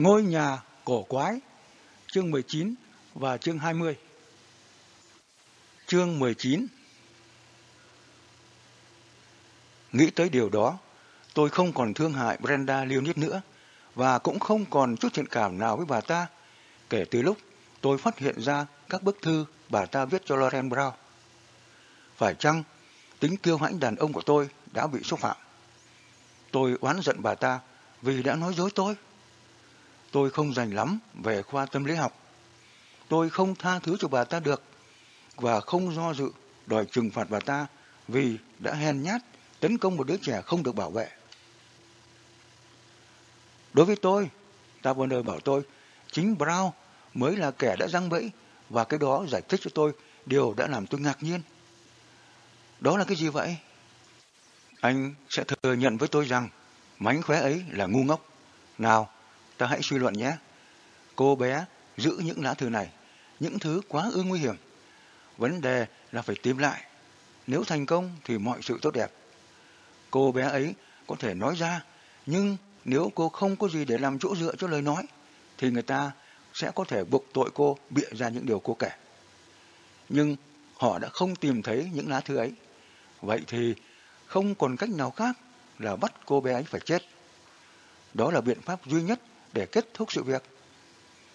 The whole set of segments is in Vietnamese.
Ngôi nhà cổ quái, chương 19 và chương 20. Chương 19 Nghĩ tới điều đó, tôi không còn thương hại Brenda Leonid nữa và cũng không còn chút thiện cảm nào với bà ta kể từ lúc tôi phát hiện ra các bức thư bà ta viết cho Lauren Brown. Phải chăng tính kiêu hãnh đàn ông của tôi đã bị xúc phạm? Tôi oán giận bà ta vì đã nói dối tôi. Tôi không dành lắm về khoa tâm lý học. Tôi không tha thứ cho bà ta được và không do dự đòi trừng phạt bà ta vì đã hèn nhát tấn công một đứa trẻ không được bảo vệ. Đối với tôi, Taverner bảo tôi, chính Brown mới là kẻ đã răng bẫy và cái đó giải thích cho tôi điều đã làm tôi ngạc nhiên. Đó là cái gì vậy? Anh sẽ thừa nhận với tôi rằng mánh khóe ấy là ngu ngốc. Nào, ta hãy suy luận nhé. Cô bé giữ những lá thư này, những thứ quá ư nguy hiểm. Vấn đề là phải tìm lại. Nếu thành công thì mọi sự tốt đẹp. Cô bé ấy có thể nói ra, nhưng nếu cô không có gì để làm chỗ dựa cho lời nói, thì người ta sẽ có thể buộc tội cô bịa ra những điều cô kể. Nhưng họ đã không tìm thấy những lá thư ấy. Vậy thì không còn cách nào khác là bắt cô bé ấy phải chết. Đó là biện pháp duy nhất để kết thúc sự việc.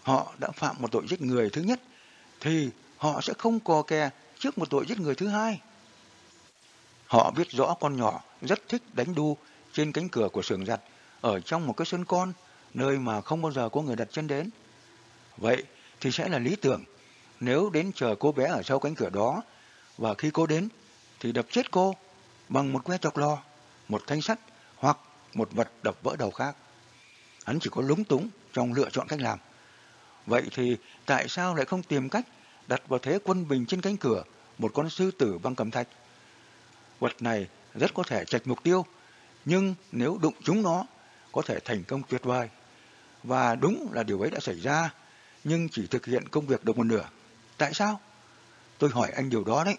Họ đã phạm một tội giết người thứ nhất, thì họ sẽ không cò kè trước một tội giết người thứ hai. Họ biết rõ con nhỏ rất thích đánh đu trên cánh cửa của sườn giặt ở trong một cái sân con, nơi mà không bao giờ có người đặt chân đến. Vậy thì sẽ là lý tưởng nếu đến chờ cô bé ở sau cánh cửa đó và khi cô đến thì đập chết cô bằng một que chọc lò, một thanh sắt hoặc một vật đập vỡ đầu khác. Hắn chỉ có lúng túng trong lựa chọn cách làm. Vậy thì tại sao lại không tìm cách đặt vào thế quân bình trên cánh cửa một con sư tử băng cầm thạch? Vật này rất có thể chạch mục tiêu, nhưng nếu đụng chúng nó, có thể thành công tuyệt vời. Và đúng là điều ấy đã xảy ra, nhưng chỉ thực hiện công việc được một nửa. Tại sao? Tôi hỏi anh điều đó đấy.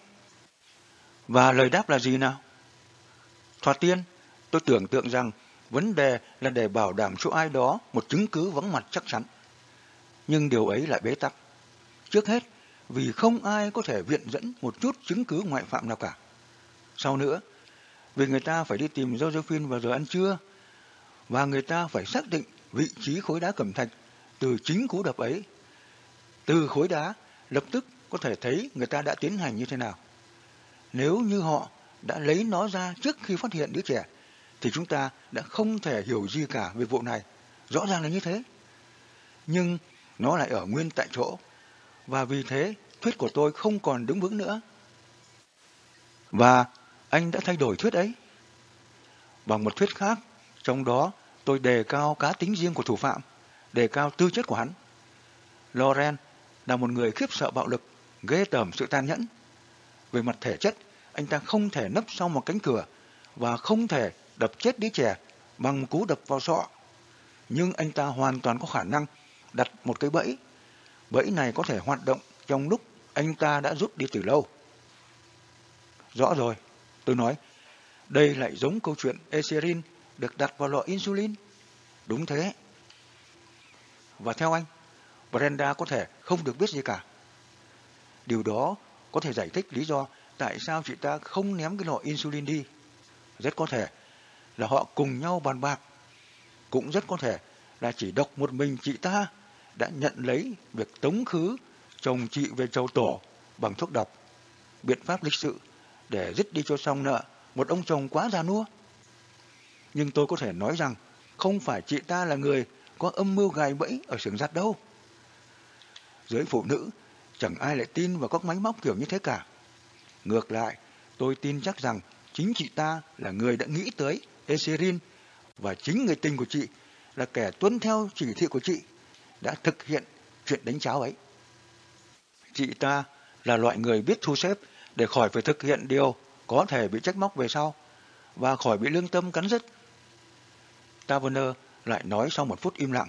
Và lời đáp là gì nào? Thoạt tiên, tôi tưởng tượng rằng vấn đề là để bảo đảm cho ai đó một chứng cứ vắng mặt chắc chắn. Nhưng điều ấy lại bế tắc. Trước hết, vì không ai có thể viện dẫn một chút chứng cứ ngoại phạm nào cả. Sau nữa, vì người ta phải đi tìm Josephine vào giờ ăn trưa, và người ta phải xác định vị trí khối đá cẩm thạch từ chính cú đập ấy. Từ khối đá, lập tức có thể thấy người ta đã tiến hành như thế nào. Nếu như họ đã lấy nó ra trước khi phát hiện đứa trẻ, thì chúng ta đã không thể hiểu gì cả về vụ này. Rõ ràng là như thế. Nhưng nó lại ở nguyên tại chỗ. Và vì thế, thuyết của tôi không còn đứng vững nữa. Và anh đã thay đổi thuyết ấy. Bằng một thuyết khác, trong đó tôi đề cao cá tính riêng của thủ phạm, đề cao tư chất của hắn. Loren là một người khiếp sợ bạo lực, ghê tởm sự tàn nhẫn. Về mặt thể chất, anh ta không thể nấp sau một cánh cửa và không thể đập chết đứa trẻ bằng cú đập vào sọ. Nhưng anh ta hoàn toàn có khả năng đặt một cái bẫy. Bẫy này có thể hoạt động trong lúc anh ta đã rút đi từ lâu. Rõ rồi, tôi nói, đây lại giống câu chuyện Eserin được đặt vào lọ insulin. Đúng thế. Và theo anh, Brenda có thể không được biết gì cả. Điều đó có thể giải thích lý do tại sao chị ta không ném cái lọ insulin đi. Rất có thể là họ cùng nhau bàn bạc. Cũng rất có thể là chỉ độc một mình chị ta đã nhận lấy việc tống khứ chồng chị về châu tổ bằng thuốc độc. Biện pháp lịch sự để dứt đi cho xong nợ một ông chồng quá già nua. Nhưng tôi có thể nói rằng không phải chị ta là người có âm mưu gài bẫy ở xưởng giặt đâu. Giới phụ nữ chẳng ai lại tin vào các máy móc kiểu như thế cả. Ngược lại, tôi tin chắc rằng chính chị ta là người đã nghĩ tới Eserin và chính người tình của chị là kẻ tuân theo chỉ thị của chị đã thực hiện chuyện đánh cháo ấy. Chị ta là loại người biết thu xếp để khỏi phải thực hiện điều có thể bị trách móc về sau và khỏi bị lương tâm cắn rứt. Taverner lại nói sau một phút im lặng.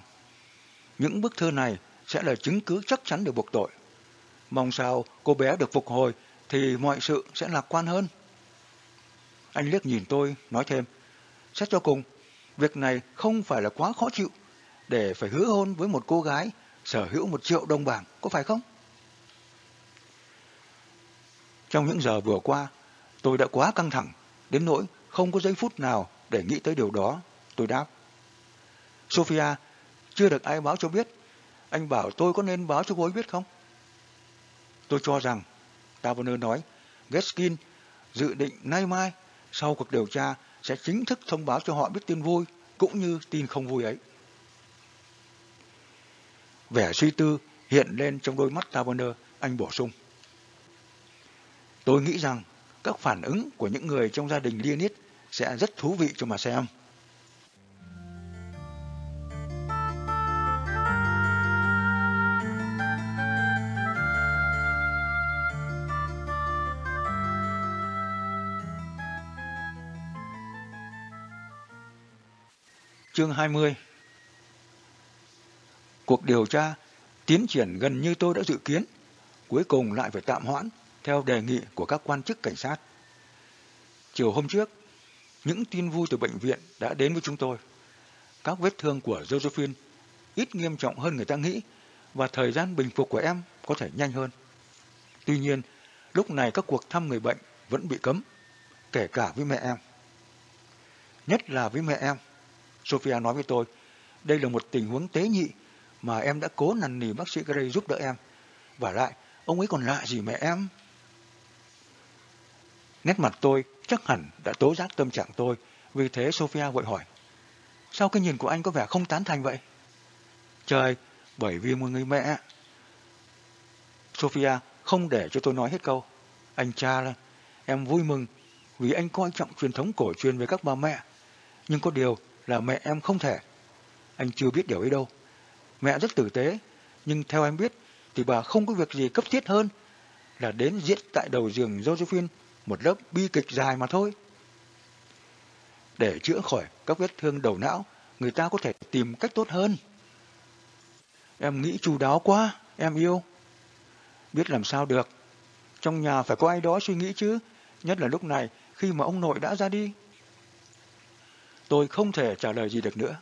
Những bức thư này sẽ là chứng cứ chắc chắn để buộc tội. Mong sao cô bé được phục hồi thì mọi sự sẽ lạc quan hơn. Anh liếc nhìn tôi, nói thêm, xét cho cùng, việc này không phải là quá khó chịu để phải hứa hôn với một cô gái sở hữu một triệu đồng bảng, có phải không? Trong những giờ vừa qua, tôi đã quá căng thẳng, đến nỗi không có giây phút nào để nghĩ tới điều đó, tôi đáp. Sophia, chưa được ai báo cho biết, anh bảo tôi có nên báo cho cô ấy biết không? Tôi cho rằng, Taverner nói, Gaskin dự định nay mai, sau cuộc điều tra, sẽ chính thức thông báo cho họ biết tin vui, cũng như tin không vui ấy. Vẻ suy tư hiện lên trong đôi mắt Taverner, anh bổ sung. Tôi nghĩ rằng các phản ứng của những người trong gia đình Leonid sẽ rất thú vị cho mà xem. Chương 20 Cuộc điều tra tiến triển gần như tôi đã dự kiến, cuối cùng lại phải tạm hoãn theo đề nghị của các quan chức cảnh sát. Chiều hôm trước, những tin vui từ bệnh viện đã đến với chúng tôi. Các vết thương của Josephine ít nghiêm trọng hơn người ta nghĩ và thời gian bình phục của em có thể nhanh hơn. Tuy nhiên, lúc này các cuộc thăm người bệnh vẫn bị cấm, kể cả với mẹ em. Nhất là với mẹ em. Sophia nói với tôi, đây là một tình huống tế nhị mà em đã cố năn nỉ bác sĩ Gray giúp đỡ em. Và lại, ông ấy còn lạ gì mẹ em? Nét mặt tôi chắc hẳn đã tố giác tâm trạng tôi, vì thế Sophia vội hỏi. Sao cái nhìn của anh có vẻ không tán thành vậy? Trời, bởi vì một người mẹ. Sophia không để cho tôi nói hết câu. Anh cha là, em vui mừng vì anh coi trọng truyền thống cổ truyền về các bà mẹ. Nhưng có điều là mẹ em không thể. Anh chưa biết điều ấy đâu. Mẹ rất tử tế, nhưng theo em biết thì bà không có việc gì cấp thiết hơn là đến diễn tại đầu giường Josephine một lớp bi kịch dài mà thôi. Để chữa khỏi các vết thương đầu não, người ta có thể tìm cách tốt hơn. Em nghĩ chu đáo quá, em yêu. Biết làm sao được. Trong nhà phải có ai đó suy nghĩ chứ, nhất là lúc này khi mà ông nội đã ra đi. Tôi không thể trả lời gì được nữa.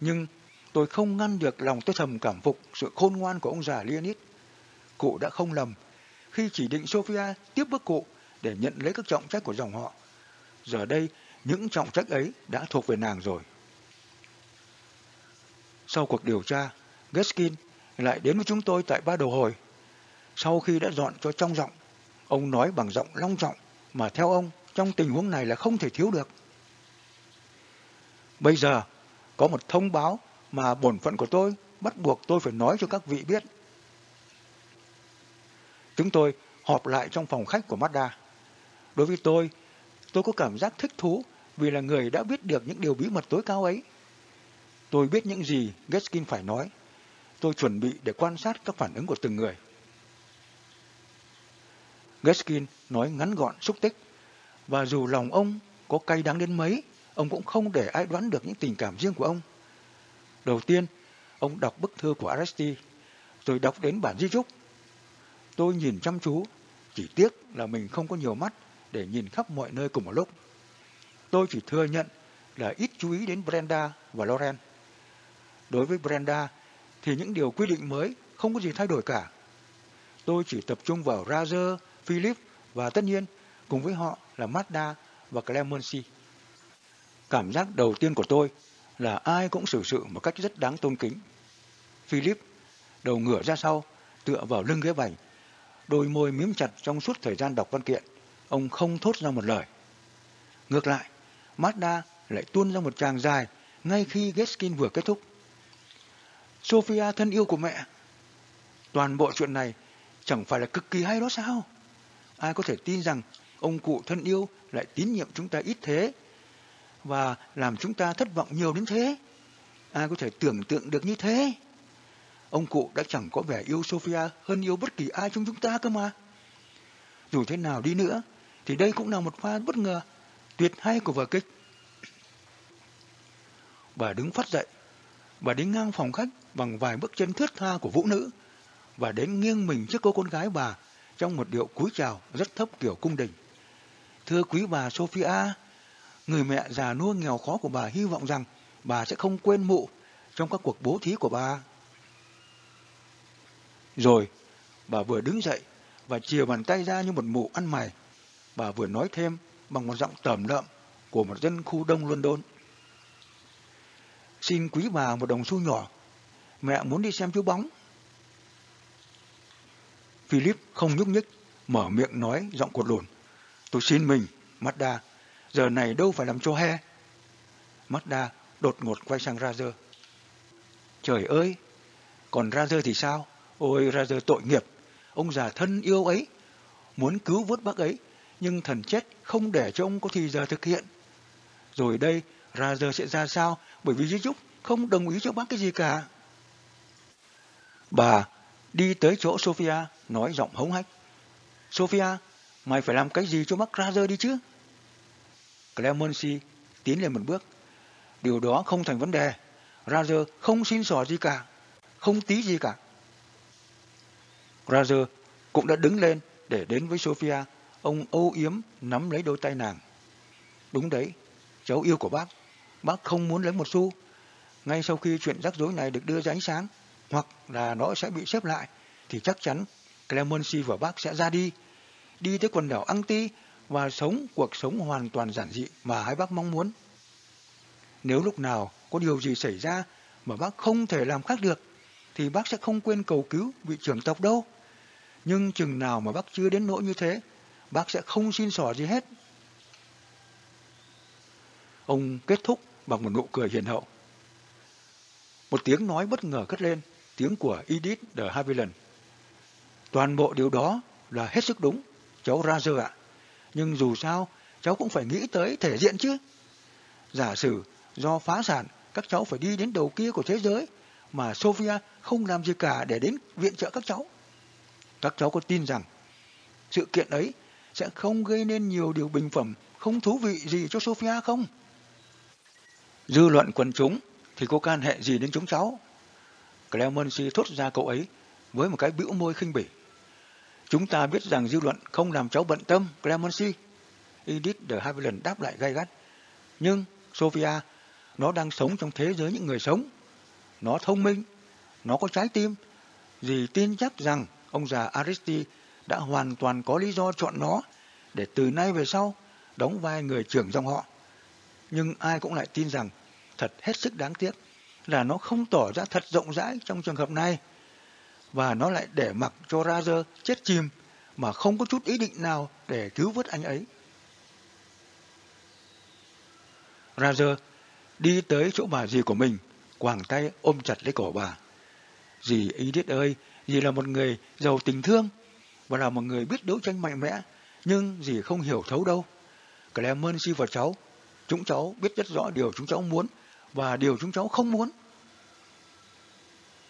Nhưng tôi không ngăn được lòng tôi thầm cảm phục sự khôn ngoan của ông già Leonid. Cụ đã không lầm. Khi chỉ định Sophia tiếp bước cụ để nhận lấy các trọng trách của dòng họ. Giờ đây, những trọng trách ấy đã thuộc về nàng rồi. Sau cuộc điều tra, Gaskin lại đến với chúng tôi tại ba đầu hồi. Sau khi đã dọn cho trong giọng, ông nói bằng giọng long trọng mà theo ông trong tình huống này là không thể thiếu được. Bây giờ, có một thông báo mà bổn phận của tôi bắt buộc tôi phải nói cho các vị biết. Chúng tôi họp lại trong phòng khách của Mazda. Đối với tôi, tôi có cảm giác thích thú vì là người đã biết được những điều bí mật tối cao ấy. Tôi biết những gì Gaskin phải nói. Tôi chuẩn bị để quan sát các phản ứng của từng người. Gaskin nói ngắn gọn xúc tích, và dù lòng ông có cay đắng đến mấy, ông cũng không để ai đoán được những tình cảm riêng của ông. Đầu tiên, ông đọc bức thư của Aresti, rồi đọc đến bản di chúc. Tôi nhìn chăm chú, chỉ tiếc là mình không có nhiều mắt để nhìn khắp mọi nơi cùng một lúc. Tôi chỉ thừa nhận là ít chú ý đến Brenda và Loren. Đối với Brenda thì những điều quy định mới không có gì thay đổi cả. Tôi chỉ tập trung vào Roger, Philip và tất nhiên cùng với họ là Mazda và Clemency. Cảm giác đầu tiên của tôi là ai cũng xử sự một cách rất đáng tôn kính. Philip đầu ngửa ra sau, tựa vào lưng ghế bành, đôi môi miếm chặt trong suốt thời gian đọc văn kiện ông không thốt ra một lời. Ngược lại, Mazda lại tuôn ra một tràng dài ngay khi Gaskin vừa kết thúc. Sophia thân yêu của mẹ. Toàn bộ chuyện này chẳng phải là cực kỳ hay đó sao? Ai có thể tin rằng ông cụ thân yêu lại tín nhiệm chúng ta ít thế và làm chúng ta thất vọng nhiều đến thế? Ai có thể tưởng tượng được như thế? Ông cụ đã chẳng có vẻ yêu Sophia hơn yêu bất kỳ ai trong chúng ta cơ mà. Dù thế nào đi nữa, thì đây cũng là một pha bất ngờ tuyệt hay của vở kịch. Bà đứng phát dậy, bà đi ngang phòng khách bằng vài bước chân thướt tha của vũ nữ và đến nghiêng mình trước cô con gái bà trong một điệu cúi chào rất thấp kiểu cung đình. Thưa quý bà Sophia, người mẹ già nua nghèo khó của bà hy vọng rằng bà sẽ không quên mụ trong các cuộc bố thí của bà. Rồi, bà vừa đứng dậy và chìa bàn tay ra như một mụ ăn mày. Bà vừa nói thêm bằng một giọng tẩm lợm của một dân khu đông London. Xin quý bà một đồng xu nhỏ, mẹ muốn đi xem chú bóng. Philip không nhúc nhích, mở miệng nói giọng cột lùn. Tôi xin mình, Mazda, giờ này đâu phải làm cho he. Mazda đột ngột quay sang Razer. Trời ơi, còn Razer thì sao? Ôi Razer tội nghiệp, ông già thân yêu ấy, muốn cứu vớt bác ấy, nhưng thần chết không để cho ông có thì giờ thực hiện. Rồi đây, Razer sẽ ra sao? Bởi vì Di Trúc không đồng ý cho bác cái gì cả. Bà đi tới chỗ Sophia, nói giọng hống hách. Sophia, mày phải làm cái gì cho bác Razer đi chứ? Clemency tiến lên một bước. Điều đó không thành vấn đề. Razer không xin xỏ gì cả, không tí gì cả. Razer cũng đã đứng lên để đến với Sophia. Ông âu yếm nắm lấy đôi tay nàng. Đúng đấy, cháu yêu của bác. Bác không muốn lấy một xu. Ngay sau khi chuyện rắc rối này được đưa ra ánh sáng, hoặc là nó sẽ bị xếp lại, thì chắc chắn Clemency và bác sẽ ra đi, đi tới quần đảo Anti và sống cuộc sống hoàn toàn giản dị mà hai bác mong muốn. Nếu lúc nào có điều gì xảy ra mà bác không thể làm khác được, thì bác sẽ không quên cầu cứu vị trưởng tộc đâu. Nhưng chừng nào mà bác chưa đến nỗi như thế, bác sẽ không xin xỏ gì hết. Ông kết thúc bằng một nụ cười hiền hậu. Một tiếng nói bất ngờ cất lên, tiếng của Edith de Havilland. Toàn bộ điều đó là hết sức đúng, cháu Razer ạ. Nhưng dù sao, cháu cũng phải nghĩ tới thể diện chứ. Giả sử do phá sản, các cháu phải đi đến đầu kia của thế giới, mà Sophia không làm gì cả để đến viện trợ các cháu. Các cháu có tin rằng sự kiện ấy sẽ không gây nên nhiều điều bình phẩm không thú vị gì cho Sophia không? Dư luận quần chúng thì có can hệ gì đến chúng cháu? Clemency thốt ra cậu ấy với một cái bĩu môi khinh bỉ. Chúng ta biết rằng dư luận không làm cháu bận tâm, Clemency. Edith de Havilland đáp lại gay gắt. Nhưng, Sophia, nó đang sống trong thế giới những người sống. Nó thông minh, nó có trái tim. Dì tin chắc rằng ông già Aristi đã hoàn toàn có lý do chọn nó để từ nay về sau đóng vai người trưởng dòng họ. Nhưng ai cũng lại tin rằng thật hết sức đáng tiếc là nó không tỏ ra thật rộng rãi trong trường hợp này và nó lại để mặc cho Razer chết chìm mà không có chút ý định nào để cứu vớt anh ấy. Razer đi tới chỗ bà dì của mình, quàng tay ôm chặt lấy cổ bà. Dì Edith ơi, dì là một người giàu tình thương và là một người biết đấu tranh mạnh mẽ, nhưng dì không hiểu thấu đâu. Clemency và cháu, chúng cháu biết rất rõ điều chúng cháu muốn và điều chúng cháu không muốn.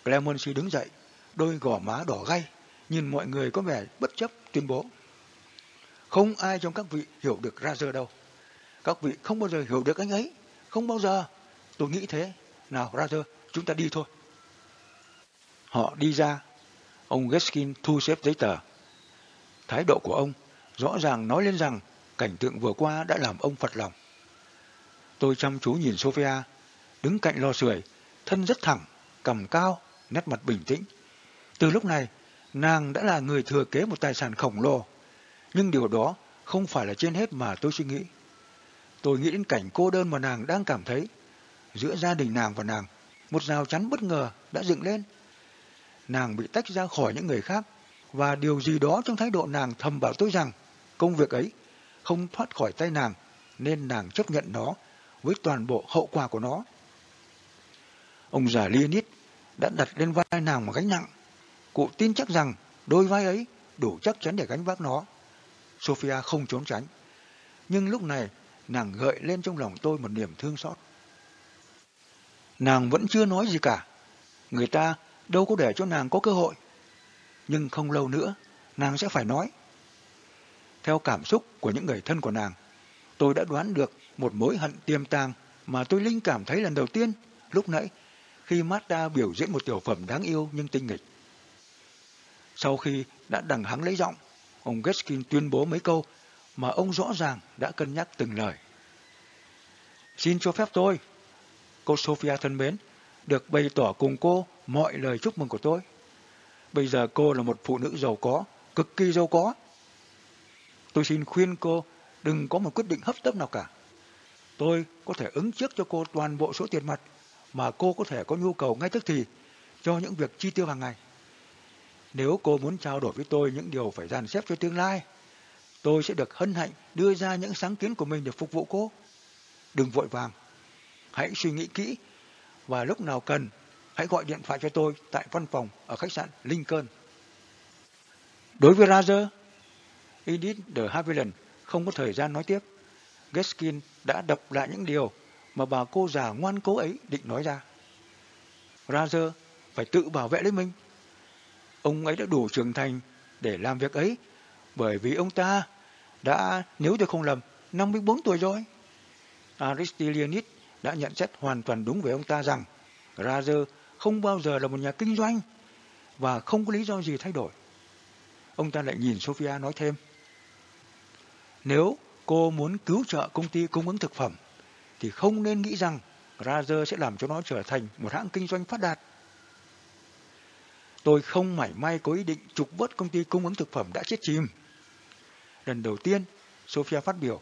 Clemency đứng dậy, đôi gò má đỏ gay, nhìn mọi người có vẻ bất chấp tuyên bố. Không ai trong các vị hiểu được Razer đâu. Các vị không bao giờ hiểu được anh ấy. Không bao giờ. Tôi nghĩ thế. Nào Razer, chúng ta đi thôi. Họ đi ra. Ông Geskin thu xếp giấy tờ. Thái độ của ông rõ ràng nói lên rằng cảnh tượng vừa qua đã làm ông phật lòng. Tôi chăm chú nhìn Sophia, đứng cạnh lò sưởi, thân rất thẳng, cầm cao, nét mặt bình tĩnh. Từ lúc này, nàng đã là người thừa kế một tài sản khổng lồ. Nhưng điều đó không phải là trên hết mà tôi suy nghĩ. Tôi nghĩ đến cảnh cô đơn mà nàng đang cảm thấy. Giữa gia đình nàng và nàng, một rào chắn bất ngờ đã dựng lên. Nàng bị tách ra khỏi những người khác, và điều gì đó trong thái độ nàng thầm bảo tôi rằng công việc ấy không thoát khỏi tay nàng, nên nàng chấp nhận nó với toàn bộ hậu quả của nó. Ông già Leonid đã đặt lên vai nàng một gánh nặng. Cụ tin chắc rằng đôi vai ấy đủ chắc chắn để gánh vác nó. Sophia không trốn tránh. Nhưng lúc này nàng gợi lên trong lòng tôi một niềm thương xót. Nàng vẫn chưa nói gì cả. Người ta đâu có để cho nàng có cơ hội. Nhưng không lâu nữa, nàng sẽ phải nói. Theo cảm xúc của những người thân của nàng, tôi đã đoán được một mối hận tiềm tàng mà tôi linh cảm thấy lần đầu tiên lúc nãy khi Mazda biểu diễn một tiểu phẩm đáng yêu nhưng tinh nghịch. Sau khi đã đằng hắng lấy giọng, ông Geskin tuyên bố mấy câu mà ông rõ ràng đã cân nhắc từng lời. Xin cho phép tôi, cô Sophia thân mến, được bày tỏ cùng cô mọi lời chúc mừng của tôi. Bây giờ cô là một phụ nữ giàu có, cực kỳ giàu có. Tôi xin khuyên cô đừng có một quyết định hấp tấp nào cả. Tôi có thể ứng trước cho cô toàn bộ số tiền mặt mà cô có thể có nhu cầu ngay tức thì cho những việc chi tiêu hàng ngày. Nếu cô muốn trao đổi với tôi những điều phải dàn xếp cho tương lai, tôi sẽ được hân hạnh đưa ra những sáng kiến của mình để phục vụ cô. Đừng vội vàng. Hãy suy nghĩ kỹ và lúc nào cần, hãy gọi điện thoại cho tôi tại văn phòng ở khách sạn Lincoln. Đối với Roger, Edith de Havilland không có thời gian nói tiếp. Gaskin đã đọc lại những điều mà bà cô già ngoan cố ấy định nói ra. Roger phải tự bảo vệ lấy mình. Ông ấy đã đủ trưởng thành để làm việc ấy, bởi vì ông ta đã, nếu tôi không lầm, 54 tuổi rồi. Aristilianis đã nhận xét hoàn toàn đúng về ông ta rằng Roger không bao giờ là một nhà kinh doanh và không có lý do gì thay đổi. Ông ta lại nhìn Sophia nói thêm. Nếu cô muốn cứu trợ công ty cung ứng thực phẩm, thì không nên nghĩ rằng Roger sẽ làm cho nó trở thành một hãng kinh doanh phát đạt. Tôi không mảy may có ý định trục vớt công ty cung ứng thực phẩm đã chết chìm. Lần đầu tiên, Sophia phát biểu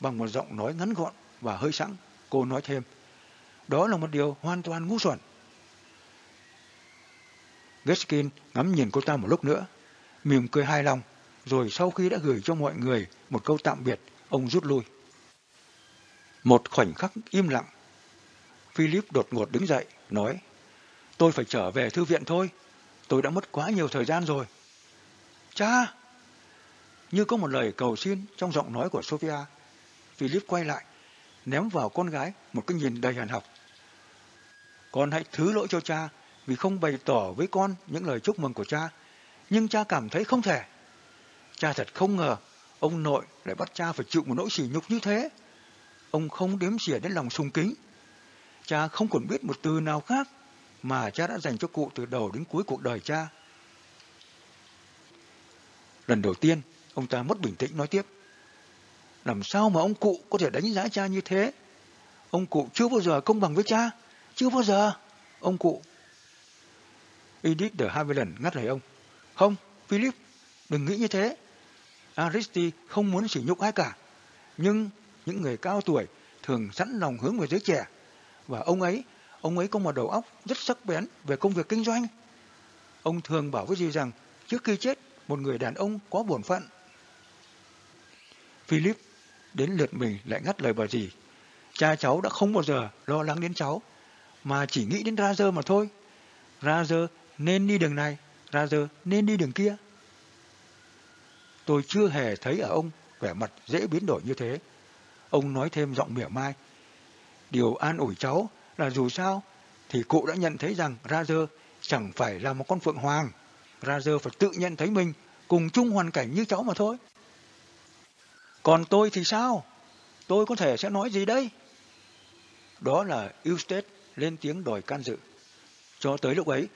bằng một giọng nói ngắn gọn và hơi sẵn. Cô nói thêm, đó là một điều hoàn toàn ngu xuẩn. gaskin ngắm nhìn cô ta một lúc nữa, mỉm cười hài lòng, rồi sau khi đã gửi cho mọi người một câu tạm biệt, ông rút lui. Một khoảnh khắc im lặng, Philip đột ngột đứng dậy, nói, tôi phải trở về thư viện thôi, tôi đã mất quá nhiều thời gian rồi. Cha! Như có một lời cầu xin trong giọng nói của Sophia, Philip quay lại, ném vào con gái một cái nhìn đầy hàn học. Con hãy thứ lỗi cho cha vì không bày tỏ với con những lời chúc mừng của cha, nhưng cha cảm thấy không thể. Cha thật không ngờ ông nội lại bắt cha phải chịu một nỗi sỉ nhục như thế. Ông không đếm xỉa đến lòng sùng kính. Cha không còn biết một từ nào khác mà cha đã dành cho cụ từ đầu đến cuối cuộc đời cha. Lần đầu tiên, ông ta mất bình tĩnh nói tiếp. Làm sao mà ông cụ có thể đánh giá cha như thế? Ông cụ chưa bao giờ công bằng với cha. Chưa bao giờ. Ông cụ. Edith de Havilland ngắt lời ông. Không, Philip, đừng nghĩ như thế. Aristi không muốn sỉ nhục ai cả. Nhưng những người cao tuổi thường sẵn lòng hướng về giới trẻ. Và ông ấy, ông ấy có một đầu óc rất sắc bén về công việc kinh doanh. Ông thường bảo với dì rằng trước khi chết, một người đàn ông có bổn phận. Philip đến lượt mình lại ngắt lời bà dì. Cha cháu đã không bao giờ lo lắng đến cháu, mà chỉ nghĩ đến Razer mà thôi. Razer nên đi đường này, Razer nên đi đường kia. Tôi chưa hề thấy ở ông vẻ mặt dễ biến đổi như thế. Ông nói thêm giọng mỉa mai. Điều an ủi cháu là dù sao thì cụ đã nhận thấy rằng Razer chẳng phải là một con phượng hoàng. Razer phải tự nhận thấy mình cùng chung hoàn cảnh như cháu mà thôi. Còn tôi thì sao? Tôi có thể sẽ nói gì đây? Đó là Eustace lên tiếng đòi can dự. Cho tới lúc ấy,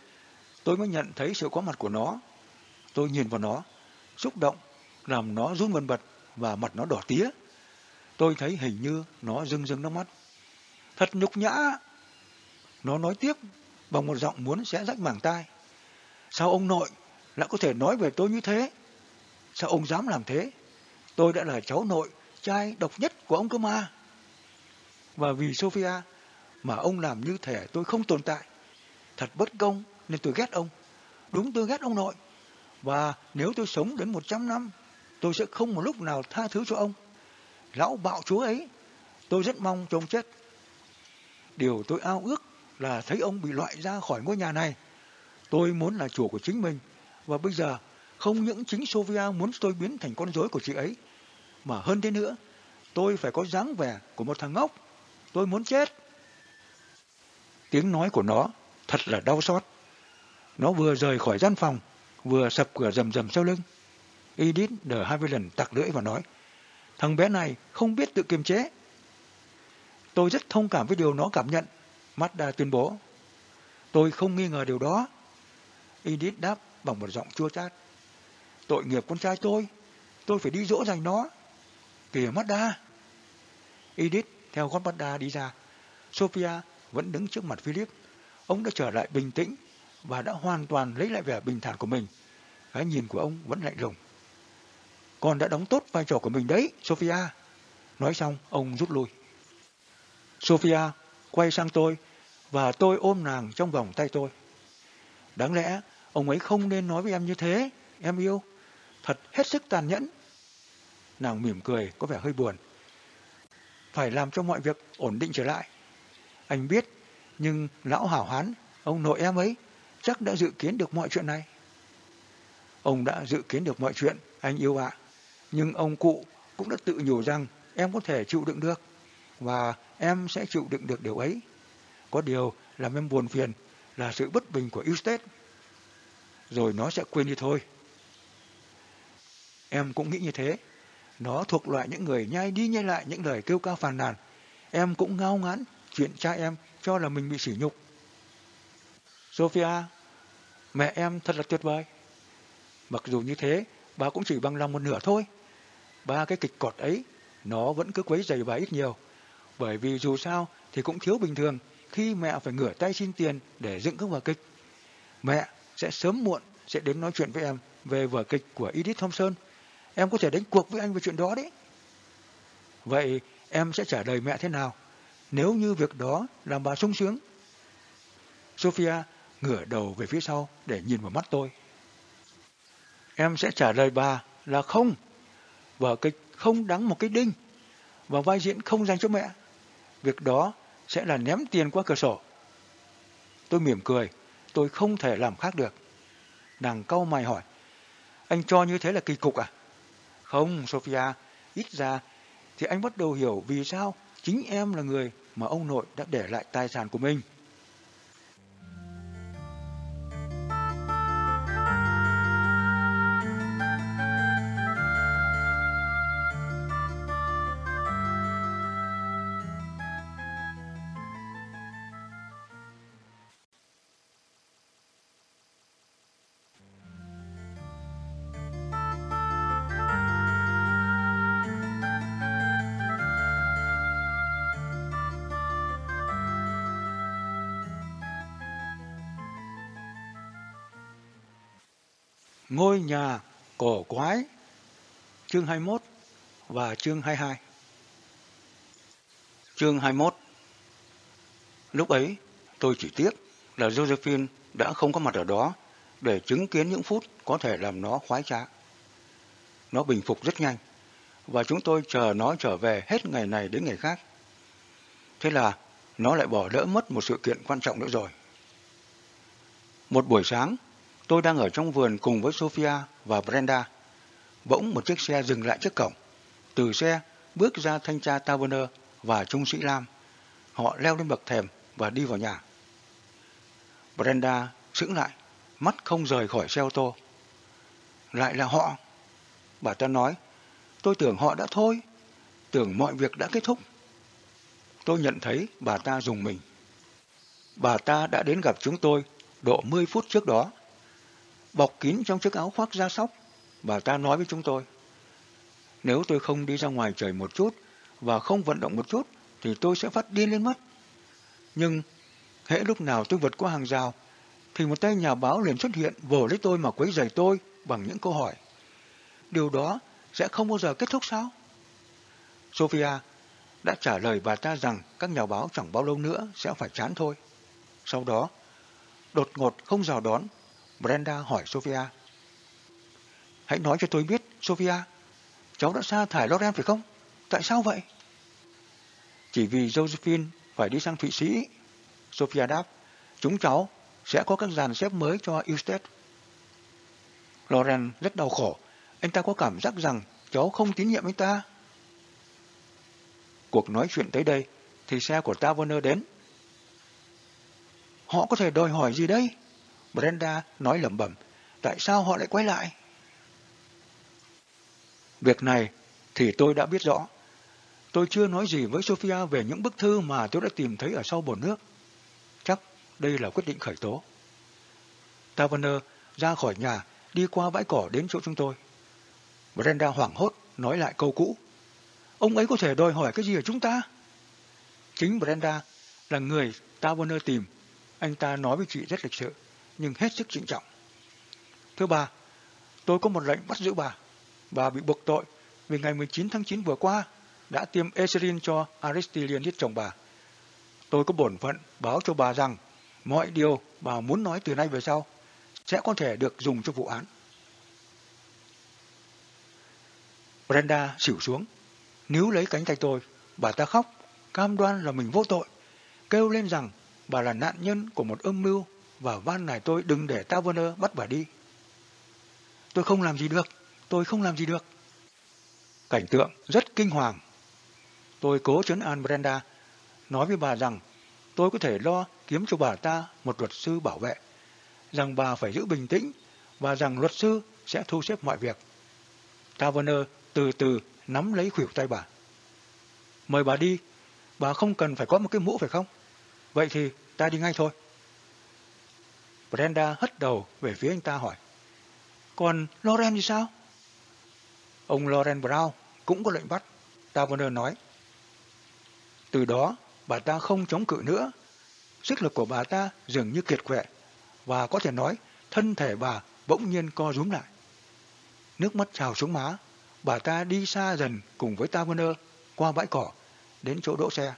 tôi mới nhận thấy sự có mặt của nó. Tôi nhìn vào nó, xúc động, làm nó run bần bật và mặt nó đỏ tía. Tôi thấy hình như nó rưng rưng nước mắt. Thật nhục nhã! Nó nói tiếp bằng một giọng muốn sẽ rách mảng tai. Sao ông nội lại có thể nói về tôi như thế? Sao ông dám làm thế? Tôi đã là cháu nội, trai độc nhất của ông cơ mà. Và vì Sophia mà ông làm như thể tôi không tồn tại. Thật bất công nên tôi ghét ông. Đúng tôi ghét ông nội. Và nếu tôi sống đến 100 năm, tôi sẽ không một lúc nào tha thứ cho ông. Lão bạo chúa ấy, tôi rất mong cho ông chết. Điều tôi ao ước là thấy ông bị loại ra khỏi ngôi nhà này. Tôi muốn là chủ của chính mình. Và bây giờ không những chính Sophia muốn tôi biến thành con rối của chị ấy, mà hơn thế nữa, tôi phải có dáng vẻ của một thằng ngốc. Tôi muốn chết. Tiếng nói của nó thật là đau xót. Nó vừa rời khỏi gian phòng, vừa sập cửa rầm rầm sau lưng. Edith đờ hai lần tặc lưỡi và nói, thằng bé này không biết tự kiềm chế. Tôi rất thông cảm với điều nó cảm nhận, Mazda tuyên bố. Tôi không nghi ngờ điều đó. Edith đáp bằng một giọng chua chát. Tội nghiệp con trai tôi, tôi phải đi dỗ dành nó. Kìa Mazda. Edith theo con Mazda đi ra. Sophia vẫn đứng trước mặt Philip. ông đã trở lại bình tĩnh và đã hoàn toàn lấy lại vẻ bình thản của mình. Cái nhìn của ông vẫn lạnh lùng. Con đã đóng tốt vai trò của mình đấy, Sophia. Nói xong, ông rút lui. Sophia quay sang tôi và tôi ôm nàng trong vòng tay tôi. Đáng lẽ ông ấy không nên nói với em như thế, em yêu. Thật hết sức tàn nhẫn. Nàng mỉm cười, có vẻ hơi buồn. Phải làm cho mọi việc ổn định trở lại. Anh biết, nhưng lão hảo hán, ông nội em ấy, chắc đã dự kiến được mọi chuyện này. Ông đã dự kiến được mọi chuyện, anh yêu ạ. Nhưng ông cụ cũng đã tự nhủ rằng em có thể chịu đựng được. Và em sẽ chịu đựng được điều ấy. Có điều làm em buồn phiền là sự bất bình của Eustace. Rồi nó sẽ quên đi thôi. Em cũng nghĩ như thế. Nó thuộc loại những người nhai đi nhai lại những lời kêu cao phàn nàn. Em cũng ngao ngán chuyện cha em cho là mình bị sỉ nhục. Sophia, mẹ em thật là tuyệt vời. Mặc dù như thế, bà cũng chỉ bằng lòng một nửa thôi. Ba cái kịch cọt ấy, nó vẫn cứ quấy dày bà ít nhiều. Bởi vì dù sao thì cũng thiếu bình thường khi mẹ phải ngửa tay xin tiền để dựng các vở kịch. Mẹ sẽ sớm muộn sẽ đến nói chuyện với em về vở kịch của Edith Thompson. Em có thể đánh cuộc với anh về chuyện đó đấy. Vậy em sẽ trả lời mẹ thế nào nếu như việc đó làm bà sung sướng? Sophia ngửa đầu về phía sau để nhìn vào mắt tôi. Em sẽ trả lời bà là không. Vở kịch không đáng một cái đinh và vai diễn không dành cho mẹ. Việc đó sẽ là ném tiền qua cửa sổ. Tôi mỉm cười, tôi không thể làm khác được. Nàng câu mày hỏi, anh cho như thế là kỳ cục à? Không, Sophia, ít ra thì anh bắt đầu hiểu vì sao chính em là người mà ông nội đã để lại tài sản của mình. Ngôi nhà cổ quái chương 21 và chương 22 Chương 21 Lúc ấy tôi chỉ tiếc là Josephine đã không có mặt ở đó để chứng kiến những phút có thể làm nó khoái trá. Nó bình phục rất nhanh và chúng tôi chờ nó trở về hết ngày này đến ngày khác. Thế là nó lại bỏ lỡ mất một sự kiện quan trọng nữa rồi. Một buổi sáng, Tôi đang ở trong vườn cùng với Sophia và Brenda. Bỗng một chiếc xe dừng lại trước cổng. Từ xe bước ra thanh tra Taverner và trung sĩ Lam. Họ leo lên bậc thềm và đi vào nhà. Brenda sững lại, mắt không rời khỏi xe ô tô. Lại là họ. Bà ta nói, tôi tưởng họ đã thôi, tưởng mọi việc đã kết thúc. Tôi nhận thấy bà ta dùng mình. Bà ta đã đến gặp chúng tôi độ 10 phút trước đó bọc kín trong chiếc áo khoác da sóc. Bà ta nói với chúng tôi, nếu tôi không đi ra ngoài trời một chút và không vận động một chút thì tôi sẽ phát điên lên mất. Nhưng hễ lúc nào tôi vượt qua hàng rào thì một tay nhà báo liền xuất hiện vồ lấy tôi mà quấy rầy tôi bằng những câu hỏi. Điều đó sẽ không bao giờ kết thúc sao? Sophia đã trả lời bà ta rằng các nhà báo chẳng bao lâu nữa sẽ phải chán thôi. Sau đó, đột ngột không rào đón Brenda hỏi Sophia. Hãy nói cho tôi biết, Sophia, cháu đã sa thải Loren phải không? Tại sao vậy? Chỉ vì Josephine phải đi sang Thụy Sĩ. Sophia đáp, chúng cháu sẽ có các dàn xếp mới cho Eustace. Loren rất đau khổ. Anh ta có cảm giác rằng cháu không tín nhiệm anh ta. Cuộc nói chuyện tới đây thì xe của Taverner đến. Họ có thể đòi hỏi gì đây? Brenda nói lẩm bẩm, tại sao họ lại quay lại? Việc này thì tôi đã biết rõ. Tôi chưa nói gì với Sophia về những bức thư mà tôi đã tìm thấy ở sau bồn nước. Chắc đây là quyết định khởi tố. Taverner ra khỏi nhà, đi qua bãi cỏ đến chỗ chúng tôi. Brenda hoảng hốt, nói lại câu cũ. Ông ấy có thể đòi hỏi cái gì ở chúng ta? Chính Brenda là người Taverner tìm Anh ta nói với chị rất lịch sự, nhưng hết sức trịnh trọng. Thứ ba, tôi có một lệnh bắt giữ bà. Bà bị buộc tội vì ngày 19 tháng 9 vừa qua đã tiêm Eserin cho Aristilian giết chồng bà. Tôi có bổn phận báo cho bà rằng mọi điều bà muốn nói từ nay về sau sẽ có thể được dùng cho vụ án. Brenda xỉu xuống, níu lấy cánh tay tôi, bà ta khóc, cam đoan là mình vô tội, kêu lên rằng bà là nạn nhân của một âm mưu và van nài tôi đừng để Taverner bắt bà đi. Tôi không làm gì được, tôi không làm gì được. Cảnh tượng rất kinh hoàng. Tôi cố chấn an Brenda, nói với bà rằng tôi có thể lo kiếm cho bà ta một luật sư bảo vệ, rằng bà phải giữ bình tĩnh và rằng luật sư sẽ thu xếp mọi việc. Taverner từ từ nắm lấy khuỷu tay bà. Mời bà đi, bà không cần phải có một cái mũ phải không? Vậy thì ta đi ngay thôi. Brenda hất đầu về phía anh ta hỏi. Còn Loren thì sao? Ông Loren Brown cũng có lệnh bắt, Taverner nói. Từ đó, bà ta không chống cự nữa. Sức lực của bà ta dường như kiệt quệ, và có thể nói thân thể bà bỗng nhiên co rúm lại. Nước mắt trào xuống má, bà ta đi xa dần cùng với Taverner qua bãi cỏ đến chỗ đỗ xe.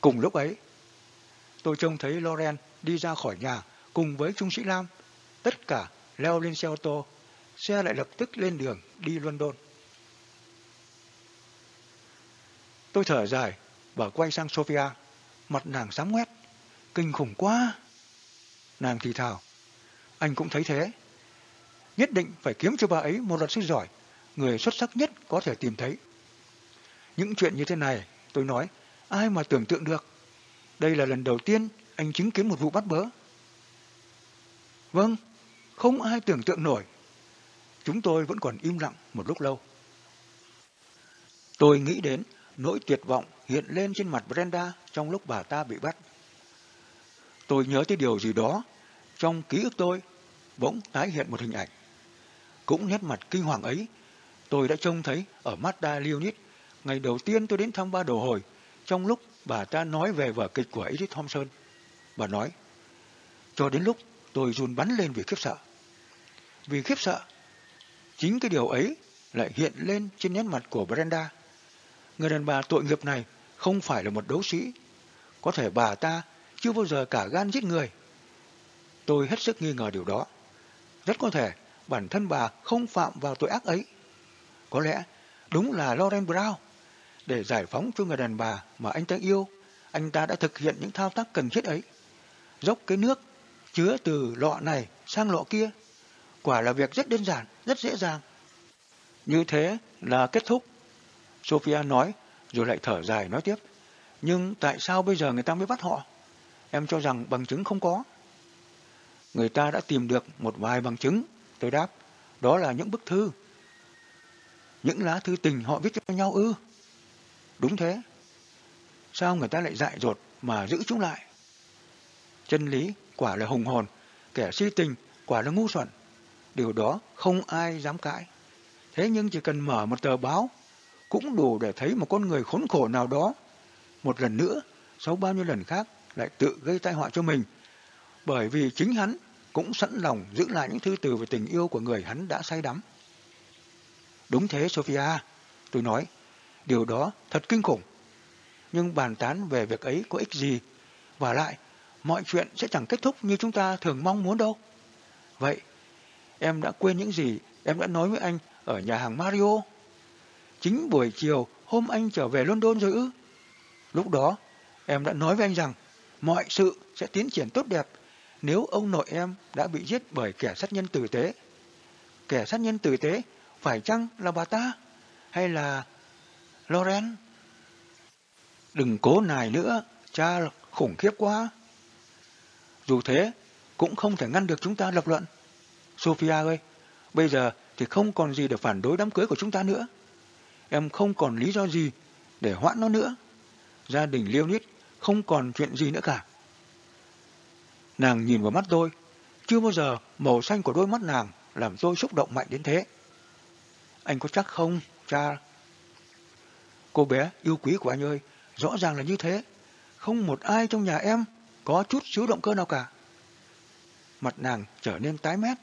Cùng lúc ấy, tôi trông thấy Loren đi ra khỏi nhà cùng với Trung sĩ Lam. Tất cả leo lên xe ô tô, xe lại lập tức lên đường đi London. Tôi thở dài và quay sang Sophia, mặt nàng sám ngoét. Kinh khủng quá! Nàng thì thào. Anh cũng thấy thế. Nhất định phải kiếm cho bà ấy một luật sư giỏi, người xuất sắc nhất có thể tìm thấy. Những chuyện như thế này, tôi nói, ai mà tưởng tượng được. Đây là lần đầu tiên anh chứng kiến một vụ bắt bớ. Vâng, không ai tưởng tượng nổi. Chúng tôi vẫn còn im lặng một lúc lâu. Tôi nghĩ đến nỗi tuyệt vọng hiện lên trên mặt Brenda trong lúc bà ta bị bắt. Tôi nhớ tới điều gì đó, trong ký ức tôi bỗng tái hiện một hình ảnh. Cũng nét mặt kinh hoàng ấy, tôi đã trông thấy ở Mazda Leonid ngày đầu tiên tôi đến thăm ba đồ hồi, trong lúc bà ta nói về vở kịch của Edith Thompson. Bà nói, cho đến lúc tôi run bắn lên vì khiếp sợ. Vì khiếp sợ, chính cái điều ấy lại hiện lên trên nét mặt của Brenda. Người đàn bà tội nghiệp này không phải là một đấu sĩ. Có thể bà ta chưa bao giờ cả gan giết người. Tôi hết sức nghi ngờ điều đó. Rất có thể bản thân bà không phạm vào tội ác ấy. Có lẽ đúng là Lauren Brown. Để giải phóng cho người đàn bà mà anh ta yêu, anh ta đã thực hiện những thao tác cần thiết ấy. Dốc cái nước chứa từ lọ này sang lọ kia. Quả là việc rất đơn giản, rất dễ dàng. Như thế là kết thúc. Sophia nói, rồi lại thở dài nói tiếp. Nhưng tại sao bây giờ người ta mới bắt họ? Em cho rằng bằng chứng không có. Người ta đã tìm được một vài bằng chứng, tôi đáp. Đó là những bức thư. Những lá thư tình họ viết cho nhau ư. Đúng thế. Sao người ta lại dại dột mà giữ chúng lại? Chân lý quả là hùng hồn, kẻ si tình quả là ngu xuẩn. Điều đó không ai dám cãi. Thế nhưng chỉ cần mở một tờ báo cũng đủ để thấy một con người khốn khổ nào đó một lần nữa sau bao nhiêu lần khác lại tự gây tai họa cho mình bởi vì chính hắn cũng sẵn lòng giữ lại những thư từ về tình yêu của người hắn đã say đắm. Đúng thế Sophia, tôi nói, điều đó thật kinh khủng. Nhưng bàn tán về việc ấy có ích gì? Và lại, mọi chuyện sẽ chẳng kết thúc như chúng ta thường mong muốn đâu. Vậy, em đã quên những gì em đã nói với anh ở nhà hàng Mario? Chính buổi chiều hôm anh trở về London rồi ư? Lúc đó, em đã nói với anh rằng mọi sự sẽ tiến triển tốt đẹp nếu ông nội em đã bị giết bởi kẻ sát nhân tử tế. Kẻ sát nhân tử tế phải chăng là bà ta hay là Loren? Đừng cố nài nữa, cha khủng khiếp quá. Dù thế, cũng không thể ngăn được chúng ta lập luận. Sophia ơi, bây giờ thì không còn gì để phản đối đám cưới của chúng ta nữa. Em không còn lý do gì để hoãn nó nữa. Gia đình Leonid không còn chuyện gì nữa cả. Nàng nhìn vào mắt tôi, chưa bao giờ màu xanh của đôi mắt nàng làm tôi xúc động mạnh đến thế. Anh có chắc không, cha? Cô bé yêu quý của anh ơi, rõ ràng là như thế. Không một ai trong nhà em có chút xíu động cơ nào cả. Mặt nàng trở nên tái mét.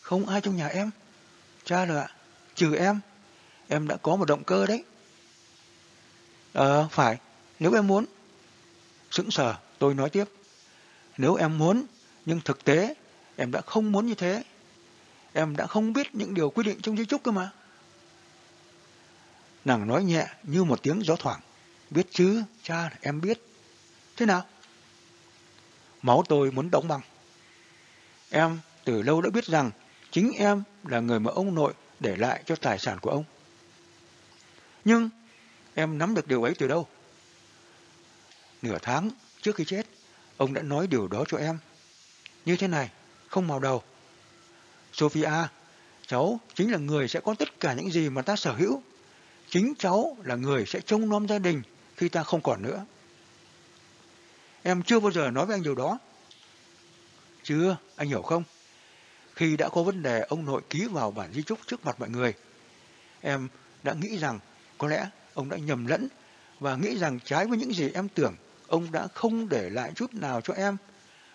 Không ai trong nhà em. Cha rồi ạ, trừ em. Em đã có một động cơ đấy. Ờ, phải, nếu em muốn. Sững sờ, tôi nói tiếp. Nếu em muốn, nhưng thực tế em đã không muốn như thế. Em đã không biết những điều quy định trong di chúc cơ mà. Nàng nói nhẹ như một tiếng gió thoảng. Biết chứ, cha, em biết. Thế nào? Máu tôi muốn đóng băng. Em từ lâu đã biết rằng chính em là người mà ông nội để lại cho tài sản của ông. Nhưng em nắm được điều ấy từ đâu? Nửa tháng trước khi chết, ông đã nói điều đó cho em. Như thế này, không màu đầu. Sophia, cháu chính là người sẽ có tất cả những gì mà ta sở hữu. Chính cháu là người sẽ trông nom gia đình khi ta không còn nữa. Em chưa bao giờ nói với anh điều đó. Chưa, anh hiểu không? Khi đã có vấn đề ông nội ký vào bản di chúc trước mặt mọi người, em đã nghĩ rằng có lẽ ông đã nhầm lẫn và nghĩ rằng trái với những gì em tưởng, ông đã không để lại chút nào cho em,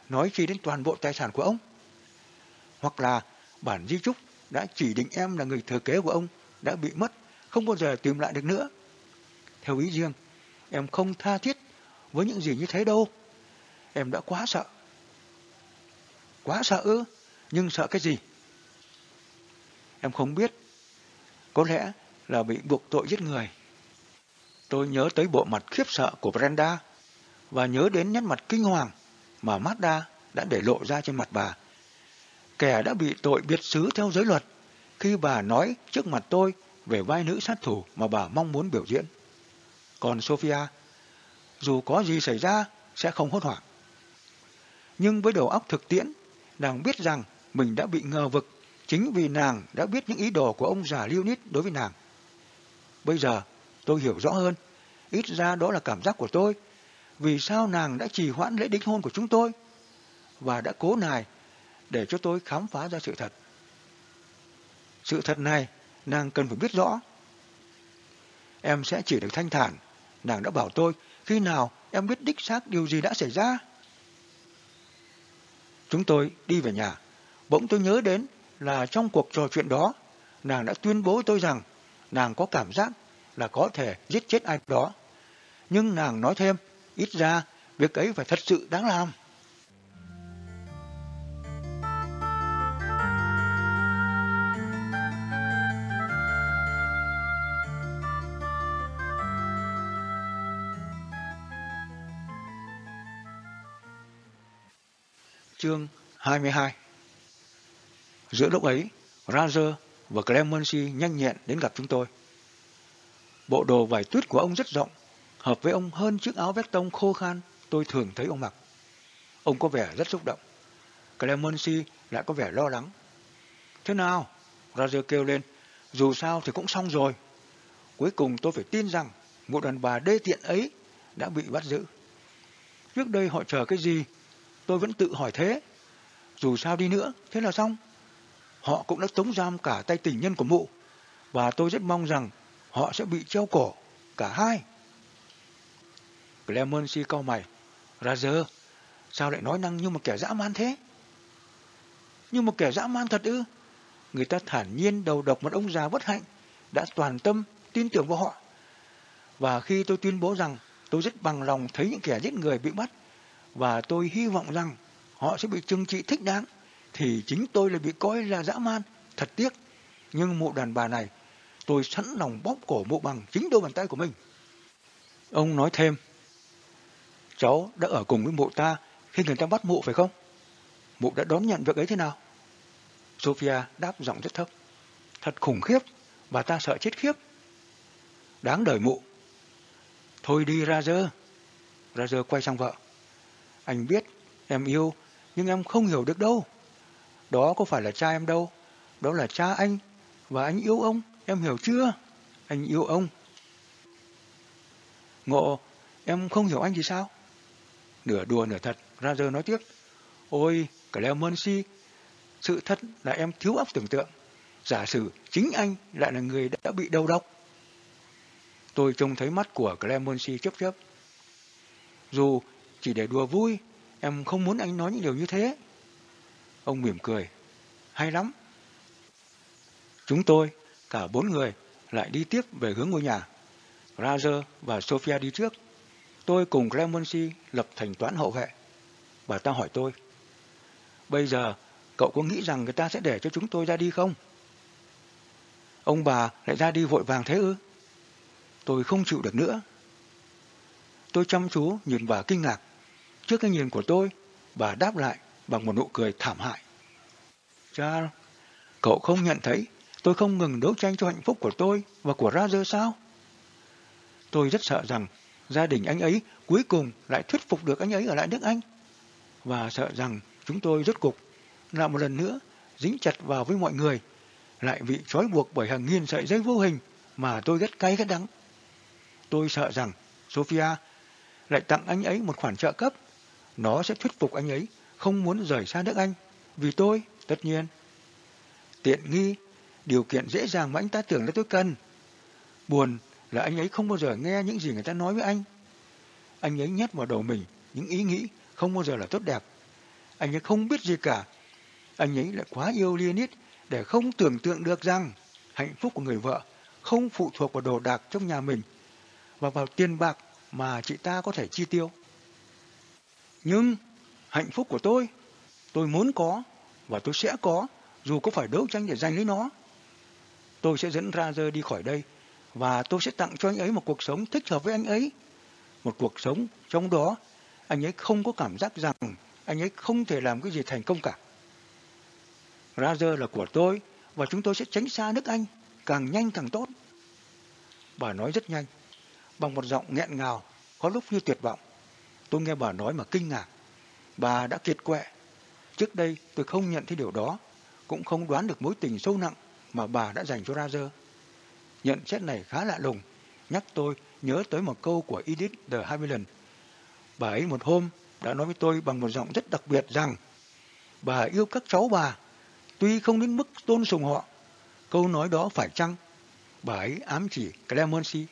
nói chi đến toàn bộ tài sản của ông. Hoặc là bản di chúc đã chỉ định em là người thừa kế của ông đã bị mất, không bao giờ tìm lại được nữa. Theo ý riêng, em không tha thiết với những gì như thế đâu. Em đã quá sợ. Quá sợ ư? Nhưng sợ cái gì? Em không biết. Có lẽ là bị buộc tội giết người. Tôi nhớ tới bộ mặt khiếp sợ của Brenda và nhớ đến nét mặt kinh hoàng mà Mazda đã để lộ ra trên mặt bà. Kẻ đã bị tội biệt xứ theo giới luật khi bà nói trước mặt tôi về vai nữ sát thủ mà bà mong muốn biểu diễn. Còn Sophia, dù có gì xảy ra, sẽ không hốt hoảng. Nhưng với đầu óc thực tiễn, nàng biết rằng mình đã bị ngờ vực chính vì nàng đã biết những ý đồ của ông già Leonid đối với nàng. Bây giờ, tôi hiểu rõ hơn, ít ra đó là cảm giác của tôi, vì sao nàng đã trì hoãn lễ đính hôn của chúng tôi và đã cố nài để cho tôi khám phá ra sự thật. Sự thật này, nàng cần phải biết rõ. Em sẽ chỉ được thanh thản, nàng đã bảo tôi khi nào em biết đích xác điều gì đã xảy ra. Chúng tôi đi về nhà, bỗng tôi nhớ đến là trong cuộc trò chuyện đó, nàng đã tuyên bố tôi rằng nàng có cảm giác là có thể giết chết ai đó. Nhưng nàng nói thêm, ít ra việc ấy phải thật sự đáng làm. Chương 22 Giữa lúc ấy, Roger và Clemency nhanh nhẹn đến gặp chúng tôi. Bộ đồ vải tuyết của ông rất rộng, hợp với ông hơn chiếc áo vest tông khô khan tôi thường thấy ông mặc. Ông có vẻ rất xúc động. Clemency lại có vẻ lo lắng. Thế nào? Roger kêu lên. Dù sao thì cũng xong rồi. Cuối cùng tôi phải tin rằng một đàn bà đê tiện ấy đã bị bắt giữ. Trước đây họ chờ cái gì tôi vẫn tự hỏi thế. Dù sao đi nữa, thế là xong. Họ cũng đã tống giam cả tay tình nhân của mụ, và tôi rất mong rằng họ sẽ bị treo cổ, cả hai. Clemency cau mày, Roger, sao lại nói năng như một kẻ dã man thế? Như một kẻ dã man thật ư? Người ta thản nhiên đầu độc một ông già bất hạnh, đã toàn tâm tin tưởng vào họ. Và khi tôi tuyên bố rằng tôi rất bằng lòng thấy những kẻ giết người bị bắt, và tôi hy vọng rằng họ sẽ bị trừng trị thích đáng, thì chính tôi lại bị coi là dã man, thật tiếc. Nhưng mụ đàn bà này, tôi sẵn lòng bóp cổ mụ bằng chính đôi bàn tay của mình. Ông nói thêm, cháu đã ở cùng với mụ ta khi người ta bắt mụ phải không? Mụ đã đón nhận việc ấy thế nào? Sophia đáp giọng rất thấp. Thật khủng khiếp, và ta sợ chết khiếp. Đáng đời mụ. Thôi đi Razer. Razer quay sang vợ. Anh biết em yêu, nhưng em không hiểu được đâu. Đó có phải là cha em đâu. Đó là cha anh, và anh yêu ông, em hiểu chưa? Anh yêu ông. Ngộ, em không hiểu anh thì sao? Nửa đùa nửa thật, Roger nói tiếp. Ôi, Clemency, sự thật là em thiếu óc tưởng tượng. Giả sử chính anh lại là người đã bị đầu độc. Tôi trông thấy mắt của Clemency chớp chớp. Dù chỉ để đùa vui, em không muốn anh nói những điều như thế. Ông mỉm cười. Hay lắm. Chúng tôi, cả bốn người, lại đi tiếp về hướng ngôi nhà. Roger và Sophia đi trước. Tôi cùng Clemency lập thành toán hậu vệ. Bà ta hỏi tôi. Bây giờ, cậu có nghĩ rằng người ta sẽ để cho chúng tôi ra đi không? Ông bà lại ra đi vội vàng thế ư? Tôi không chịu được nữa. Tôi chăm chú nhìn bà kinh ngạc. Trước cái nhìn của tôi, bà đáp lại bằng một nụ cười thảm hại. Charles, cậu không nhận thấy tôi không ngừng đấu tranh cho hạnh phúc của tôi và của Roger sao? Tôi rất sợ rằng gia đình anh ấy cuối cùng lại thuyết phục được anh ấy ở lại nước Anh. Và sợ rằng chúng tôi rốt cục lại một lần nữa dính chặt vào với mọi người, lại bị trói buộc bởi hàng nghìn sợi dây vô hình mà tôi ghét cay ghét đắng. Tôi sợ rằng Sophia lại tặng anh ấy một khoản trợ cấp. Nó sẽ thuyết phục anh ấy không muốn rời xa nước Anh. Vì tôi, tất nhiên. Tiện nghi, điều kiện dễ dàng mà anh ta tưởng là tôi cần. Buồn là anh ấy không bao giờ nghe những gì người ta nói với anh. Anh ấy nhét vào đầu mình những ý nghĩ không bao giờ là tốt đẹp. Anh ấy không biết gì cả. Anh ấy lại quá yêu Leonid để không tưởng tượng được rằng hạnh phúc của người vợ không phụ thuộc vào đồ đạc trong nhà mình và vào tiền bạc mà chị ta có thể chi tiêu. Nhưng hạnh phúc của tôi, tôi muốn có và tôi sẽ có dù có phải đấu tranh để giành lấy nó. Tôi sẽ dẫn Razer đi khỏi đây và tôi sẽ tặng cho anh ấy một cuộc sống thích hợp với anh ấy. Một cuộc sống trong đó anh ấy không có cảm giác rằng anh ấy không thể làm cái gì thành công cả. Razer là của tôi và chúng tôi sẽ tránh xa nước Anh, càng nhanh càng tốt. Bà nói rất nhanh, bằng một giọng nghẹn ngào, có lúc như tuyệt vọng. Tôi nghe bà nói mà kinh ngạc. Bà đã kiệt quệ. Trước đây tôi không nhận thấy điều đó, cũng không đoán được mối tình sâu nặng mà bà đã dành cho Razer. Nhận xét này khá lạ lùng, nhắc tôi nhớ tới một câu của Edith de Havilland. Bà ấy một hôm đã nói với tôi bằng một giọng rất đặc biệt rằng bà yêu các cháu bà, tuy không đến mức tôn sùng họ. Câu nói đó phải chăng? Bà ấy ám chỉ Clemency.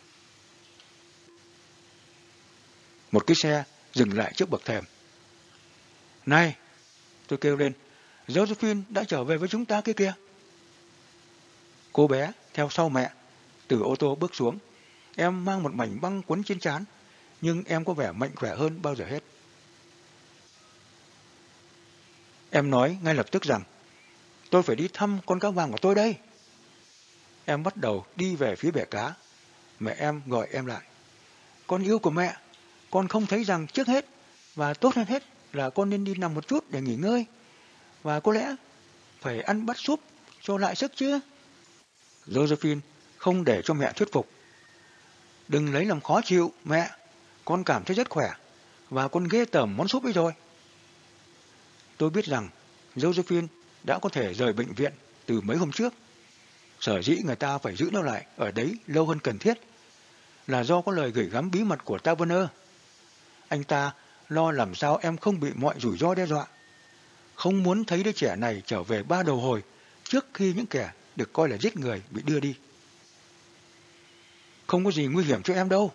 Một cái xe dừng lại trước bậc thềm. Này, tôi kêu lên, Josephine đã trở về với chúng ta kia kìa. Cô bé theo sau mẹ, từ ô tô bước xuống. Em mang một mảnh băng quấn trên trán, nhưng em có vẻ mạnh khỏe hơn bao giờ hết. Em nói ngay lập tức rằng, tôi phải đi thăm con cá vàng của tôi đây. Em bắt đầu đi về phía bể cá. Mẹ em gọi em lại. Con yêu của mẹ, con không thấy rằng trước hết và tốt hơn hết là con nên đi nằm một chút để nghỉ ngơi. Và có lẽ phải ăn bát súp cho lại sức chứ Josephine không để cho mẹ thuyết phục. Đừng lấy làm khó chịu, mẹ. Con cảm thấy rất khỏe và con ghê tởm món súp ấy rồi. Tôi biết rằng Josephine đã có thể rời bệnh viện từ mấy hôm trước. Sở dĩ người ta phải giữ nó lại ở đấy lâu hơn cần thiết là do có lời gửi gắm bí mật của Taverner. Anh ta lo làm sao em không bị mọi rủi ro đe dọa. Không muốn thấy đứa trẻ này trở về ba đầu hồi trước khi những kẻ được coi là giết người bị đưa đi. Không có gì nguy hiểm cho em đâu.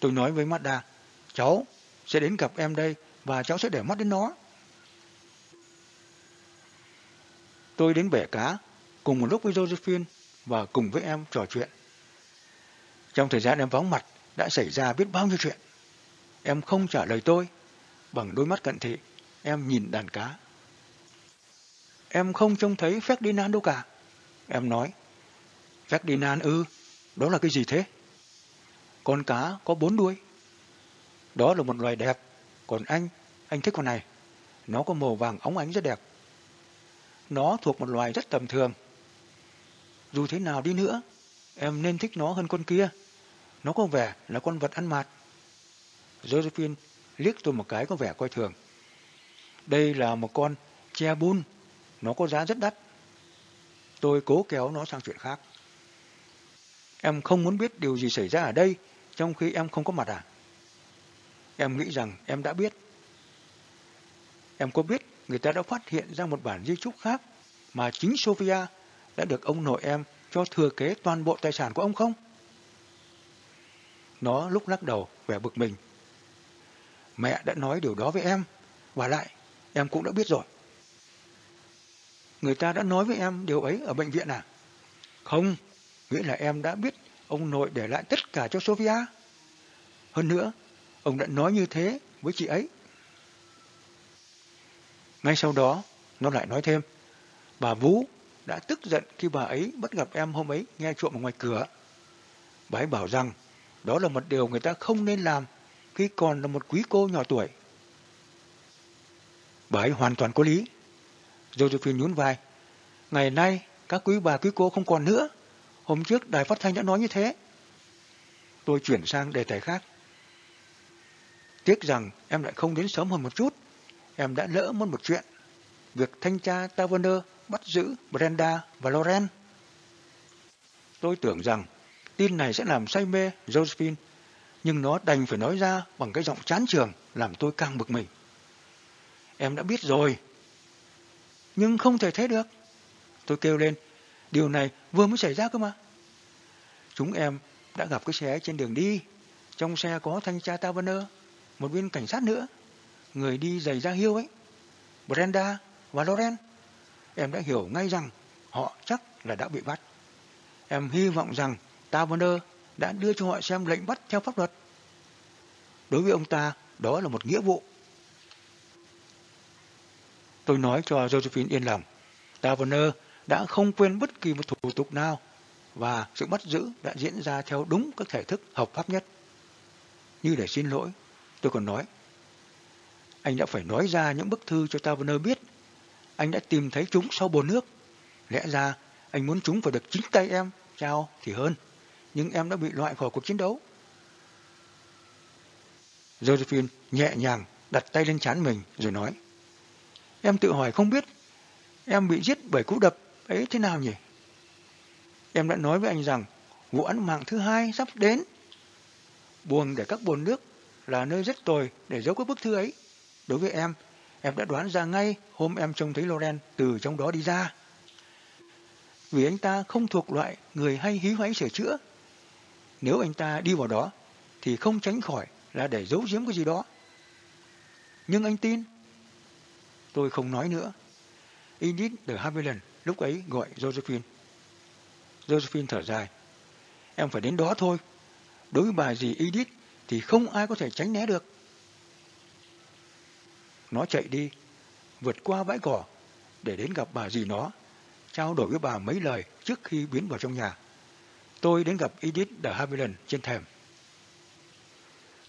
Tôi nói với Mazda, cháu sẽ đến gặp em đây và cháu sẽ để mắt đến nó. Tôi đến bể cá cùng một lúc với Josephine và cùng với em trò chuyện. Trong thời gian em vắng mặt đã xảy ra biết bao nhiêu chuyện. Em không trả lời tôi. Bằng đôi mắt cận thị, em nhìn đàn cá. Em không trông thấy Ferdinand đâu cả. Em nói, Ferdinand ư, đó là cái gì thế? Con cá có bốn đuôi. Đó là một loài đẹp. Còn anh, anh thích con này. Nó có màu vàng óng ánh rất đẹp. Nó thuộc một loài rất tầm thường. Dù thế nào đi nữa, em nên thích nó hơn con kia. Nó có vẻ là con vật ăn mạt. Josephine liếc tôi một cái có vẻ coi thường. Đây là một con che bun, nó có giá rất đắt. Tôi cố kéo nó sang chuyện khác. Em không muốn biết điều gì xảy ra ở đây trong khi em không có mặt à? Em nghĩ rằng em đã biết. Em có biết người ta đã phát hiện ra một bản di chúc khác mà chính Sophia đã được ông nội em cho thừa kế toàn bộ tài sản của ông không? Nó lúc lắc đầu vẻ bực mình Mẹ đã nói điều đó với em. Và lại, em cũng đã biết rồi. Người ta đã nói với em điều ấy ở bệnh viện à? Không, nghĩa là em đã biết ông nội để lại tất cả cho Sophia. Hơn nữa, ông đã nói như thế với chị ấy. Ngay sau đó, nó lại nói thêm, bà Vũ đã tức giận khi bà ấy bắt gặp em hôm ấy nghe trộm ở ngoài cửa. Bà ấy bảo rằng đó là một điều người ta không nên làm khi còn là một quý cô nhỏ tuổi. Bà ấy hoàn toàn có lý. Josephine nhún vai. Ngày nay, các quý bà quý cô không còn nữa. Hôm trước đài phát thanh đã nói như thế. Tôi chuyển sang đề tài khác. Tiếc rằng em lại không đến sớm hơn một chút. Em đã lỡ mất một chuyện. Việc thanh tra Taverner bắt giữ Brenda và Loren. Tôi tưởng rằng tin này sẽ làm say mê Josephine, nhưng nó đành phải nói ra bằng cái giọng chán trường làm tôi càng bực mình. Em đã biết rồi. Nhưng không thể thế được. Tôi kêu lên, điều này vừa mới xảy ra cơ mà. Chúng em đã gặp cái xe trên đường đi. Trong xe có thanh tra Taverner, một viên cảnh sát nữa, người đi giày da hiêu ấy, Brenda và Loren. Em đã hiểu ngay rằng họ chắc là đã bị bắt. Em hy vọng rằng Taverner đã đưa cho họ xem lệnh bắt theo pháp luật. Đối với ông ta, đó là một nghĩa vụ. Tôi nói cho Josephine yên lòng. Taverner đã không quên bất kỳ một thủ tục nào và sự bắt giữ đã diễn ra theo đúng các thể thức hợp pháp nhất. Như để xin lỗi, tôi còn nói, anh đã phải nói ra những bức thư cho Taverner biết. Anh đã tìm thấy chúng sau bồn nước. Lẽ ra anh muốn chúng phải được chính tay em, trao thì hơn. Nhưng em đã bị loại khỏi cuộc chiến đấu. Josephine nhẹ nhàng đặt tay lên chán mình rồi nói, Em tự hỏi không biết em bị giết bởi cú đập ấy thế nào nhỉ? Em đã nói với anh rằng vụ án mạng thứ hai sắp đến. buồn để các bồn nước là nơi rất tồi để giấu các bức thư ấy. Đối với em, em đã đoán ra ngay hôm em trông thấy Loren từ trong đó đi ra. Vì anh ta không thuộc loại người hay hí hoáy sửa chữa. Nếu anh ta đi vào đó, thì không tránh khỏi là để giấu giếm cái gì đó. Nhưng anh tin. Tôi không nói nữa. Edith de Havilland lúc ấy gọi Josephine. Josephine thở dài. Em phải đến đó thôi. Đối với bà gì Edith thì không ai có thể tránh né được. Nó chạy đi, vượt qua bãi cỏ để đến gặp bà dì nó, trao đổi với bà mấy lời trước khi biến vào trong nhà. Tôi đến gặp Edith de Havilland trên thềm.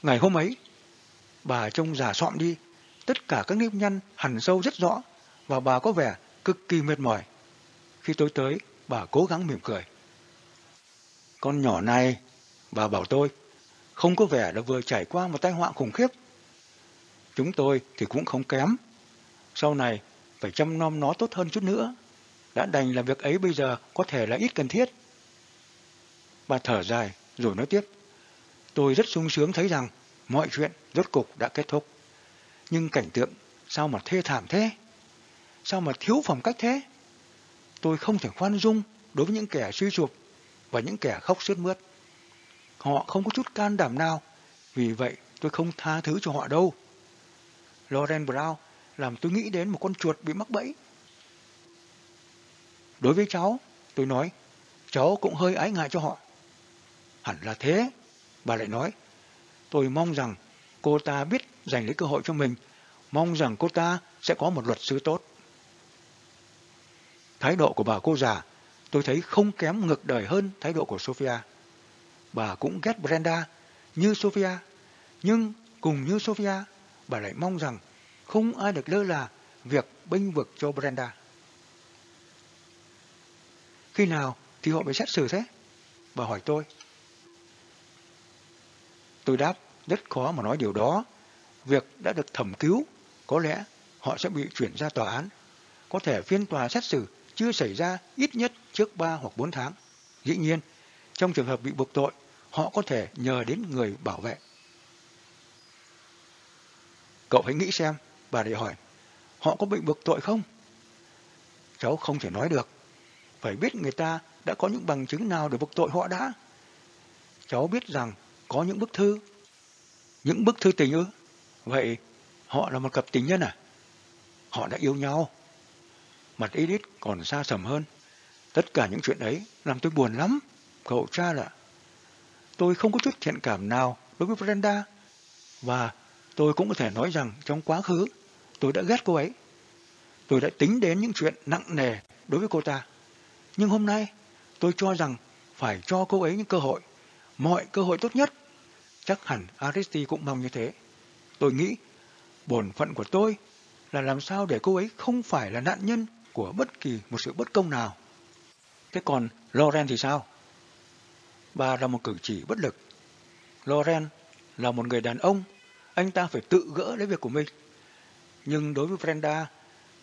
Ngày hôm ấy, bà trông già sọm đi, tất cả các nếp nhăn hẳn sâu rất rõ và bà có vẻ cực kỳ mệt mỏi. Khi tôi tới, bà cố gắng mỉm cười. Con nhỏ này, bà bảo tôi, không có vẻ là vừa trải qua một tai họa khủng khiếp. Chúng tôi thì cũng không kém. Sau này, phải chăm nom nó tốt hơn chút nữa. Đã đành là việc ấy bây giờ có thể là ít cần thiết và thở dài, rồi nói tiếp. Tôi rất sung sướng thấy rằng mọi chuyện rốt cục đã kết thúc. Nhưng cảnh tượng sao mà thê thảm thế? Sao mà thiếu phẩm cách thế? Tôi không thể khoan dung đối với những kẻ suy sụp và những kẻ khóc sướt mướt. Họ không có chút can đảm nào, vì vậy tôi không tha thứ cho họ đâu. Lauren Brown làm tôi nghĩ đến một con chuột bị mắc bẫy. Đối với cháu, tôi nói, cháu cũng hơi ái ngại cho họ. Hẳn là thế, bà lại nói. Tôi mong rằng cô ta biết dành lấy cơ hội cho mình, mong rằng cô ta sẽ có một luật sư tốt. Thái độ của bà cô già, tôi thấy không kém ngược đời hơn thái độ của Sophia. Bà cũng ghét Brenda như Sophia, nhưng cùng như Sophia, bà lại mong rằng không ai được lơ là việc bênh vực cho Brenda. Khi nào thì họ bị xét xử thế? Bà hỏi tôi. Tôi đáp, rất khó mà nói điều đó. Việc đã được thẩm cứu, có lẽ họ sẽ bị chuyển ra tòa án. Có thể phiên tòa xét xử chưa xảy ra ít nhất trước 3 hoặc 4 tháng. Dĩ nhiên, trong trường hợp bị buộc tội, họ có thể nhờ đến người bảo vệ. Cậu hãy nghĩ xem, bà để hỏi, họ có bị buộc tội không? Cháu không thể nói được. Phải biết người ta đã có những bằng chứng nào để buộc tội họ đã. Cháu biết rằng có những bức thư. Những bức thư tình ư? Vậy họ là một cặp tình nhân à? Họ đã yêu nhau. Mặt Edith còn xa sầm hơn. Tất cả những chuyện ấy làm tôi buồn lắm. Cậu cha ạ, tôi không có chút thiện cảm nào đối với Brenda. Và tôi cũng có thể nói rằng trong quá khứ tôi đã ghét cô ấy. Tôi đã tính đến những chuyện nặng nề đối với cô ta. Nhưng hôm nay tôi cho rằng phải cho cô ấy những cơ hội, mọi cơ hội tốt nhất. Chắc hẳn Aristi cũng mong như thế. Tôi nghĩ bổn phận của tôi là làm sao để cô ấy không phải là nạn nhân của bất kỳ một sự bất công nào. Thế còn Loren thì sao? Bà là một cử chỉ bất lực. Loren là một người đàn ông, anh ta phải tự gỡ lấy việc của mình. Nhưng đối với Brenda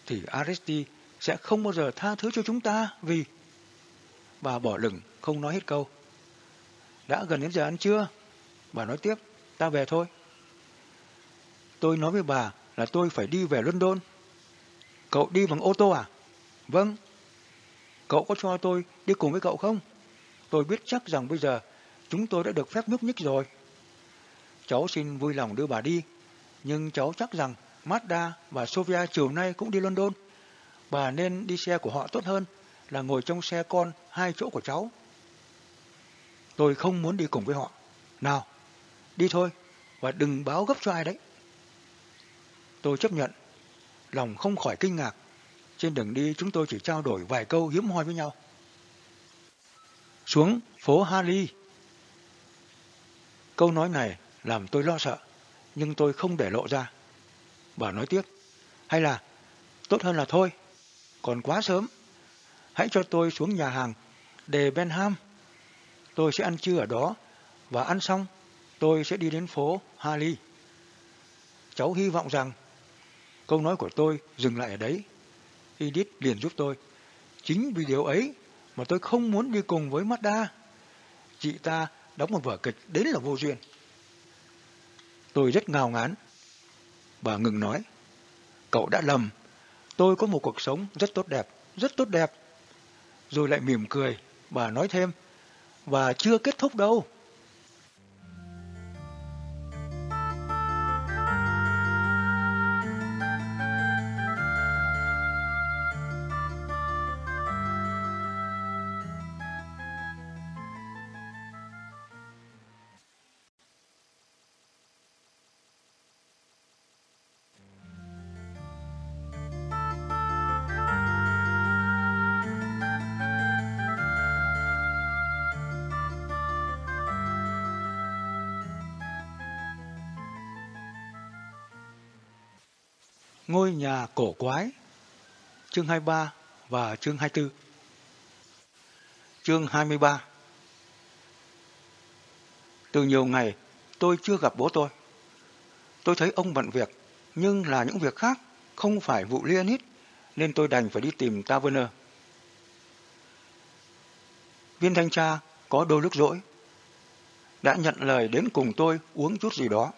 thì Aristi sẽ không bao giờ tha thứ cho chúng ta vì... Bà bỏ lửng, không nói hết câu. Đã gần đến giờ ăn trưa. Bà nói tiếp, ta về thôi. Tôi nói với bà là tôi phải đi về London. Cậu đi bằng ô tô à? Vâng. Cậu có cho tôi đi cùng với cậu không? Tôi biết chắc rằng bây giờ chúng tôi đã được phép nhúc nhích rồi. Cháu xin vui lòng đưa bà đi, nhưng cháu chắc rằng Mazda và Sofia chiều nay cũng đi London. Bà nên đi xe của họ tốt hơn là ngồi trong xe con hai chỗ của cháu. Tôi không muốn đi cùng với họ. Nào, đi thôi, và đừng báo gấp cho ai đấy. Tôi chấp nhận, lòng không khỏi kinh ngạc. Trên đường đi chúng tôi chỉ trao đổi vài câu hiếm hoi với nhau. Xuống phố Harley. Câu nói này làm tôi lo sợ, nhưng tôi không để lộ ra. Bà nói tiếp, hay là tốt hơn là thôi, còn quá sớm. Hãy cho tôi xuống nhà hàng đề Benham. Tôi sẽ ăn trưa ở đó và ăn xong tôi sẽ đi đến phố Harley. Cháu hy vọng rằng câu nói của tôi dừng lại ở đấy. Edith liền giúp tôi. Chính vì điều ấy mà tôi không muốn đi cùng với Mazda. Chị ta đóng một vở kịch đến là vô duyên. Tôi rất ngào ngán. Bà ngừng nói. Cậu đã lầm. Tôi có một cuộc sống rất tốt đẹp, rất tốt đẹp. Rồi lại mỉm cười. Bà nói thêm. Và chưa kết thúc đâu. Cổ quái Chương 23 và chương 24 Chương 23 Từ nhiều ngày tôi chưa gặp bố tôi. Tôi thấy ông bận việc, nhưng là những việc khác, không phải vụ Leonid, nên tôi đành phải đi tìm Taverner. Viên thanh tra có đôi lúc rỗi, đã nhận lời đến cùng tôi uống chút gì đó.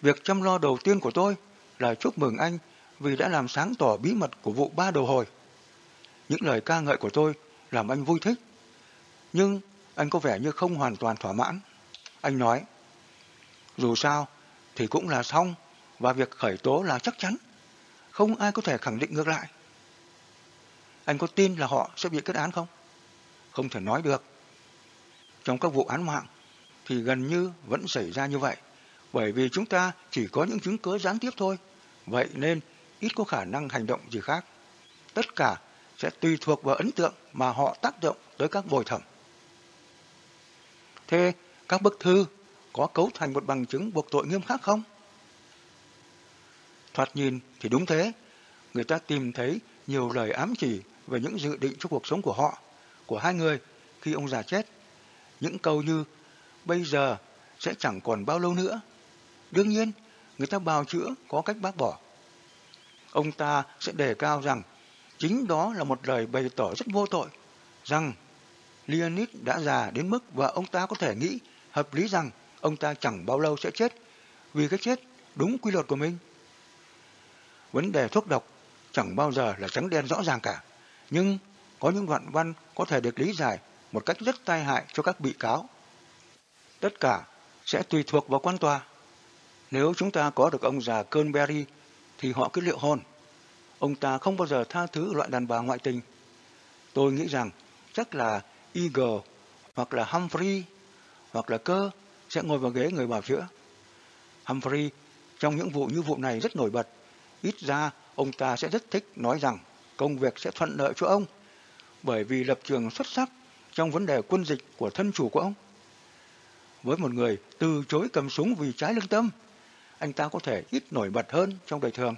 Việc chăm lo đầu tiên của tôi là chúc mừng anh vì đã làm sáng tỏ bí mật của vụ ba đầu hồi. Những lời ca ngợi của tôi làm anh vui thích. Nhưng anh có vẻ như không hoàn toàn thỏa mãn. Anh nói, dù sao thì cũng là xong và việc khởi tố là chắc chắn. Không ai có thể khẳng định ngược lại. Anh có tin là họ sẽ bị kết án không? Không thể nói được. Trong các vụ án mạng thì gần như vẫn xảy ra như vậy. Bởi vì chúng ta chỉ có những chứng cứ gián tiếp thôi. Vậy nên ít có khả năng hành động gì khác. Tất cả sẽ tùy thuộc vào ấn tượng mà họ tác động tới các bồi thẩm. Thế các bức thư có cấu thành một bằng chứng buộc tội nghiêm khắc không? Thoạt nhìn thì đúng thế. Người ta tìm thấy nhiều lời ám chỉ về những dự định cho cuộc sống của họ, của hai người khi ông già chết. Những câu như bây giờ sẽ chẳng còn bao lâu nữa. Đương nhiên, người ta bào chữa có cách bác bỏ. Ông ta sẽ đề cao rằng chính đó là một lời bày tỏ rất vô tội, rằng Leonid đã già đến mức và ông ta có thể nghĩ hợp lý rằng ông ta chẳng bao lâu sẽ chết vì cái chết đúng quy luật của mình. Vấn đề thuốc độc chẳng bao giờ là trắng đen rõ ràng cả, nhưng có những đoạn văn có thể được lý giải một cách rất tai hại cho các bị cáo. Tất cả sẽ tùy thuộc vào quan tòa Nếu chúng ta có được ông già Cernberry thì họ cứ liệu hôn Ông ta không bao giờ tha thứ loại đàn bà ngoại tình. Tôi nghĩ rằng chắc là Eagle hoặc là Humphrey hoặc là Cơ sẽ ngồi vào ghế người bảo chữa. Humphrey trong những vụ như vụ này rất nổi bật. Ít ra ông ta sẽ rất thích nói rằng công việc sẽ thuận lợi cho ông bởi vì lập trường xuất sắc trong vấn đề quân dịch của thân chủ của ông. Với một người từ chối cầm súng vì trái lương tâm, anh ta có thể ít nổi bật hơn trong đời thường.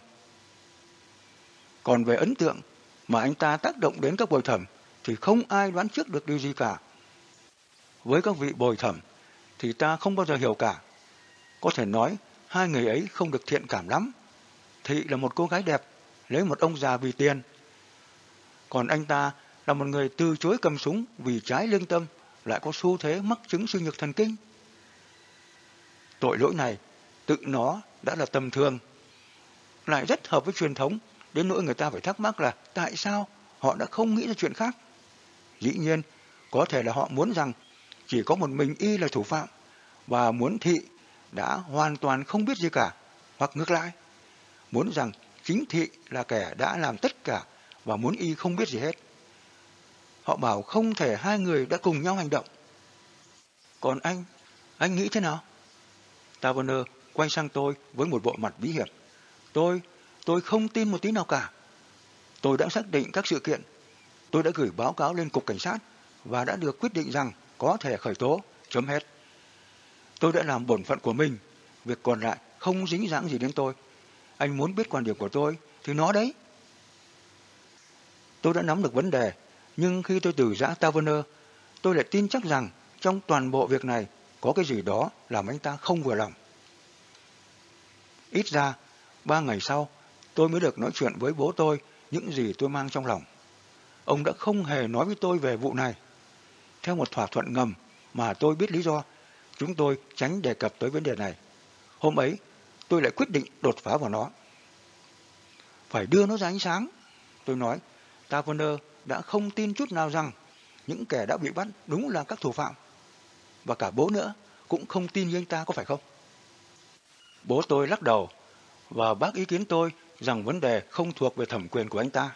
Còn về ấn tượng mà anh ta tác động đến các bồi thẩm thì không ai đoán trước được điều gì cả. Với các vị bồi thẩm thì ta không bao giờ hiểu cả. Có thể nói hai người ấy không được thiện cảm lắm. Thị là một cô gái đẹp, lấy một ông già vì tiền. Còn anh ta là một người từ chối cầm súng vì trái lương tâm, lại có xu thế mắc chứng suy nhược thần kinh. Tội lỗi này, tự nó đã là tầm thường, lại rất hợp với truyền thống, đến nỗi người ta phải thắc mắc là tại sao họ đã không nghĩ ra chuyện khác. Dĩ nhiên, có thể là họ muốn rằng chỉ có một mình y là thủ phạm, và muốn thị đã hoàn toàn không biết gì cả, hoặc ngược lại, muốn rằng chính thị là kẻ đã làm tất cả và muốn y không biết gì hết. Họ bảo không thể hai người đã cùng nhau hành động. Còn anh, anh nghĩ thế nào? Taverner quay sang tôi với một bộ mặt bí hiểm. Tôi, tôi không tin một tí nào cả. Tôi đã xác định các sự kiện. Tôi đã gửi báo cáo lên cục cảnh sát và đã được quyết định rằng có thể khởi tố, chấm hết. Tôi đã làm bổn phận của mình, việc còn lại không dính dáng gì đến tôi. Anh muốn biết quan điểm của tôi thì nó đấy. Tôi đã nắm được vấn đề, nhưng khi tôi từ giã Taverner, tôi lại tin chắc rằng trong toàn bộ việc này có cái gì đó làm anh ta không vừa lòng. Ít ra, ba ngày sau, tôi mới được nói chuyện với bố tôi những gì tôi mang trong lòng. Ông đã không hề nói với tôi về vụ này. Theo một thỏa thuận ngầm mà tôi biết lý do, chúng tôi tránh đề cập tới vấn đề này. Hôm ấy, tôi lại quyết định đột phá vào nó. Phải đưa nó ra ánh sáng. Tôi nói, Taverner đã không tin chút nào rằng những kẻ đã bị bắt đúng là các thủ phạm. Và cả bố nữa cũng không tin như anh ta có phải không? Bố tôi lắc đầu và bác ý kiến tôi rằng vấn đề không thuộc về thẩm quyền của anh ta.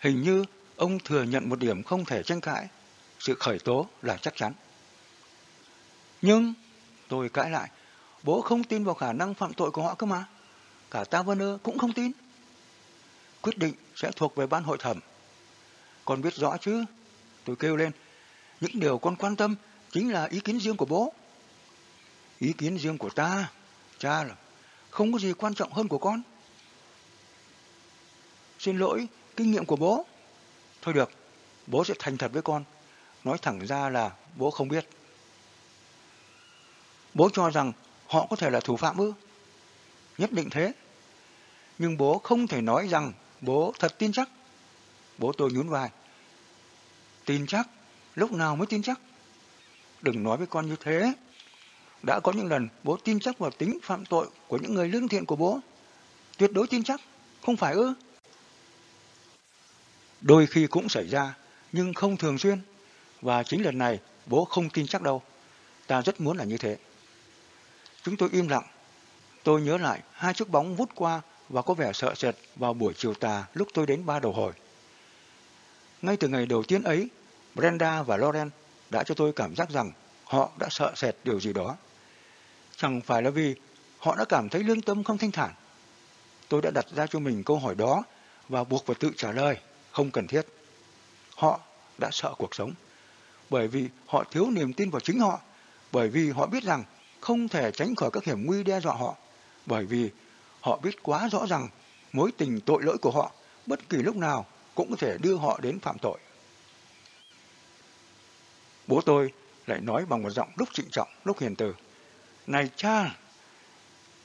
Hình như ông thừa nhận một điểm không thể tranh cãi, sự khởi tố là chắc chắn. Nhưng, tôi cãi lại, bố không tin vào khả năng phạm tội của họ cơ mà. Cả Taverner cũng không tin. Quyết định sẽ thuộc về ban hội thẩm. Con biết rõ chứ? Tôi kêu lên, những điều con quan tâm chính là ý kiến riêng của bố. Ý kiến riêng của ta, cha là không có gì quan trọng hơn của con. Xin lỗi, kinh nghiệm của bố. Thôi được, bố sẽ thành thật với con. Nói thẳng ra là bố không biết. Bố cho rằng họ có thể là thủ phạm ư? Nhất định thế. Nhưng bố không thể nói rằng bố thật tin chắc. Bố tôi nhún vai. Tin chắc? Lúc nào mới tin chắc? Đừng nói với con như thế. Đã có những lần bố tin chắc vào tính phạm tội của những người lương thiện của bố. Tuyệt đối tin chắc. Không phải ư? Đôi khi cũng xảy ra, nhưng không thường xuyên. Và chính lần này bố không tin chắc đâu. Ta rất muốn là như thế. Chúng tôi im lặng. Tôi nhớ lại hai chiếc bóng vút qua và có vẻ sợ sệt vào buổi chiều tà lúc tôi đến ba đầu hồi. Ngay từ ngày đầu tiên ấy, Brenda và Loren đã cho tôi cảm giác rằng họ đã sợ sệt điều gì đó. Chẳng phải là vì họ đã cảm thấy lương tâm không thanh thản. Tôi đã đặt ra cho mình câu hỏi đó và buộc phải tự trả lời, không cần thiết. Họ đã sợ cuộc sống, bởi vì họ thiếu niềm tin vào chính họ, bởi vì họ biết rằng không thể tránh khỏi các hiểm nguy đe dọa họ, bởi vì họ biết quá rõ rằng mối tình tội lỗi của họ bất kỳ lúc nào cũng có thể đưa họ đến phạm tội. Bố tôi lại nói bằng một giọng lúc trịnh trọng, lúc hiền từ. Này cha,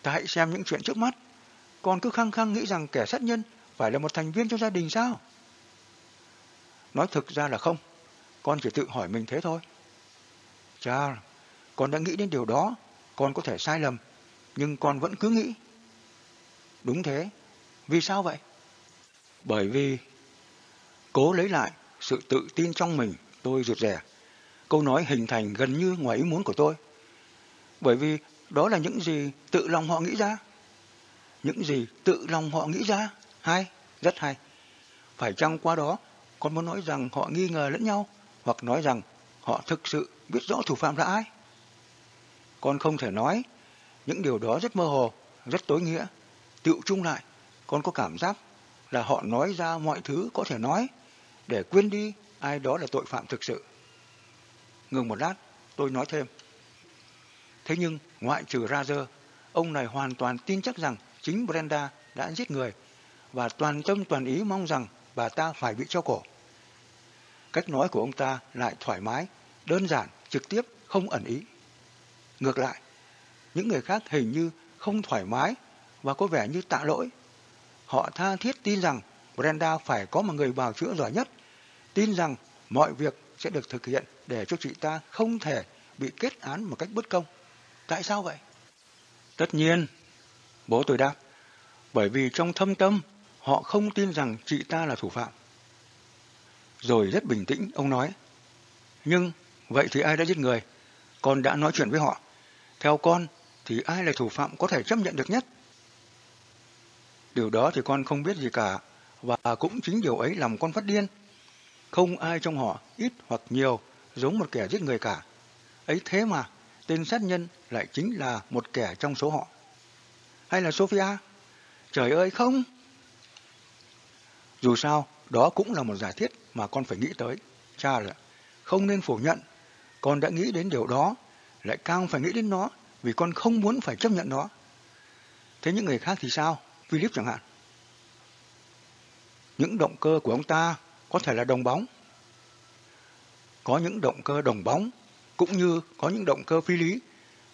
ta hãy xem những chuyện trước mắt. Con cứ khăng khăng nghĩ rằng kẻ sát nhân phải là một thành viên trong gia đình sao? Nói thực ra là không. Con chỉ tự hỏi mình thế thôi. Cha, con đã nghĩ đến điều đó. Con có thể sai lầm. Nhưng con vẫn cứ nghĩ. Đúng thế. Vì sao vậy? Bởi vì cố lấy lại sự tự tin trong mình tôi rụt rè. Câu nói hình thành gần như ngoài ý muốn của tôi. Bởi vì đó là những gì tự lòng họ nghĩ ra. Những gì tự lòng họ nghĩ ra. Hay, rất hay. Phải chăng qua đó con muốn nói rằng họ nghi ngờ lẫn nhau hoặc nói rằng họ thực sự biết rõ thủ phạm là ai? Con không thể nói những điều đó rất mơ hồ, rất tối nghĩa. Tiệu chung lại, con có cảm giác là họ nói ra mọi thứ có thể nói để quên đi ai đó là tội phạm thực sự. Ngừng một lát, tôi nói thêm. Thế nhưng, ngoại trừ Roger, ông này hoàn toàn tin chắc rằng chính Brenda đã giết người và toàn tâm toàn ý mong rằng bà ta phải bị cho cổ. Cách nói của ông ta lại thoải mái, đơn giản, trực tiếp, không ẩn ý. Ngược lại, những người khác hình như không thoải mái và có vẻ như tạ lỗi. Họ tha thiết tin rằng Brenda phải có một người bào chữa giỏi nhất, tin rằng mọi việc sẽ được thực hiện để cho chị ta không thể bị kết án một cách bất công. Tại sao vậy? Tất nhiên, bố tôi đáp, bởi vì trong thâm tâm họ không tin rằng chị ta là thủ phạm. Rồi rất bình tĩnh, ông nói, nhưng vậy thì ai đã giết người? Con đã nói chuyện với họ. Theo con thì ai là thủ phạm có thể chấp nhận được nhất? Điều đó thì con không biết gì cả, và cũng chính điều ấy làm con phát điên. Không ai trong họ, ít hoặc nhiều, giống một kẻ giết người cả. Ấy thế mà, tên sát nhân lại chính là một kẻ trong số họ. Hay là Sophia? Trời ơi không! Dù sao, đó cũng là một giả thiết mà con phải nghĩ tới. Cha là không nên phủ nhận. Con đã nghĩ đến điều đó, lại càng phải nghĩ đến nó vì con không muốn phải chấp nhận nó. Thế những người khác thì sao? Philip chẳng hạn. Những động cơ của ông ta có thể là đồng bóng. Có những động cơ đồng bóng, cũng như có những động cơ phi lý,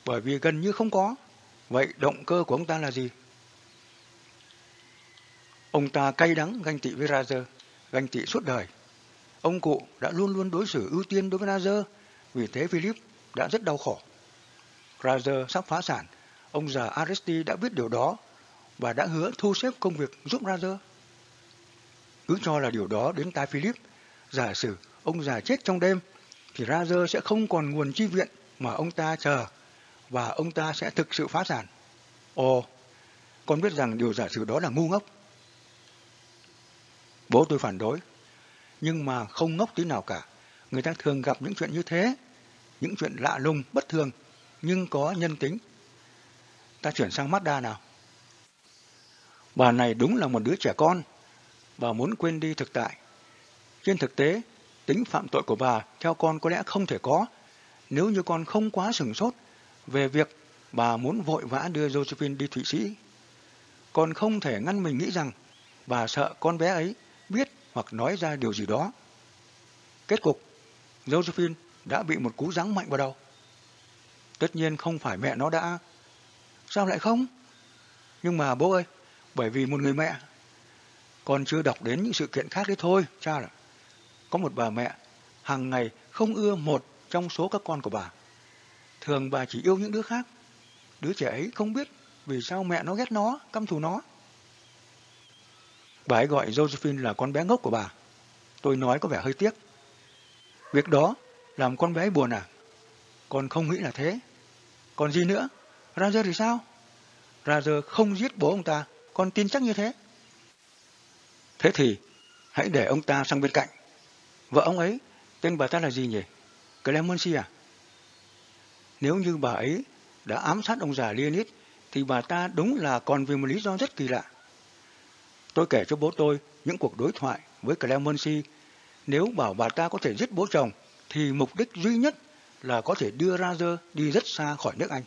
bởi vì gần như không có. Vậy động cơ của ông ta là gì? Ông ta cay đắng ganh tị với Razer, ganh tị suốt đời. Ông cụ đã luôn luôn đối xử ưu tiên đối với Razer, vì thế Philip đã rất đau khổ. Razer sắp phá sản, ông già Aristi đã biết điều đó và đã hứa thu xếp công việc giúp Razer. Cứ cho là điều đó đến tai Philip, giả sử ông già chết trong đêm, thì Razer sẽ không còn nguồn chi viện mà ông ta chờ, và ông ta sẽ thực sự phá sản. Ồ, con biết rằng điều giả sử đó là ngu ngốc. Bố tôi phản đối, nhưng mà không ngốc tí nào cả. Người ta thường gặp những chuyện như thế, những chuyện lạ lùng, bất thường, nhưng có nhân tính. Ta chuyển sang Mazda nào. Bà này đúng là một đứa trẻ con, bà muốn quên đi thực tại. Trên thực tế, tính phạm tội của bà theo con có lẽ không thể có, nếu như con không quá sừng sốt về việc bà muốn vội vã đưa Josephine đi Thụy Sĩ. Con không thể ngăn mình nghĩ rằng bà sợ con bé ấy biết hoặc nói ra điều gì đó. Kết cục, Josephine đã bị một cú giáng mạnh vào đầu. Tất nhiên không phải mẹ nó đã. Sao lại không? Nhưng mà bố ơi, bởi vì một người mẹ, con chưa đọc đến những sự kiện khác đấy thôi, cha ạ có một bà mẹ, hàng ngày không ưa một trong số các con của bà. Thường bà chỉ yêu những đứa khác. Đứa trẻ ấy không biết vì sao mẹ nó ghét nó, căm thù nó. Bà ấy gọi Josephine là con bé ngốc của bà. Tôi nói có vẻ hơi tiếc. Việc đó làm con bé ấy buồn à? Con không nghĩ là thế. Còn gì nữa? Roger thì sao? Roger không giết bố ông ta. Con tin chắc như thế. Thế thì hãy để ông ta sang bên cạnh. Vợ ông ấy, tên bà ta là gì nhỉ? Clemency à? Nếu như bà ấy đã ám sát ông già Leonid, thì bà ta đúng là còn vì một lý do rất kỳ lạ. Tôi kể cho bố tôi những cuộc đối thoại với Clemency. Nếu bảo bà ta có thể giết bố chồng, thì mục đích duy nhất là có thể đưa Razer đi rất xa khỏi nước Anh.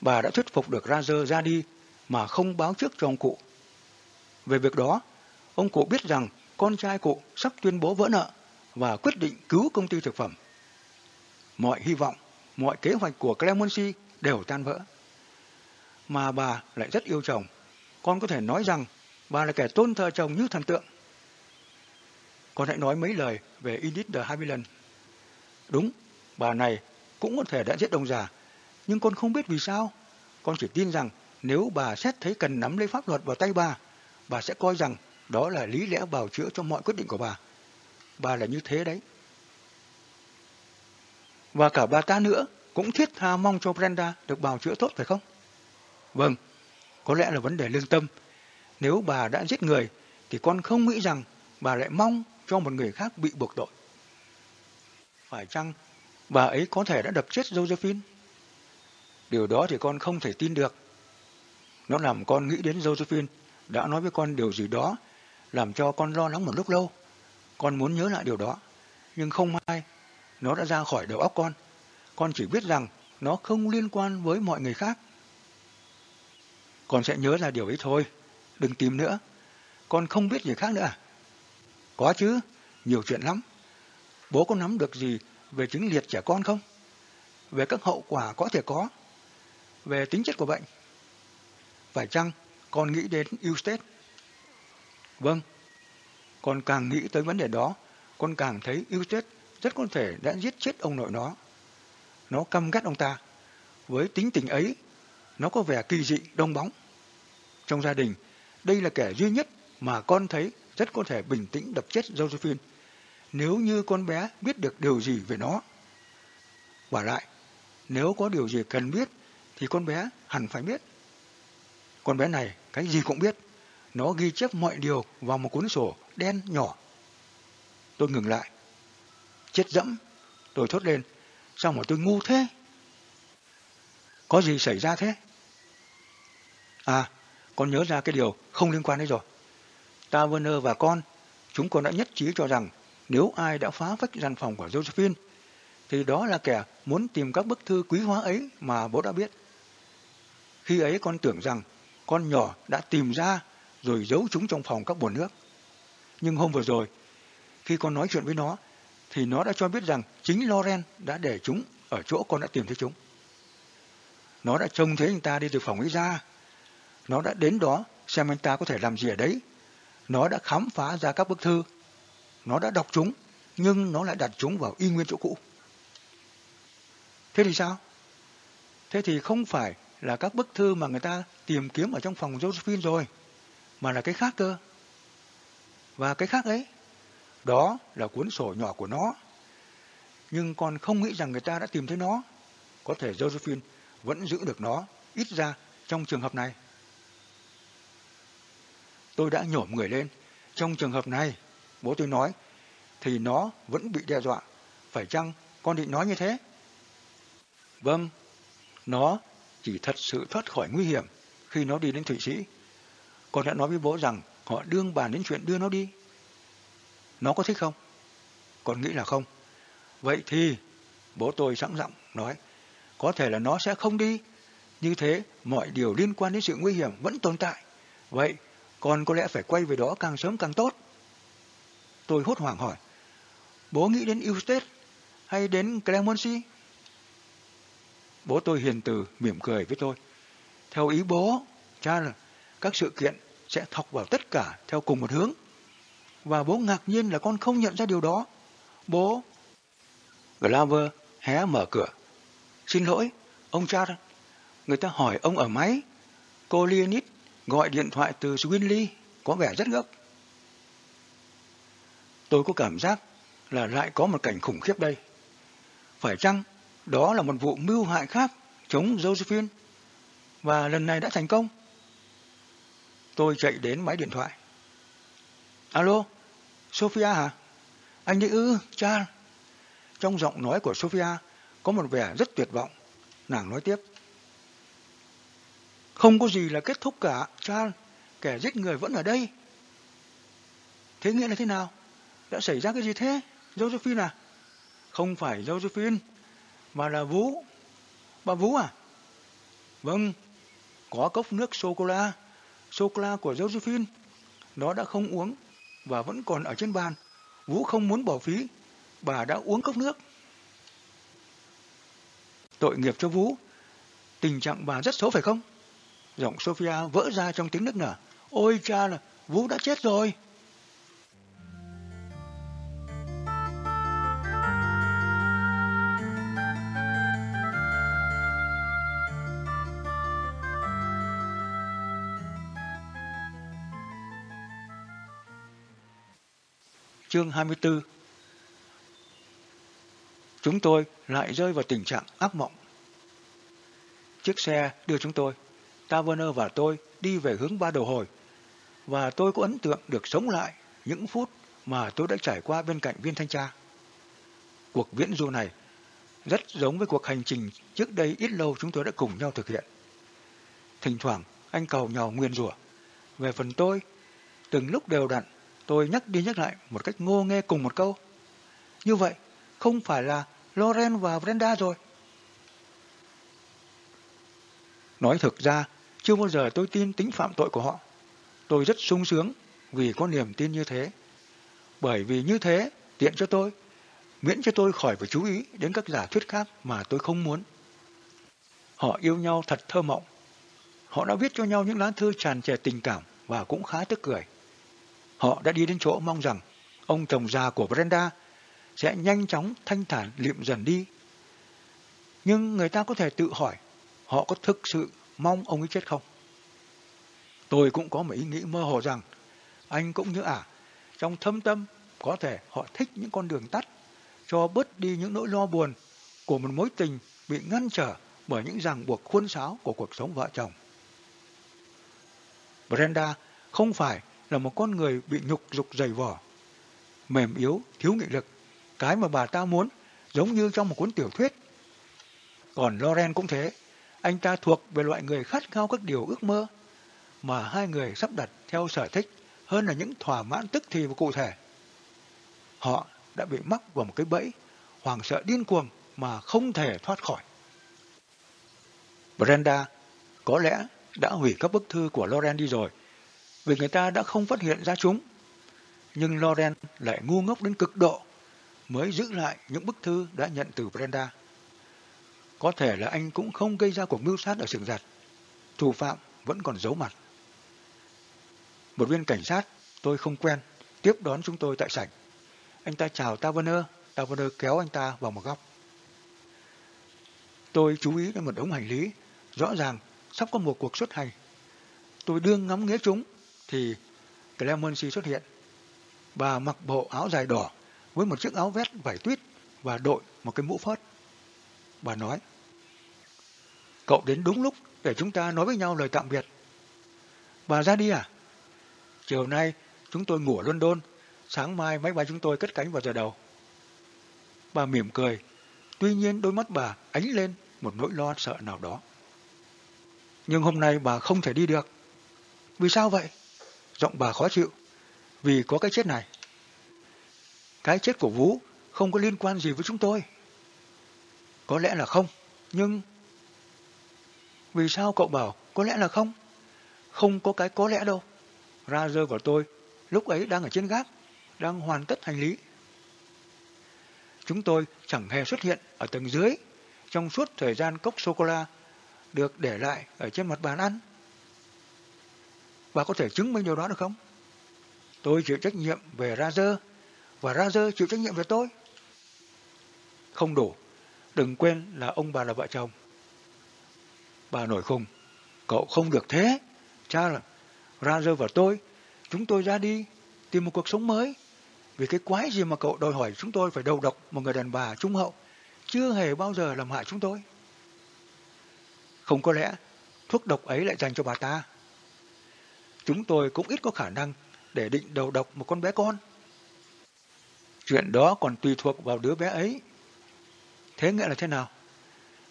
Bà đã thuyết phục được Razer ra đi mà không báo trước cho ông cụ. Về việc đó, ông cụ biết rằng con trai cụ sắp tuyên bố vỡ nợ và quyết định cứu công ty thực phẩm. Mọi hy vọng, mọi kế hoạch của Clemency đều tan vỡ. Mà bà lại rất yêu chồng. Con có thể nói rằng bà là kẻ tôn thờ chồng như thần tượng. Con hãy nói mấy lời về Edith de Havilland. Đúng, bà này cũng có thể đã giết ông già, nhưng con không biết vì sao. Con chỉ tin rằng nếu bà xét thấy cần nắm lấy pháp luật vào tay bà, bà sẽ coi rằng đó là lý lẽ bào chữa cho mọi quyết định của bà. Bà là như thế đấy. Và cả bà ta nữa, cũng thiết tha mong cho Brenda được bào chữa tốt phải không? Vâng, có lẽ là vấn đề lương tâm. Nếu bà đã giết người thì con không nghĩ rằng bà lại mong cho một người khác bị buộc tội. Phải chăng bà ấy có thể đã đập chết Josephine? Điều đó thì con không thể tin được. Nó làm con nghĩ đến Josephine đã nói với con điều gì đó làm cho con lo lắng một lúc lâu. Con muốn nhớ lại điều đó, nhưng không may nó đã ra khỏi đầu óc con. Con chỉ biết rằng nó không liên quan với mọi người khác. Con sẽ nhớ ra điều ấy thôi, đừng tìm nữa. Con không biết gì khác nữa à? Có chứ, nhiều chuyện lắm. Bố có nắm được gì về chứng liệt trẻ con không? Về các hậu quả có thể có? Về tính chất của bệnh? Phải chăng con nghĩ đến Eustace? Vâng, con càng nghĩ tới vấn đề đó, con càng thấy yêu chết rất có thể đã giết chết ông nội nó. Nó căm ghét ông ta. Với tính tình ấy, nó có vẻ kỳ dị, đông bóng. Trong gia đình, đây là kẻ duy nhất mà con thấy rất có thể bình tĩnh đập chết Josephine nếu như con bé biết được điều gì về nó. Và lại, nếu có điều gì cần biết thì con bé hẳn phải biết. Con bé này cái gì cũng biết. Nó ghi chép mọi điều vào một cuốn sổ đen nhỏ. Tôi ngừng lại. Chết dẫm. Tôi thốt lên. Sao mà tôi ngu thế? Có gì xảy ra thế? À, con nhớ ra cái điều không liên quan đấy rồi. Taverner và con, chúng con đã nhất trí cho rằng nếu ai đã phá vách gian phòng của Josephine, thì đó là kẻ muốn tìm các bức thư quý hóa ấy mà bố đã biết. Khi ấy con tưởng rằng con nhỏ đã tìm ra rồi giấu chúng trong phòng các bồn nước. Nhưng hôm vừa rồi, khi con nói chuyện với nó, thì nó đã cho biết rằng chính Loren đã để chúng ở chỗ con đã tìm thấy chúng. Nó đã trông thấy anh ta đi từ phòng ấy ra. Nó đã đến đó xem anh ta có thể làm gì ở đấy. Nó đã khám phá ra các bức thư. Nó đã đọc chúng, nhưng nó lại đặt chúng vào y nguyên chỗ cũ. Thế thì sao? Thế thì không phải là các bức thư mà người ta tìm kiếm ở trong phòng Josephine rồi, mà là cái khác cơ. Và cái khác ấy, đó là cuốn sổ nhỏ của nó. Nhưng con không nghĩ rằng người ta đã tìm thấy nó. Có thể Josephine vẫn giữ được nó, ít ra trong trường hợp này. Tôi đã nhổm người lên. Trong trường hợp này, bố tôi nói, thì nó vẫn bị đe dọa. Phải chăng con định nói như thế? Vâng, nó chỉ thật sự thoát khỏi nguy hiểm khi nó đi đến Thụy Sĩ. Con đã nói với bố rằng họ đương bàn đến chuyện đưa nó đi. Nó có thích không? Con nghĩ là không. Vậy thì, bố tôi sẵn giọng nói, có thể là nó sẽ không đi. Như thế, mọi điều liên quan đến sự nguy hiểm vẫn tồn tại. Vậy, con có lẽ phải quay về đó càng sớm càng tốt. Tôi hốt hoảng hỏi, bố nghĩ đến Eustace hay đến Clemency? Bố tôi hiền từ, mỉm cười với tôi. Theo ý bố, cha là các sự kiện sẽ thọc vào tất cả theo cùng một hướng. Và bố ngạc nhiên là con không nhận ra điều đó. Bố... Glover hé mở cửa. Xin lỗi, ông cha, người ta hỏi ông ở máy. Cô Leonid gọi điện thoại từ Swinley, có vẻ rất gấp. Tôi có cảm giác là lại có một cảnh khủng khiếp đây. Phải chăng đó là một vụ mưu hại khác chống Josephine và lần này đã thành công. Tôi chạy đến máy điện thoại. Alo, Sophia hả? Anh ấy ư, cha. Trong giọng nói của Sophia có một vẻ rất tuyệt vọng. Nàng nói tiếp. Không có gì là kết thúc cả, cha. Kẻ giết người vẫn ở đây. Thế nghĩa là thế nào? Đã xảy ra cái gì thế? Josephine à? Không phải Josephine, mà là Vũ. Bà Vũ à? Vâng, có cốc nước sô-cô-la, sô-cô-la của Josephine. Nó đã không uống và vẫn còn ở trên bàn. Vũ không muốn bỏ phí, bà đã uống cốc nước. Tội nghiệp cho Vũ, tình trạng bà rất xấu phải không? Giọng Sophia vỡ ra trong tiếng nức nở. Ôi cha là, Vũ đã chết rồi. Chương 24 Chúng tôi lại rơi vào tình trạng ác mộng. Chiếc xe đưa chúng tôi, Taverner và tôi đi về hướng ba đầu hồi, và tôi có ấn tượng được sống lại những phút mà tôi đã trải qua bên cạnh viên thanh tra. Cuộc viễn du này rất giống với cuộc hành trình trước đây ít lâu chúng tôi đã cùng nhau thực hiện. Thỉnh thoảng anh cầu nhau nguyên rủa. Về phần tôi, từng lúc đều đặn, tôi nhắc đi nhắc lại một cách ngô nghe cùng một câu. Như vậy, không phải là Loren và Brenda rồi. Nói thực ra, chưa bao giờ tôi tin tính phạm tội của họ. Tôi rất sung sướng vì có niềm tin như thế. Bởi vì như thế, tiện cho tôi, miễn cho tôi khỏi phải chú ý đến các giả thuyết khác mà tôi không muốn. Họ yêu nhau thật thơ mộng. Họ đã viết cho nhau những lá thư tràn trề tình cảm và cũng khá tức cười. Họ đã đi đến chỗ mong rằng ông chồng già của Brenda sẽ nhanh chóng thanh thản liệm dần đi. Nhưng người ta có thể tự hỏi họ có thực sự mong ông ấy chết không? Tôi cũng có một ý nghĩ mơ hồ rằng anh cũng như ả, trong thâm tâm có thể họ thích những con đường tắt cho bớt đi những nỗi lo buồn của một mối tình bị ngăn trở bởi những ràng buộc khuôn sáo của cuộc sống vợ chồng. Brenda không phải là một con người bị nhục dục dày vỏ, mềm yếu, thiếu nghị lực, cái mà bà ta muốn giống như trong một cuốn tiểu thuyết. Còn Loren cũng thế, anh ta thuộc về loại người khát khao các điều ước mơ mà hai người sắp đặt theo sở thích hơn là những thỏa mãn tức thì và cụ thể. Họ đã bị mắc vào một cái bẫy, hoàng sợ điên cuồng mà không thể thoát khỏi. Brenda có lẽ đã hủy các bức thư của Loren đi rồi, vì người ta đã không phát hiện ra chúng. Nhưng Loren lại ngu ngốc đến cực độ, mới giữ lại những bức thư đã nhận từ Brenda. Có thể là anh cũng không gây ra cuộc mưu sát ở sừng giặt. Thủ phạm vẫn còn giấu mặt. Một viên cảnh sát tôi không quen tiếp đón chúng tôi tại sảnh. Anh ta chào Taverner, Taverner kéo anh ta vào một góc. Tôi chú ý đến một đống hành lý, rõ ràng sắp có một cuộc xuất hành. Tôi đương ngắm nghía chúng, thì Clemency xuất hiện. Bà mặc bộ áo dài đỏ với một chiếc áo vest vải tuyết và đội một cái mũ phớt. Bà nói, cậu đến đúng lúc để chúng ta nói với nhau lời tạm biệt. Bà ra đi à? Chiều nay chúng tôi ngủ ở London, sáng mai máy bay chúng tôi cất cánh vào giờ đầu. Bà mỉm cười, tuy nhiên đôi mắt bà ánh lên một nỗi lo sợ nào đó. Nhưng hôm nay bà không thể đi được. Vì sao vậy? Giọng bà khó chịu. Vì có cái chết này. Cái chết của Vũ không có liên quan gì với chúng tôi. Có lẽ là không, nhưng... Vì sao cậu bảo có lẽ là không? Không có cái có lẽ đâu. Ra rơi của tôi, lúc ấy đang ở trên gác, đang hoàn tất hành lý. Chúng tôi chẳng hề xuất hiện ở tầng dưới trong suốt thời gian cốc sô-cô-la được để lại ở trên mặt bàn ăn. Bà có thể chứng minh điều đó được không? Tôi chịu trách nhiệm về Razer và Razer chịu trách nhiệm về tôi. Không đủ. Đừng quên là ông bà là vợ chồng. Bà nổi khùng. Cậu không được thế. Cha là Razer và tôi, chúng tôi ra đi tìm một cuộc sống mới. Vì cái quái gì mà cậu đòi hỏi chúng tôi phải đầu độc một người đàn bà trung hậu, chưa hề bao giờ làm hại chúng tôi. Không có lẽ thuốc độc ấy lại dành cho bà ta. Chúng tôi cũng ít có khả năng để định đầu độc một con bé con. Chuyện đó còn tùy thuộc vào đứa bé ấy. Thế nghĩa là thế nào?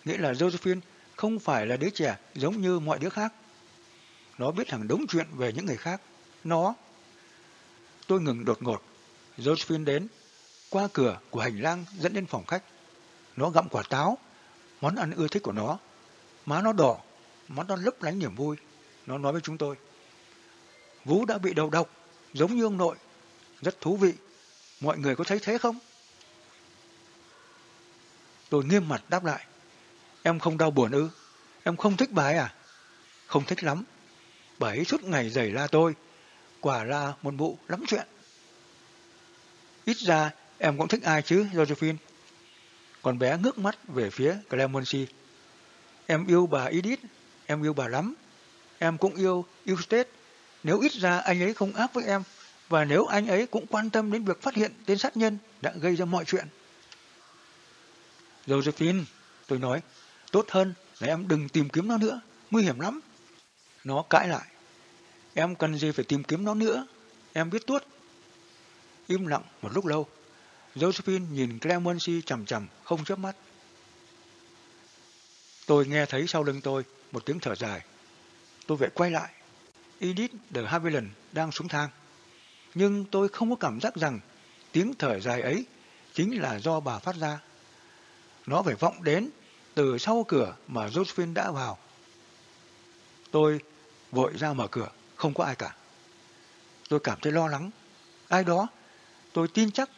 Nghĩa là Josephine không phải là đứa trẻ giống như mọi đứa khác. Nó biết hàng đống chuyện về những người khác. Nó. Tôi ngừng đột ngột. Josephine đến, qua cửa của hành lang dẫn đến phòng khách. Nó gặm quả táo, món ăn ưa thích của nó. Má nó đỏ, má nó lấp lánh niềm vui. Nó nói với chúng tôi. Vũ đã bị đầu độc, giống như ông nội. Rất thú vị. Mọi người có thấy thế không? Tôi nghiêm mặt đáp lại. Em không đau buồn ư? Em không thích bà ấy à? Không thích lắm. Bà ấy suốt ngày giày la tôi. Quả là một vụ lắm chuyện. Ít ra em cũng thích ai chứ, Josephine? Còn bé ngước mắt về phía Clemency. Em yêu bà Edith, em yêu bà lắm. Em cũng yêu Eustace. Nếu ít ra anh ấy không ác với em, và nếu anh ấy cũng quan tâm đến việc phát hiện tên sát nhân đã gây ra mọi chuyện. Josephine, tôi nói, tốt hơn là em đừng tìm kiếm nó nữa, nguy hiểm lắm. Nó cãi lại. Em cần gì phải tìm kiếm nó nữa, em biết tuốt. Im lặng một lúc lâu, Josephine nhìn Clemency chầm chầm, không chớp mắt. Tôi nghe thấy sau lưng tôi một tiếng thở dài. Tôi phải quay lại. Edith de Havilland đang xuống thang. Nhưng tôi không có cảm giác rằng tiếng thở dài ấy chính là do bà phát ra. Nó phải vọng đến từ sau cửa mà Josephine đã vào. Tôi vội ra mở cửa, không có ai cả. Tôi cảm thấy lo lắng. Ai đó, tôi tin chắc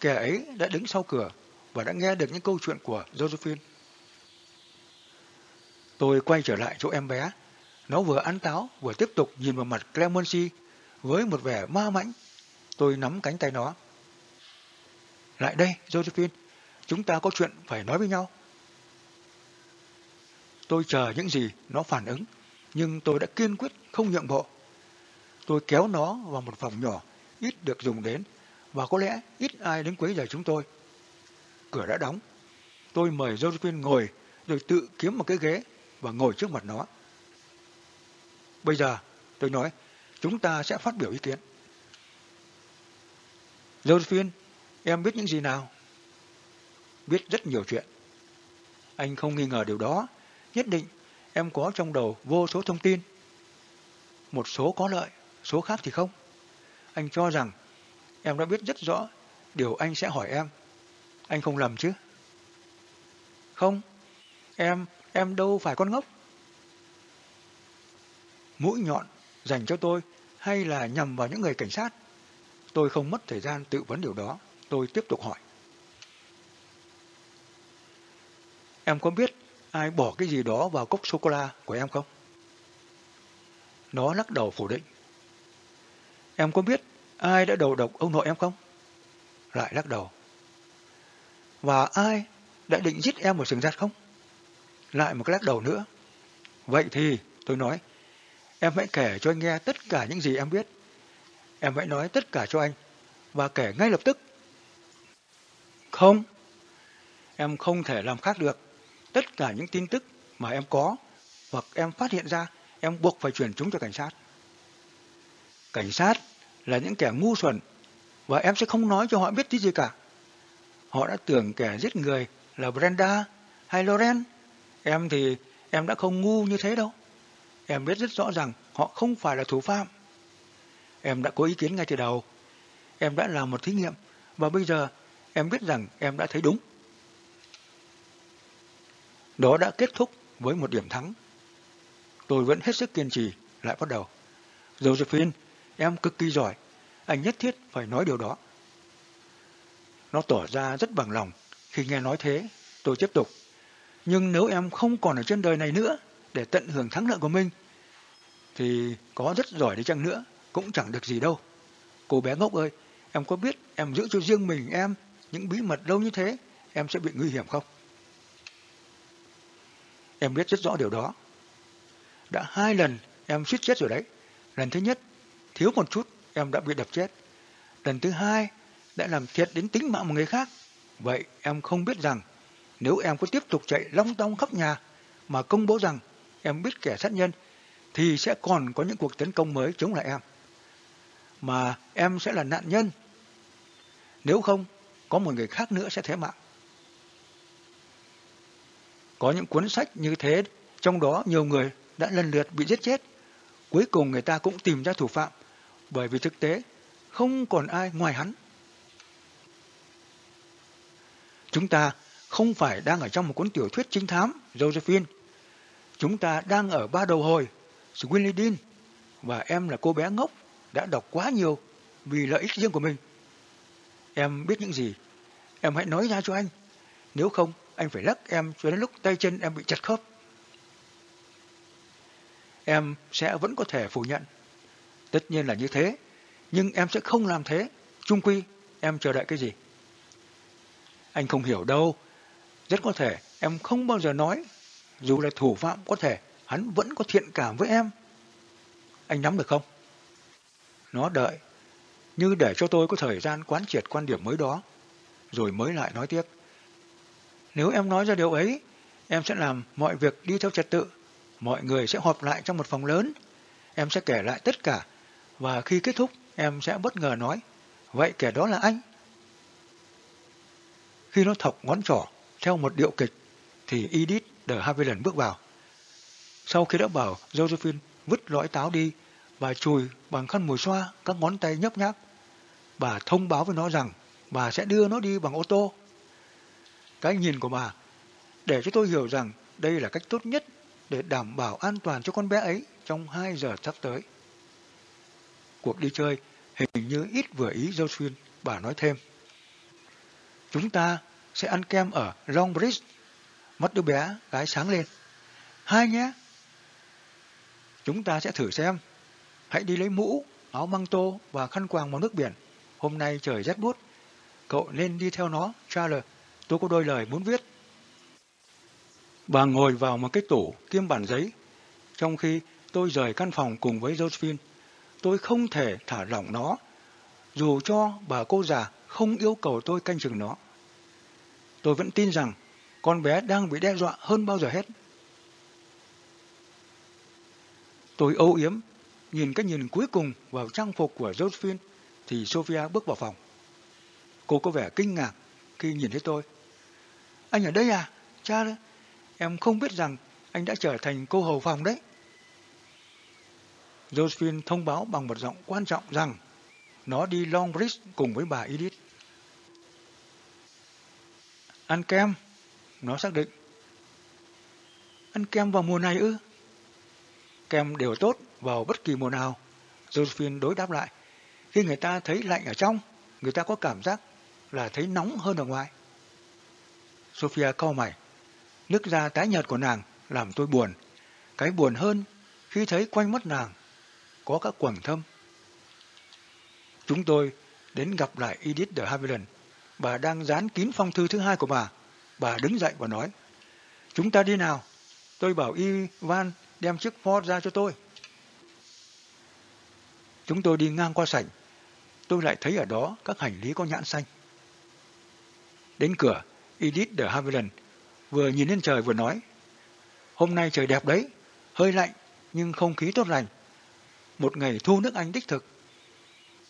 kẻ ấy đã đứng sau cửa và đã nghe được những câu chuyện của Josephine. Tôi quay trở lại chỗ em bé. Nó vừa ăn táo vừa tiếp tục nhìn vào mặt Clemency với một vẻ ma mãnh. Tôi nắm cánh tay nó. Lại đây, Josephine. Chúng ta có chuyện phải nói với nhau. Tôi chờ những gì nó phản ứng, nhưng tôi đã kiên quyết không nhượng bộ. Tôi kéo nó vào một phòng nhỏ, ít được dùng đến, và có lẽ ít ai đến quấy rầy chúng tôi. Cửa đã đóng. Tôi mời Josephine ngồi, rồi tự kiếm một cái ghế và ngồi trước mặt nó. Bây giờ, tôi nói, chúng ta sẽ phát biểu ý kiến. Josephine, em biết những gì nào? Biết rất nhiều chuyện. Anh không nghi ngờ điều đó. Nhất định em có trong đầu vô số thông tin. Một số có lợi, số khác thì không. Anh cho rằng em đã biết rất rõ điều anh sẽ hỏi em. Anh không lầm chứ? Không, em Em đâu phải con ngốc. Mũi nhọn dành cho tôi hay là nhằm vào những người cảnh sát? Tôi không mất thời gian tự vấn điều đó. Tôi tiếp tục hỏi. Em có biết ai bỏ cái gì đó vào cốc sô-cô-la của em không? Nó lắc đầu phủ định. Em có biết ai đã đầu độc ông nội em không? Lại lắc đầu. Và ai đã định giết em ở sừng giặt không? lại một cái lắc đầu nữa. Vậy thì, tôi nói, em hãy kể cho anh nghe tất cả những gì em biết. Em hãy nói tất cả cho anh, và kể ngay lập tức. Không, em không thể làm khác được. Tất cả những tin tức mà em có, hoặc em phát hiện ra, em buộc phải chuyển chúng cho cảnh sát. Cảnh sát là những kẻ ngu xuẩn, và em sẽ không nói cho họ biết tí gì cả. Họ đã tưởng kẻ giết người là Brenda hay Loren Em thì em đã không ngu như thế đâu. Em biết rất rõ rằng họ không phải là thủ phạm. Em đã có ý kiến ngay từ đầu. Em đã làm một thí nghiệm và bây giờ em biết rằng em đã thấy đúng. Đó đã kết thúc với một điểm thắng. Tôi vẫn hết sức kiên trì, lại bắt đầu. Josephine, em cực kỳ giỏi. Anh nhất thiết phải nói điều đó. Nó tỏ ra rất bằng lòng. Khi nghe nói thế, tôi tiếp tục. Nhưng nếu em không còn ở trên đời này nữa để tận hưởng thắng lợi của mình, thì có rất giỏi đi chăng nữa, cũng chẳng được gì đâu. Cô bé ngốc ơi, em có biết em giữ cho riêng mình em những bí mật lâu như thế, em sẽ bị nguy hiểm không? Em biết rất rõ điều đó. Đã hai lần em suýt chết rồi đấy. Lần thứ nhất, thiếu một chút, em đã bị đập chết. Lần thứ hai, đã làm thiệt đến tính mạng một người khác. Vậy em không biết rằng nếu em có tiếp tục chạy long tong khắp nhà mà công bố rằng em biết kẻ sát nhân, thì sẽ còn có những cuộc tấn công mới chống lại em. Mà em sẽ là nạn nhân. Nếu không, có một người khác nữa sẽ thế mạng. Có những cuốn sách như thế, trong đó nhiều người đã lần lượt bị giết chết. Cuối cùng người ta cũng tìm ra thủ phạm, bởi vì thực tế không còn ai ngoài hắn. Chúng ta không phải đang ở trong một cuốn tiểu thuyết trinh thám, Josephine. Chúng ta đang ở ba đầu hồi, Swinlidin, và em là cô bé ngốc, đã đọc quá nhiều vì lợi ích riêng của mình. Em biết những gì, em hãy nói ra cho anh. Nếu không, anh phải lắc em cho đến lúc tay chân em bị chặt khớp. Em sẽ vẫn có thể phủ nhận. Tất nhiên là như thế, nhưng em sẽ không làm thế. Trung quy, em chờ đợi cái gì? Anh không hiểu đâu, rất có thể em không bao giờ nói, dù là thủ phạm có thể hắn vẫn có thiện cảm với em. Anh nắm được không? Nó đợi, như để cho tôi có thời gian quán triệt quan điểm mới đó, rồi mới lại nói tiếp. Nếu em nói ra điều ấy, Em sẽ làm mọi việc đi theo trật tự. Mọi người sẽ họp lại trong một phòng lớn. Em sẽ kể lại tất cả. Và khi kết thúc, em sẽ bất ngờ nói, vậy kẻ đó là anh. Khi nó thọc ngón trỏ theo một điệu kịch, thì Edith de Havilland bước vào. Sau khi đã bảo Josephine vứt lõi táo đi và chùi bằng khăn mùi xoa các ngón tay nhấp nháp, bà thông báo với nó rằng bà sẽ đưa nó đi bằng ô tô. Cái nhìn của bà để cho tôi hiểu rằng đây là cách tốt nhất để đảm bảo an toàn cho con bé ấy trong 2 giờ sắp tới. Cuộc đi chơi hình như ít vừa ý Josephine, bà nói thêm. Chúng ta sẽ ăn kem ở Longbridge. Mắt đứa bé gái sáng lên. Hai nhé. Chúng ta sẽ thử xem. Hãy đi lấy mũ, áo măng tô và khăn quàng màu nước biển. Hôm nay trời rét buốt. Cậu nên đi theo nó, Charles. Tôi có đôi lời muốn viết. Bà ngồi vào một cái tủ kiêm bản giấy. Trong khi tôi rời căn phòng cùng với Josephine, tôi không thể thả lỏng nó, dù cho bà cô già không yêu cầu tôi canh chừng nó. Tôi vẫn tin rằng con bé đang bị đe dọa hơn bao giờ hết. Tôi âu yếm, nhìn cái nhìn cuối cùng vào trang phục của Josephine, thì Sophia bước vào phòng. Cô có vẻ kinh ngạc khi nhìn thấy tôi. Anh ở đây à? Cha đó. Em không biết rằng anh đã trở thành cô hầu phòng đấy. Josephine thông báo bằng một giọng quan trọng rằng nó đi Long Bridge cùng với bà Edith. Ăn kem, nó xác định. Ăn kem vào mùa này ư? Kem đều tốt vào bất kỳ mùa nào. Josephine đối đáp lại. Khi người ta thấy lạnh ở trong, người ta có cảm giác là thấy nóng hơn ở ngoài. Sophia cau mày. Nước da tái nhợt của nàng làm tôi buồn. Cái buồn hơn khi thấy quanh mắt nàng có các quầng thâm. Chúng tôi đến gặp lại Edith de Havilland. Bà đang dán kín phong thư thứ hai của bà. Bà đứng dậy và nói, Chúng ta đi nào. Tôi bảo Ivan đem chiếc Ford ra cho tôi. Chúng tôi đi ngang qua sảnh. Tôi lại thấy ở đó các hành lý có nhãn xanh. Đến cửa, Edith de Havilland vừa nhìn lên trời vừa nói, Hôm nay trời đẹp đấy, hơi lạnh nhưng không khí tốt lành. Một ngày thu nước Anh đích thực.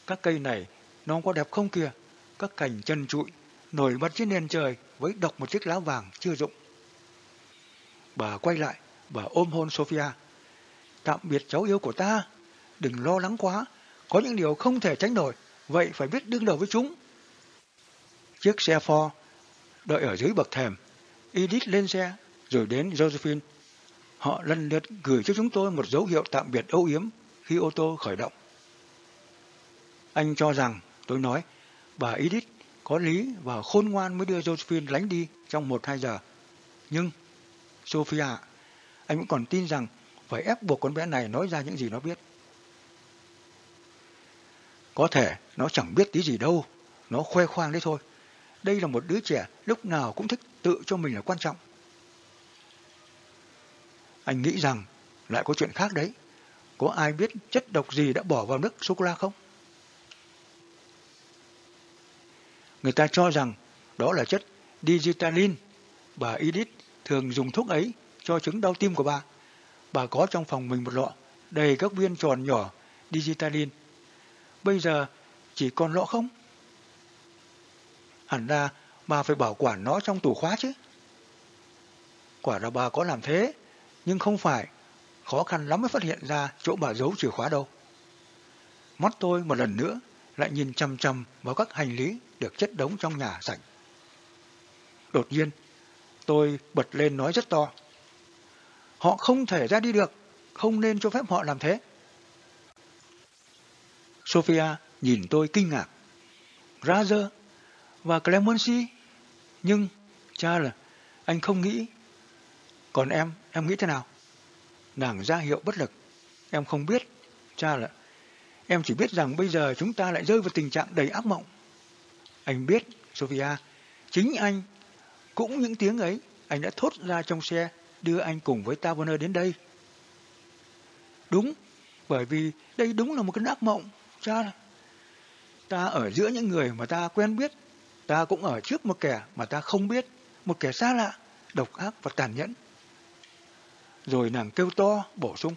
Các cây này nó có đẹp không kìa, các cành chân trụi, nổi bật trên nền trời với độc một chiếc lá vàng chưa dụng. Bà quay lại, bà ôm hôn Sophia. Tạm biệt cháu yêu của ta, đừng lo lắng quá, có những điều không thể tránh nổi, vậy phải biết đương đầu với chúng. Chiếc xe Ford đợi ở dưới bậc thềm, Edith lên xe, rồi đến Josephine. Họ lần lượt gửi cho chúng tôi một dấu hiệu tạm biệt âu yếm khi ô tô khởi động. Anh cho rằng, tôi nói, bà Edith có lý và khôn ngoan mới đưa Josephine lánh đi trong một hai giờ. Nhưng, Sophia, anh vẫn còn tin rằng phải ép buộc con bé này nói ra những gì nó biết. Có thể nó chẳng biết tí gì đâu, nó khoe khoang đấy thôi. Đây là một đứa trẻ lúc nào cũng thích tự cho mình là quan trọng. Anh nghĩ rằng lại có chuyện khác đấy. Có ai biết chất độc gì đã bỏ vào nước sô-cô-la không? Người ta cho rằng đó là chất digitalin. Bà Edith thường dùng thuốc ấy cho chứng đau tim của bà. Bà có trong phòng mình một lọ đầy các viên tròn nhỏ digitalin. Bây giờ chỉ còn lọ không? Hẳn ra bà phải bảo quản nó trong tủ khóa chứ. Quả là bà có làm thế, nhưng không phải khó khăn lắm mới phát hiện ra chỗ bà giấu chìa khóa đâu. Mắt tôi một lần nữa lại nhìn chăm chăm vào các hành lý được chất đống trong nhà sảnh. Đột nhiên, tôi bật lên nói rất to. Họ không thể ra đi được, không nên cho phép họ làm thế. Sophia nhìn tôi kinh ngạc. Razer và Clemency, nhưng, cha là, anh không nghĩ. Còn em, em nghĩ thế nào? Nàng ra hiệu bất lực. Em không biết, cha là, em chỉ biết rằng bây giờ chúng ta lại rơi vào tình trạng đầy ác mộng. Anh biết, Sophia, chính anh, cũng những tiếng ấy, anh đã thốt ra trong xe đưa anh cùng với Taverner đến đây. Đúng, bởi vì đây đúng là một cái ác mộng, cha. Ta ở giữa những người mà ta quen biết, ta cũng ở trước một kẻ mà ta không biết, một kẻ xa lạ, độc ác và tàn nhẫn. Rồi nàng kêu to, bổ sung.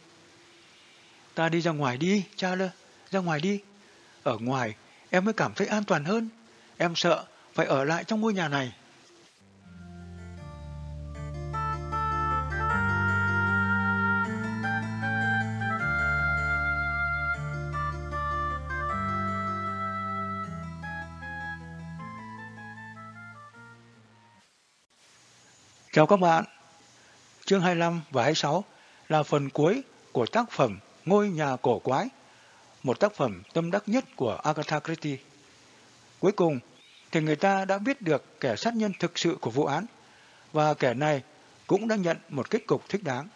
Ta đi ra ngoài đi, cha lơ ra ngoài đi. Ở ngoài, em mới cảm thấy an toàn hơn. Em sợ phải ở lại trong ngôi nhà này. Chào các bạn. Chương 25 và 26 là phần cuối của tác phẩm Ngôi nhà cổ quái, một tác phẩm tâm đắc nhất của Agatha Christie. Cuối cùng thì người ta đã biết được kẻ sát nhân thực sự của vụ án và kẻ này cũng đã nhận một kết cục thích đáng.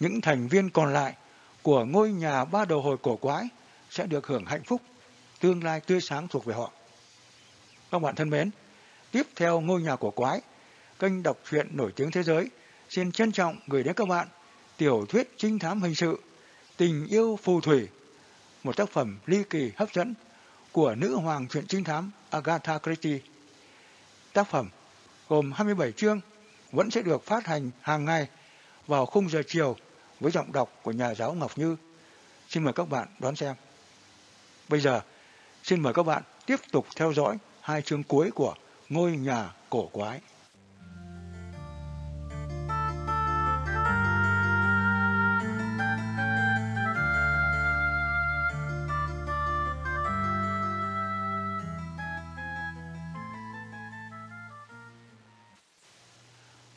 Những thành viên còn lại của ngôi nhà ba đầu hồi cổ quái sẽ được hưởng hạnh phúc, tương lai tươi sáng thuộc về họ. Các bạn thân mến, tiếp theo ngôi nhà cổ quái kênh đọc truyện nổi tiếng thế giới, xin trân trọng gửi đến các bạn tiểu thuyết trinh thám hình sự Tình yêu phù thủy, một tác phẩm ly kỳ hấp dẫn của nữ hoàng truyện trinh thám Agatha Christie. Tác phẩm gồm 27 chương vẫn sẽ được phát hành hàng ngày vào khung giờ chiều với giọng đọc của nhà giáo Ngọc Như. Xin mời các bạn đón xem. Bây giờ, xin mời các bạn tiếp tục theo dõi hai chương cuối của Ngôi nhà cổ quái.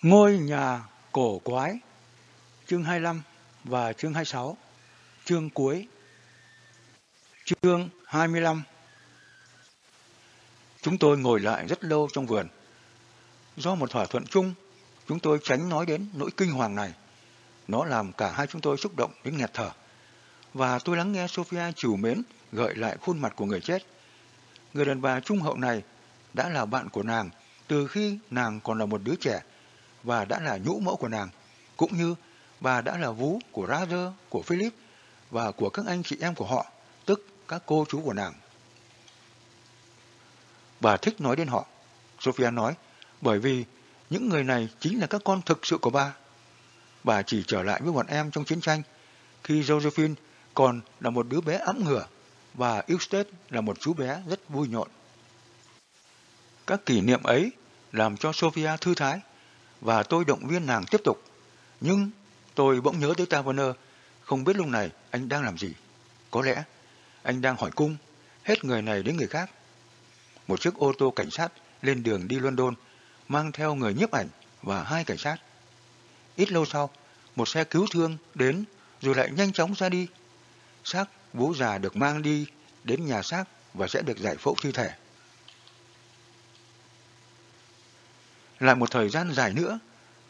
Ngôi nhà cổ quái Chương 25 và chương 26 Chương cuối Chương 25 Chúng tôi ngồi lại rất lâu trong vườn. Do một thỏa thuận chung, chúng tôi tránh nói đến nỗi kinh hoàng này. Nó làm cả hai chúng tôi xúc động đến nghẹt thở. Và tôi lắng nghe Sophia chủ mến gợi lại khuôn mặt của người chết. Người đàn bà trung hậu này đã là bạn của nàng từ khi nàng còn là một đứa trẻ và đã là nhũ mẫu của nàng, cũng như bà đã là vú của Roger, của Philip và của các anh chị em của họ, tức các cô chú của nàng. Bà thích nói đến họ. Sophia nói, bởi vì những người này chính là các con thực sự của bà. Bà chỉ trở lại với bọn em trong chiến tranh, khi Josephine còn là một đứa bé ấm ngửa và Eustace là một chú bé rất vui nhộn. Các kỷ niệm ấy làm cho Sophia thư thái và tôi động viên nàng tiếp tục. Nhưng tôi bỗng nhớ tới Taverner, không biết lúc này anh đang làm gì. Có lẽ anh đang hỏi cung, hết người này đến người khác. Một chiếc ô tô cảnh sát lên đường đi London, mang theo người nhiếp ảnh và hai cảnh sát. Ít lâu sau, một xe cứu thương đến rồi lại nhanh chóng ra đi. Xác bố già được mang đi đến nhà xác và sẽ được giải phẫu thi thể. Lại một thời gian dài nữa,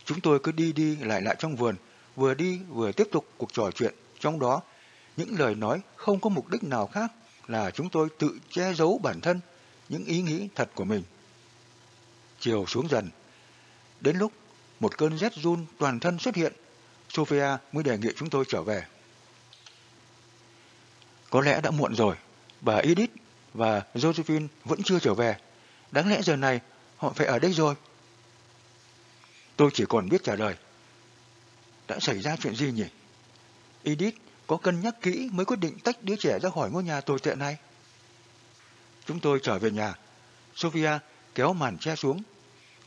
chúng tôi cứ đi đi lại lại trong vườn, vừa đi vừa tiếp tục cuộc trò chuyện, trong đó những lời nói không có mục đích nào khác là chúng tôi tự che giấu bản thân, những ý nghĩ thật của mình. Chiều xuống dần, đến lúc một cơn rét run toàn thân xuất hiện, Sophia mới đề nghị chúng tôi trở về. Có lẽ đã muộn rồi, bà Edith và Josephine vẫn chưa trở về. Đáng lẽ giờ này họ phải ở đây rồi. Tôi chỉ còn biết trả lời. Đã xảy ra chuyện gì nhỉ? Edith có cân nhắc kỹ mới quyết định tách đứa trẻ ra khỏi ngôi nhà tồi tệ này. Chúng tôi trở về nhà. Sophia kéo màn che xuống.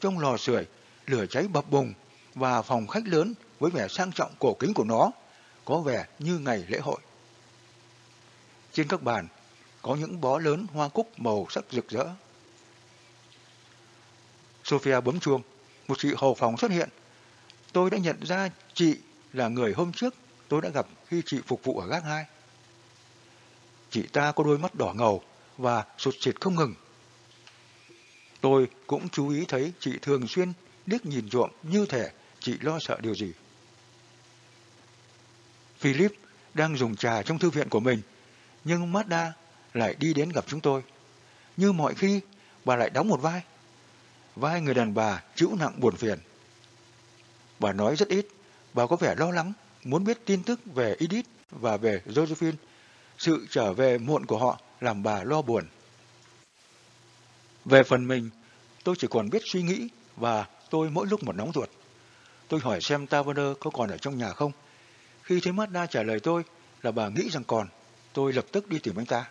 Trong lò sưởi, lửa cháy bập bùng và phòng khách lớn với vẻ sang trọng cổ kính của nó có vẻ như ngày lễ hội. Trên các bàn có những bó lớn hoa cúc màu sắc rực rỡ. Sophia bấm chuông một chị hầu phòng xuất hiện. Tôi đã nhận ra chị là người hôm trước tôi đã gặp khi chị phục vụ ở gác hai. Chị ta có đôi mắt đỏ ngầu và sụt sịt không ngừng. Tôi cũng chú ý thấy chị thường xuyên liếc nhìn trộm như thể chị lo sợ điều gì. Philip đang dùng trà trong thư viện của mình, nhưng Mazda lại đi đến gặp chúng tôi. Như mọi khi, bà lại đóng một vai vai người đàn bà chịu nặng buồn phiền. Bà nói rất ít, bà có vẻ lo lắng, muốn biết tin tức về Edith và về Josephine. Sự trở về muộn của họ làm bà lo buồn. Về phần mình, tôi chỉ còn biết suy nghĩ và tôi mỗi lúc một nóng ruột. Tôi hỏi xem Taverner có còn ở trong nhà không. Khi thấy Mazda trả lời tôi là bà nghĩ rằng còn, tôi lập tức đi tìm anh ta.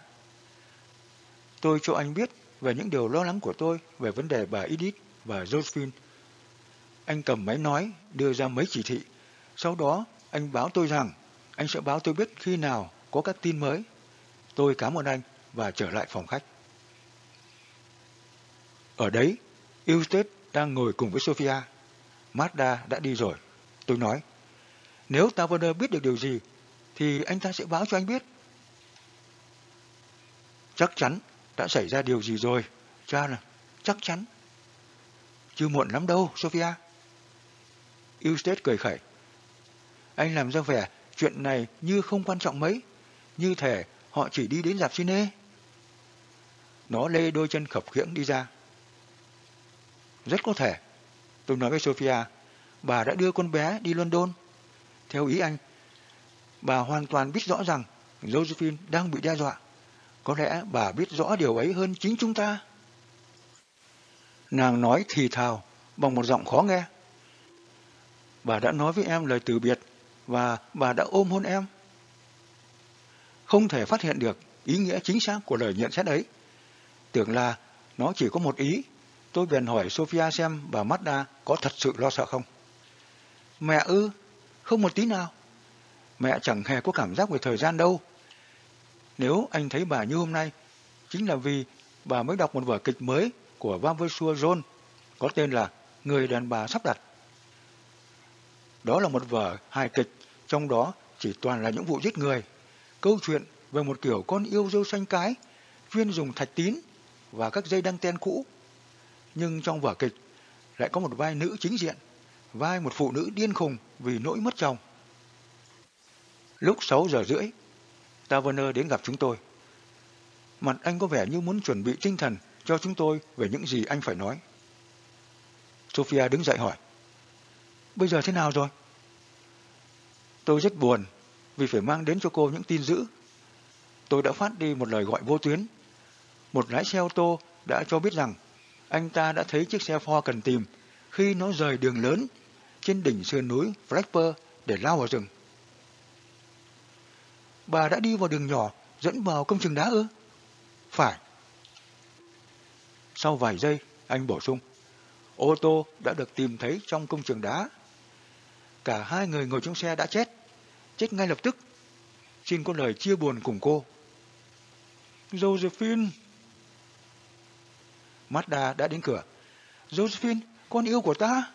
Tôi cho anh biết về những điều lo lắng của tôi về vấn đề bà Edith và Josephine. Anh cầm máy nói, đưa ra mấy chỉ thị. Sau đó, anh báo tôi rằng anh sẽ báo tôi biết khi nào có các tin mới. Tôi cảm ơn anh và trở lại phòng khách. Ở đấy, Eustace đang ngồi cùng với Sophia. Mazda đã đi rồi. Tôi nói, nếu Taverner biết được điều gì, thì anh ta sẽ báo cho anh biết. Chắc chắn đã xảy ra điều gì rồi, cha là chắc chắn. Chưa muộn lắm đâu, Sophia. Eustace cười khẩy. Anh làm ra vẻ chuyện này như không quan trọng mấy, như thể họ chỉ đi đến dạp cine. Nó lê đôi chân khập khiễng đi ra. Rất có thể. Tôi nói với Sophia, bà đã đưa con bé đi London. Theo ý anh, bà hoàn toàn biết rõ rằng Josephine đang bị đe dọa. Có lẽ bà biết rõ điều ấy hơn chính chúng ta. Nàng nói thì thào bằng một giọng khó nghe. Bà đã nói với em lời từ biệt và bà đã ôm hôn em. Không thể phát hiện được ý nghĩa chính xác của lời nhận xét ấy. Tưởng là nó chỉ có một ý. Tôi bèn hỏi Sophia xem bà Mazda có thật sự lo sợ không. Mẹ ư, không một tí nào. Mẹ chẳng hề có cảm giác về thời gian đâu. Nếu anh thấy bà như hôm nay, chính là vì bà mới đọc một vở kịch mới của Van Versua John, có tên là Người đàn bà sắp đặt. Đó là một vở hài kịch, trong đó chỉ toàn là những vụ giết người. Câu chuyện về một kiểu con yêu dâu xanh cái, chuyên dùng thạch tín và các dây đăng ten cũ. Nhưng trong vở kịch lại có một vai nữ chính diện, vai một phụ nữ điên khùng vì nỗi mất chồng. Lúc 6 giờ rưỡi, Taverner đến gặp chúng tôi. Mặt anh có vẻ như muốn chuẩn bị tinh thần cho chúng tôi về những gì anh phải nói. Sophia đứng dậy hỏi. Bây giờ thế nào rồi? Tôi rất buồn vì phải mang đến cho cô những tin dữ. Tôi đã phát đi một lời gọi vô tuyến. Một lái xe ô tô đã cho biết rằng anh ta đã thấy chiếc xe Ford cần tìm khi nó rời đường lớn trên đỉnh sườn núi Fletcher để lao vào rừng. Bà đã đi vào đường nhỏ dẫn vào công trường đá ư? Phải. Sau vài giây, anh bổ sung. Ô tô đã được tìm thấy trong công trường đá. Cả hai người ngồi trong xe đã chết. Chết ngay lập tức. Xin có lời chia buồn cùng cô. Josephine. Mazda đã đến cửa. Josephine, con yêu của ta.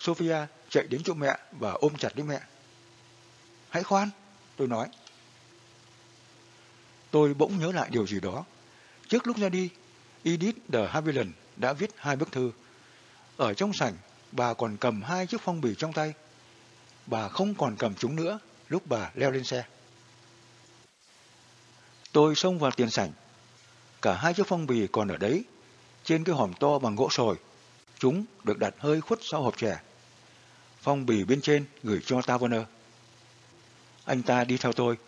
Sophia chạy đến chỗ mẹ và ôm chặt lấy mẹ. Hãy khoan, tôi nói. Tôi bỗng nhớ lại điều gì đó. Trước lúc ra đi, Edith de Havilland đã viết hai bức thư. Ở trong sảnh, bà còn cầm hai chiếc phong bì trong tay. Bà không còn cầm chúng nữa lúc bà leo lên xe. Tôi xông vào tiền sảnh. Cả hai chiếc phong bì còn ở đấy, trên cái hòm to bằng gỗ sồi. Chúng được đặt hơi khuất sau hộp trẻ. Phong bì bên trên gửi cho Taverner. Anh ta đi theo tôi.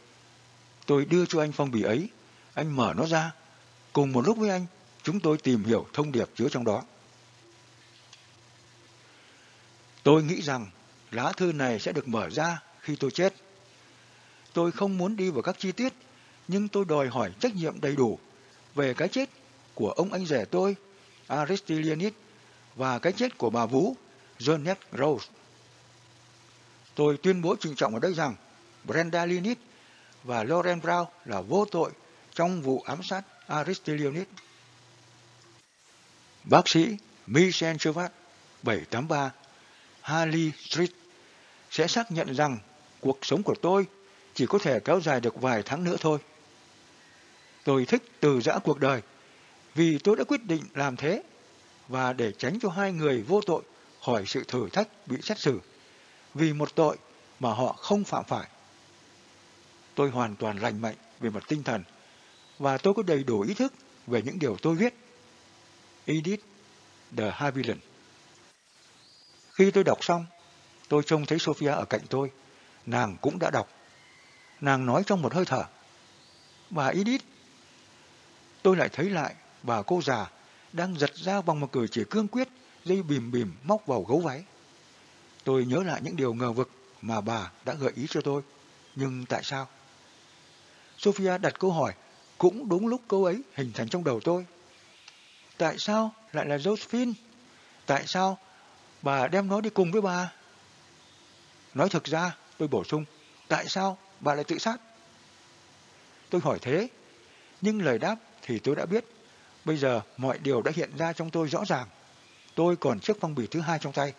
Tôi đưa cho anh phong bì ấy. Anh mở nó ra. Cùng một lúc với anh, chúng tôi tìm hiểu thông điệp chứa trong đó. Tôi nghĩ rằng lá thư này sẽ được mở ra khi tôi chết. Tôi không muốn đi vào các chi tiết, nhưng tôi đòi hỏi trách nhiệm đầy đủ về cái chết của ông anh rể tôi, Aristilianus, và cái chết của bà Vũ, Jeanette Rose. Tôi tuyên bố trịnh trọng ở đây rằng Brenda Linnet và Lauren Brown là vô tội trong vụ ám sát Aristillionit. Bác sĩ Michel Chovat, 783 Harley Street, sẽ xác nhận rằng cuộc sống của tôi chỉ có thể kéo dài được vài tháng nữa thôi. Tôi thích từ giã cuộc đời vì tôi đã quyết định làm thế và để tránh cho hai người vô tội khỏi sự thử thách bị xét xử vì một tội mà họ không phạm phải. Tôi hoàn toàn lành mạnh về mặt tinh thần và tôi có đầy đủ ý thức về những điều tôi viết. Edith the Havilland Khi tôi đọc xong, tôi trông thấy Sophia ở cạnh tôi. Nàng cũng đã đọc. Nàng nói trong một hơi thở. Bà Edith. Tôi lại thấy lại bà cô già đang giật ra bằng một cử chỉ cương quyết dây bìm bìm móc vào gấu váy. Tôi nhớ lại những điều ngờ vực mà bà đã gợi ý cho tôi. Nhưng tại sao? Sophia đặt câu hỏi cũng đúng lúc câu ấy hình thành trong đầu tôi. Tại sao lại là Josephine? Tại sao bà đem nó đi cùng với bà? Nói thực ra, tôi bổ sung, tại sao bà lại tự sát? Tôi hỏi thế, nhưng lời đáp thì tôi đã biết. Bây giờ mọi điều đã hiện ra trong tôi rõ ràng. Tôi còn chiếc phong bì thứ hai trong tay.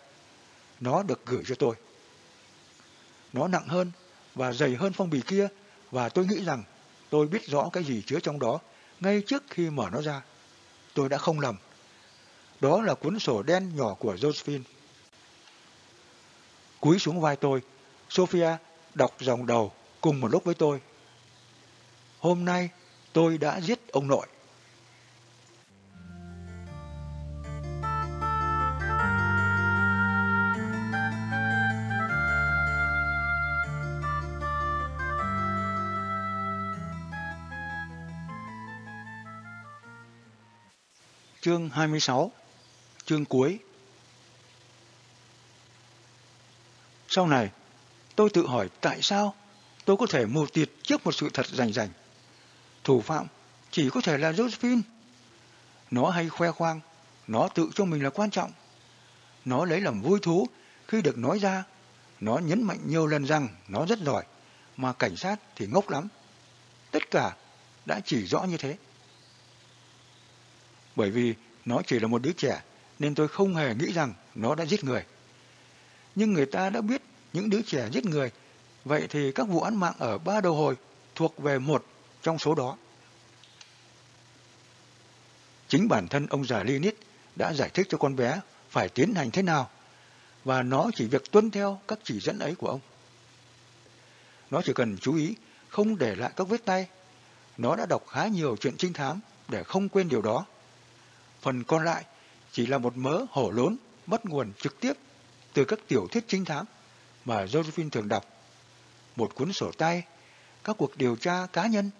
Nó được gửi cho tôi. Nó nặng hơn và dày hơn phong bì kia và tôi nghĩ rằng tôi biết rõ cái gì chứa trong đó ngay trước khi mở nó ra. Tôi đã không lầm. Đó là cuốn sổ đen nhỏ của Josephine. Cúi xuống vai tôi, Sophia đọc dòng đầu cùng một lúc với tôi. Hôm nay tôi đã giết ông nội. Chương 26 Chương cuối Sau này, tôi tự hỏi tại sao tôi có thể mù tịt trước một sự thật rành rành. Thủ phạm chỉ có thể là Josephine. Nó hay khoe khoang, nó tự cho mình là quan trọng. Nó lấy làm vui thú khi được nói ra. Nó nhấn mạnh nhiều lần rằng nó rất giỏi, mà cảnh sát thì ngốc lắm. Tất cả đã chỉ rõ như thế. Bởi vì nó chỉ là một đứa trẻ, nên tôi không hề nghĩ rằng nó đã giết người. Nhưng người ta đã biết những đứa trẻ giết người, vậy thì các vụ án mạng ở ba đầu hồi thuộc về một trong số đó. Chính bản thân ông già Linit đã giải thích cho con bé phải tiến hành thế nào, và nó chỉ việc tuân theo các chỉ dẫn ấy của ông. Nó chỉ cần chú ý không để lại các vết tay. Nó đã đọc khá nhiều chuyện trinh thám để không quên điều đó. Phần còn lại chỉ là một mớ hổ lốn bắt nguồn trực tiếp từ các tiểu thuyết trinh thám mà Josephine thường đọc. Một cuốn sổ tay, các cuộc điều tra cá nhân,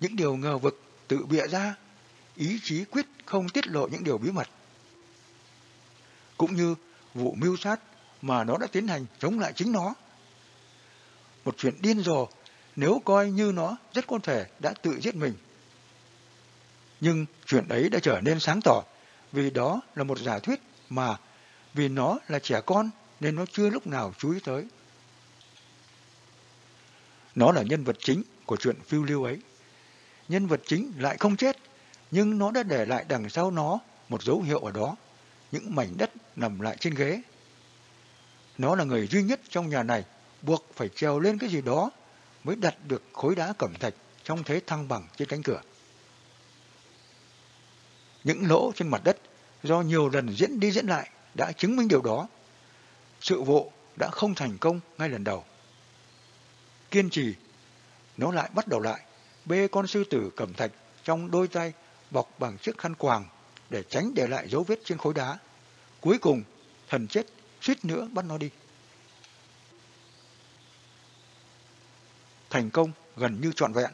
những điều ngờ vực tự bịa ra, ý chí quyết không tiết lộ những điều bí mật. Cũng như vụ mưu sát mà nó đã tiến hành chống lại chính nó. Một chuyện điên rồ nếu coi như nó rất có thể đã tự giết mình. Nhưng chuyện ấy đã trở nên sáng tỏ vì đó là một giả thuyết mà vì nó là trẻ con nên nó chưa lúc nào chú ý tới. Nó là nhân vật chính của chuyện phiêu lưu ấy. Nhân vật chính lại không chết, nhưng nó đã để lại đằng sau nó một dấu hiệu ở đó, những mảnh đất nằm lại trên ghế. Nó là người duy nhất trong nhà này buộc phải trèo lên cái gì đó mới đặt được khối đá cẩm thạch trong thế thăng bằng trên cánh cửa. Những lỗ trên mặt đất do nhiều lần diễn đi diễn lại đã chứng minh điều đó. Sự vụ đã không thành công ngay lần đầu. Kiên trì, nó lại bắt đầu lại, bê con sư tử cẩm thạch trong đôi tay bọc bằng chiếc khăn quàng để tránh để lại dấu vết trên khối đá. Cuối cùng, thần chết suýt nữa bắt nó đi. Thành công gần như trọn vẹn,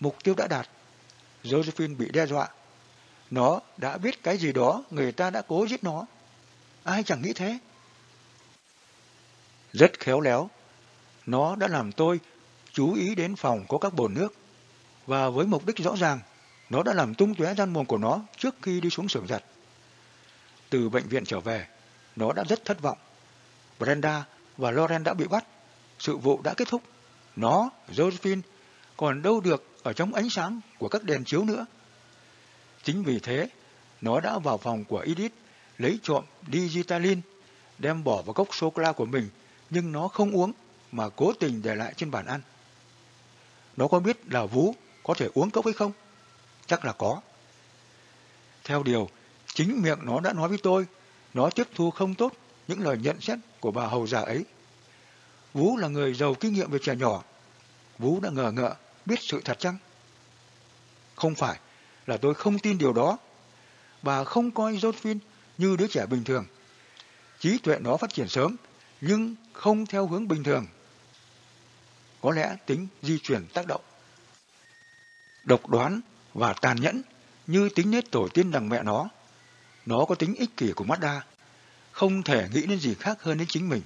mục tiêu đã đạt. Josephine bị đe dọa. Nó đã biết cái gì đó người ta đã cố giết nó. Ai chẳng nghĩ thế. Rất khéo léo. Nó đã làm tôi chú ý đến phòng có các bồn nước. Và với mục đích rõ ràng, nó đã làm tung tóe gian mồm của nó trước khi đi xuống xưởng giặt. Từ bệnh viện trở về, nó đã rất thất vọng. Brenda và Loren đã bị bắt. Sự vụ đã kết thúc. Nó, Josephine, còn đâu được ở trong ánh sáng của các đèn chiếu nữa. Chính vì thế, nó đã vào phòng của Edith lấy trộm digitalin, đem bỏ vào cốc sô-cô-la của mình, nhưng nó không uống mà cố tình để lại trên bàn ăn. Nó có biết là Vũ có thể uống cốc hay không? Chắc là có. Theo điều, chính miệng nó đã nói với tôi, nó tiếp thu không tốt những lời nhận xét của bà hầu già ấy. Vũ là người giàu kinh nghiệm về trẻ nhỏ. Vũ đã ngờ ngợ biết sự thật chăng? Không phải là tôi không tin điều đó. Bà không coi Josephine như đứa trẻ bình thường. Trí tuệ nó phát triển sớm, nhưng không theo hướng bình thường. Có lẽ tính di chuyển tác động. Độc đoán và tàn nhẫn như tính nết tổ tiên đằng mẹ nó. Nó có tính ích kỷ của Mazda, không thể nghĩ đến gì khác hơn đến chính mình.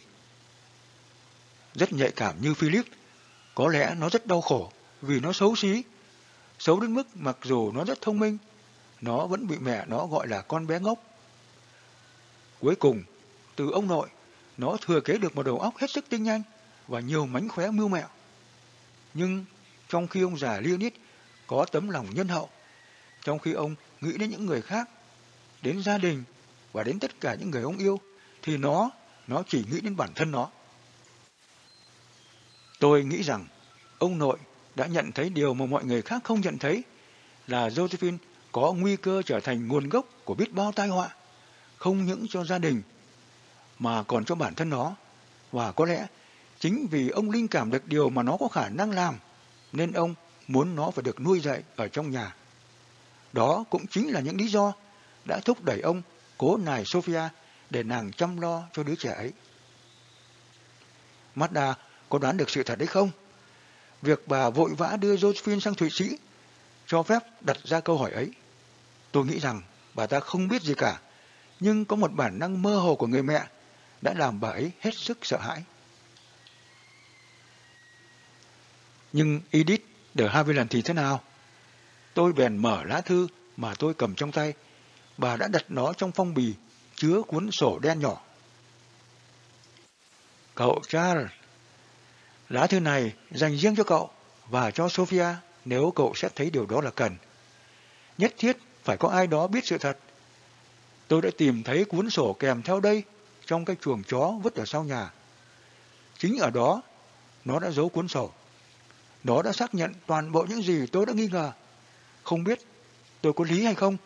Rất nhạy cảm như Philip, có lẽ nó rất đau khổ vì nó xấu xí. Xấu đến mức mặc dù nó rất thông minh, nó vẫn bị mẹ nó gọi là con bé ngốc. Cuối cùng, từ ông nội, nó thừa kế được một đầu óc hết sức tinh nhanh và nhiều mánh khóe mưu mẹo. Nhưng trong khi ông già Leonid có tấm lòng nhân hậu, trong khi ông nghĩ đến những người khác, đến gia đình và đến tất cả những người ông yêu, thì nó, nó chỉ nghĩ đến bản thân nó. Tôi nghĩ rằng ông nội đã nhận thấy điều mà mọi người khác không nhận thấy là Josephine có nguy cơ trở thành nguồn gốc của biết bao tai họa, không những cho gia đình mà còn cho bản thân nó. Và có lẽ chính vì ông linh cảm được điều mà nó có khả năng làm nên ông muốn nó phải được nuôi dạy ở trong nhà. Đó cũng chính là những lý do đã thúc đẩy ông cố nài Sophia để nàng chăm lo cho đứa trẻ ấy. Mazda có đoán được sự thật đấy không? Việc bà vội vã đưa Josephine sang Thụy Sĩ cho phép đặt ra câu hỏi ấy. Tôi nghĩ rằng bà ta không biết gì cả, nhưng có một bản năng mơ hồ của người mẹ đã làm bà ấy hết sức sợ hãi. Nhưng Edith de Havilland thì thế nào? Tôi bèn mở lá thư mà tôi cầm trong tay. Bà đã đặt nó trong phong bì, chứa cuốn sổ đen nhỏ. Cậu Charles, lá thư này dành riêng cho cậu và cho Sophia nếu cậu sẽ thấy điều đó là cần. Nhất thiết phải có ai đó biết sự thật. Tôi đã tìm thấy cuốn sổ kèm theo đây trong cái chuồng chó vứt ở sau nhà. Chính ở đó, nó đã giấu cuốn sổ. Nó đã xác nhận toàn bộ những gì tôi đã nghi ngờ. Không biết tôi có lý hay không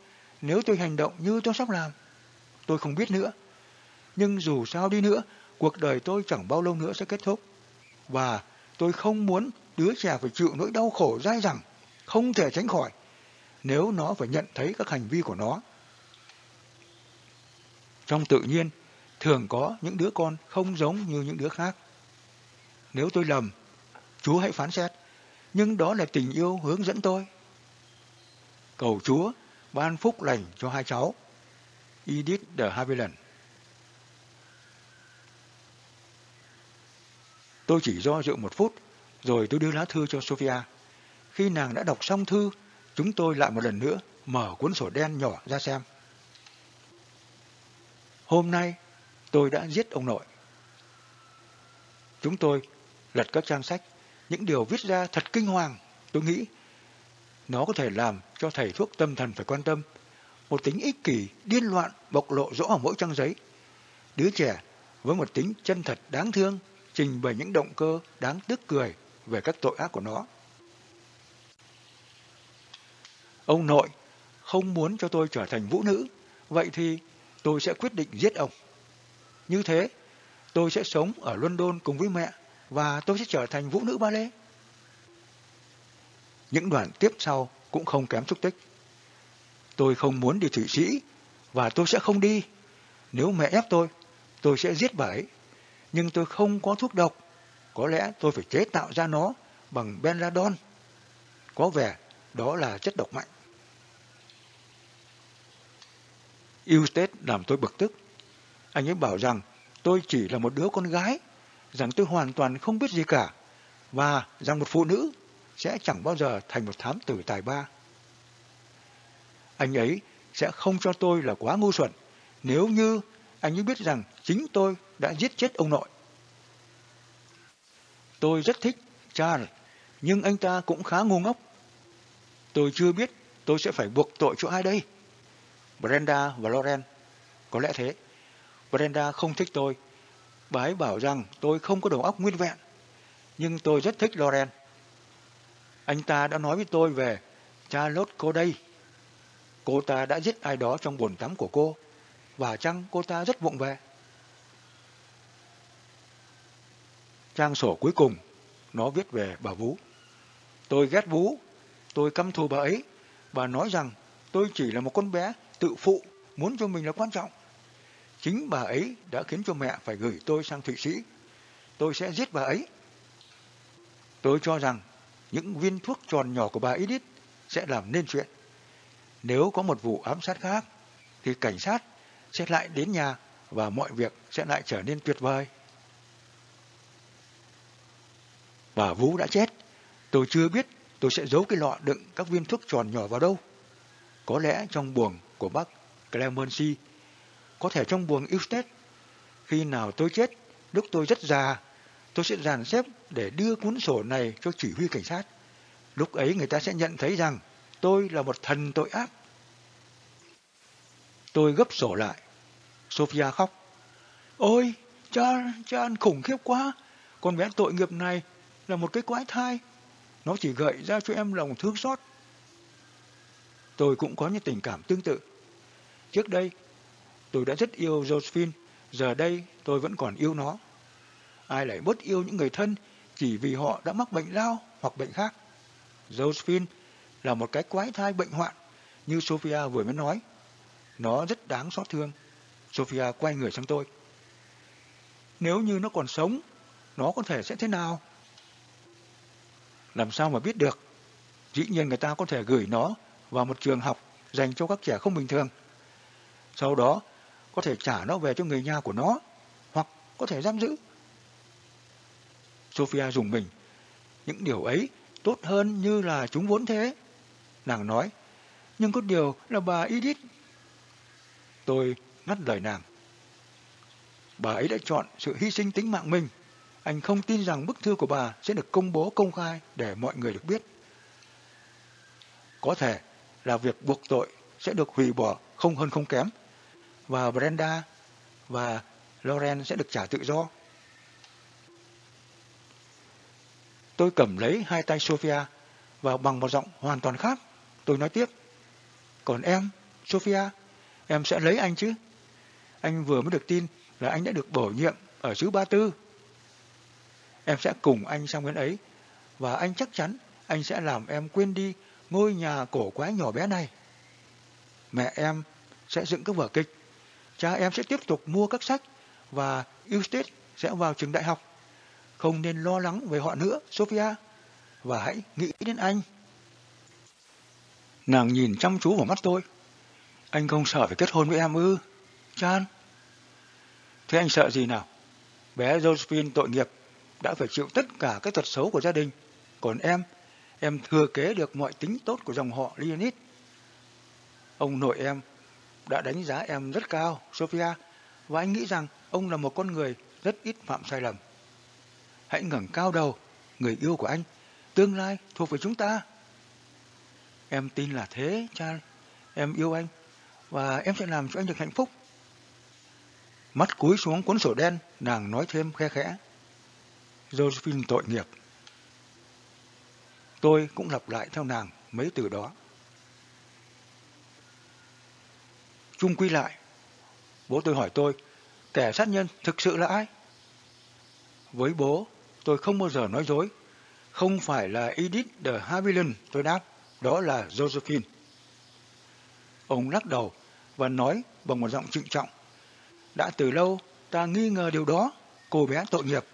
nếu tôi hành động như tôi sắp làm. Tôi không biết nữa. Nhưng dù sao đi nữa, cuộc đời tôi chẳng bao lâu nữa sẽ kết thúc. Và tôi không muốn đứa trẻ phải chịu nỗi đau khổ dai dẳng, không thể tránh khỏi, nếu nó phải nhận thấy các hành vi của nó. Trong tự nhiên, thường có những đứa con không giống như những đứa khác. Nếu tôi lầm, Chúa hãy phán xét, nhưng đó là tình yêu hướng dẫn tôi. Cầu Chúa ban phúc lành cho hai cháu. Edith de Havilland Tôi chỉ do dự một phút, rồi tôi đưa lá thư cho Sophia. Khi nàng đã đọc xong thư, chúng tôi lại một lần nữa mở cuốn sổ đen nhỏ ra xem. Hôm nay, tôi đã giết ông nội. Chúng tôi lật các trang sách, những điều viết ra thật kinh hoàng. Tôi nghĩ nó có thể làm cho thầy thuốc tâm thần phải quan tâm. Một tính ích kỷ, điên loạn bộc lộ rõ ở mỗi trang giấy. Đứa trẻ với một tính chân thật đáng thương trình bày những động cơ đáng tức cười về các tội ác của nó. Ông nội không muốn cho tôi trở thành vũ nữ, vậy thì tôi sẽ quyết định giết ông. Như thế, tôi sẽ sống ở London cùng với mẹ và tôi sẽ trở thành vũ nữ ba lê. Những đoạn tiếp sau cũng không kém xúc tích. Tôi không muốn đi Thụy Sĩ và tôi sẽ không đi. Nếu mẹ ép tôi, tôi sẽ giết bà ấy. Nhưng tôi không có thuốc độc. Có lẽ tôi phải chế tạo ra nó bằng Benradon. Có vẻ đó là chất độc mạnh. Eustace làm tôi bực tức. Anh ấy bảo rằng tôi chỉ là một đứa con gái, rằng tôi hoàn toàn không biết gì cả, và rằng một phụ nữ sẽ chẳng bao giờ thành một thám tử tài ba. Anh ấy sẽ không cho tôi là quá ngu xuẩn nếu như anh ấy biết rằng chính tôi đã giết chết ông nội. Tôi rất thích Charles, nhưng anh ta cũng khá ngu ngốc. Tôi chưa biết tôi sẽ phải buộc tội cho ai đây. Brenda và Loren. Có lẽ thế. Brenda không thích tôi. Bà ấy bảo rằng tôi không có đầu óc nguyên vẹn. Nhưng tôi rất thích Loren. Anh ta đã nói với tôi về Charlotte cô đây. Cô ta đã giết ai đó trong bồn tắm của cô. Và chăng cô ta rất vụng về. Trang sổ cuối cùng, nó viết về bà Vũ. Tôi ghét Vũ, tôi căm thù bà ấy, bà nói rằng tôi chỉ là một con bé tự phụ, muốn cho mình là quan trọng. Chính bà ấy đã khiến cho mẹ phải gửi tôi sang Thụy Sĩ. Tôi sẽ giết bà ấy. Tôi cho rằng những viên thuốc tròn nhỏ của bà Edith sẽ làm nên chuyện. Nếu có một vụ ám sát khác, thì cảnh sát sẽ lại đến nhà và mọi việc sẽ lại trở nên tuyệt vời. Và Vũ đã chết. Tôi chưa biết tôi sẽ giấu cái lọ đựng các viên thuốc tròn nhỏ vào đâu. Có lẽ trong buồng của bác Clemency, có thể trong buồng Eustace. Khi nào tôi chết, lúc tôi rất già, tôi sẽ dàn xếp để đưa cuốn sổ này cho chỉ huy cảnh sát. Lúc ấy người ta sẽ nhận thấy rằng tôi là một thần tội ác. Tôi gấp sổ lại. Sophia khóc. Ôi, cha, cha khủng khiếp quá. Con bé tội nghiệp này là một cái quái thai. Nó chỉ gợi ra cho em lòng thương xót. Tôi cũng có những tình cảm tương tự. Trước đây, tôi đã rất yêu Josephine, giờ đây tôi vẫn còn yêu nó. Ai lại bớt yêu những người thân chỉ vì họ đã mắc bệnh lao hoặc bệnh khác. Josephine là một cái quái thai bệnh hoạn, như Sophia vừa mới nói. Nó rất đáng xót thương. Sophia quay người sang tôi. Nếu như nó còn sống, nó có thể sẽ thế nào? Làm sao mà biết được? Dĩ nhiên người ta có thể gửi nó vào một trường học dành cho các trẻ không bình thường. Sau đó, có thể trả nó về cho người nhà của nó, hoặc có thể giam giữ. Sophia dùng mình. Những điều ấy tốt hơn như là chúng vốn thế. Nàng nói, nhưng có điều là bà Edith. Tôi ngắt lời nàng. Bà ấy đã chọn sự hy sinh tính mạng mình. Anh không tin rằng bức thư của bà sẽ được công bố công khai để mọi người được biết. Có thể là việc buộc tội sẽ được hủy bỏ không hơn không kém. Và Brenda và Lauren sẽ được trả tự do. Tôi cầm lấy hai tay Sophia và bằng một giọng hoàn toàn khác, tôi nói tiếp. Còn em, Sophia, em sẽ lấy anh chứ? Anh vừa mới được tin là anh đã được bổ nhiệm ở xứ Ba Tư. Em sẽ cùng anh sang bên ấy và anh chắc chắn anh sẽ làm em quên đi ngôi nhà cổ quái nhỏ bé này. Mẹ em sẽ dựng các vở kịch, cha em sẽ tiếp tục mua các sách và Eustace sẽ vào trường đại học. Không nên lo lắng về họ nữa, Sophia, và hãy nghĩ đến anh. Nàng nhìn chăm chú vào mắt tôi. Anh không sợ phải kết hôn với em ư? Chan. Thế anh sợ gì nào? Bé Josephine tội nghiệp đã phải chịu tất cả cái tật xấu của gia đình. Còn em, em thừa kế được mọi tính tốt của dòng họ Leonid. Ông nội em đã đánh giá em rất cao, Sophia, và anh nghĩ rằng ông là một con người rất ít phạm sai lầm. Hãy ngẩng cao đầu, người yêu của anh, tương lai thuộc về chúng ta. Em tin là thế, cha. Em yêu anh, và em sẽ làm cho anh được hạnh phúc. Mắt cúi xuống cuốn sổ đen, nàng nói thêm khe khẽ. Josephine tội nghiệp. Tôi cũng lặp lại theo nàng mấy từ đó. Chung quy lại, bố tôi hỏi tôi, kẻ sát nhân thực sự là ai? Với bố, tôi không bao giờ nói dối. Không phải là Edith de Havilland, tôi đáp, đó là Josephine. Ông lắc đầu và nói bằng một giọng trịnh trọng. Đã từ lâu ta nghi ngờ điều đó, cô bé tội nghiệp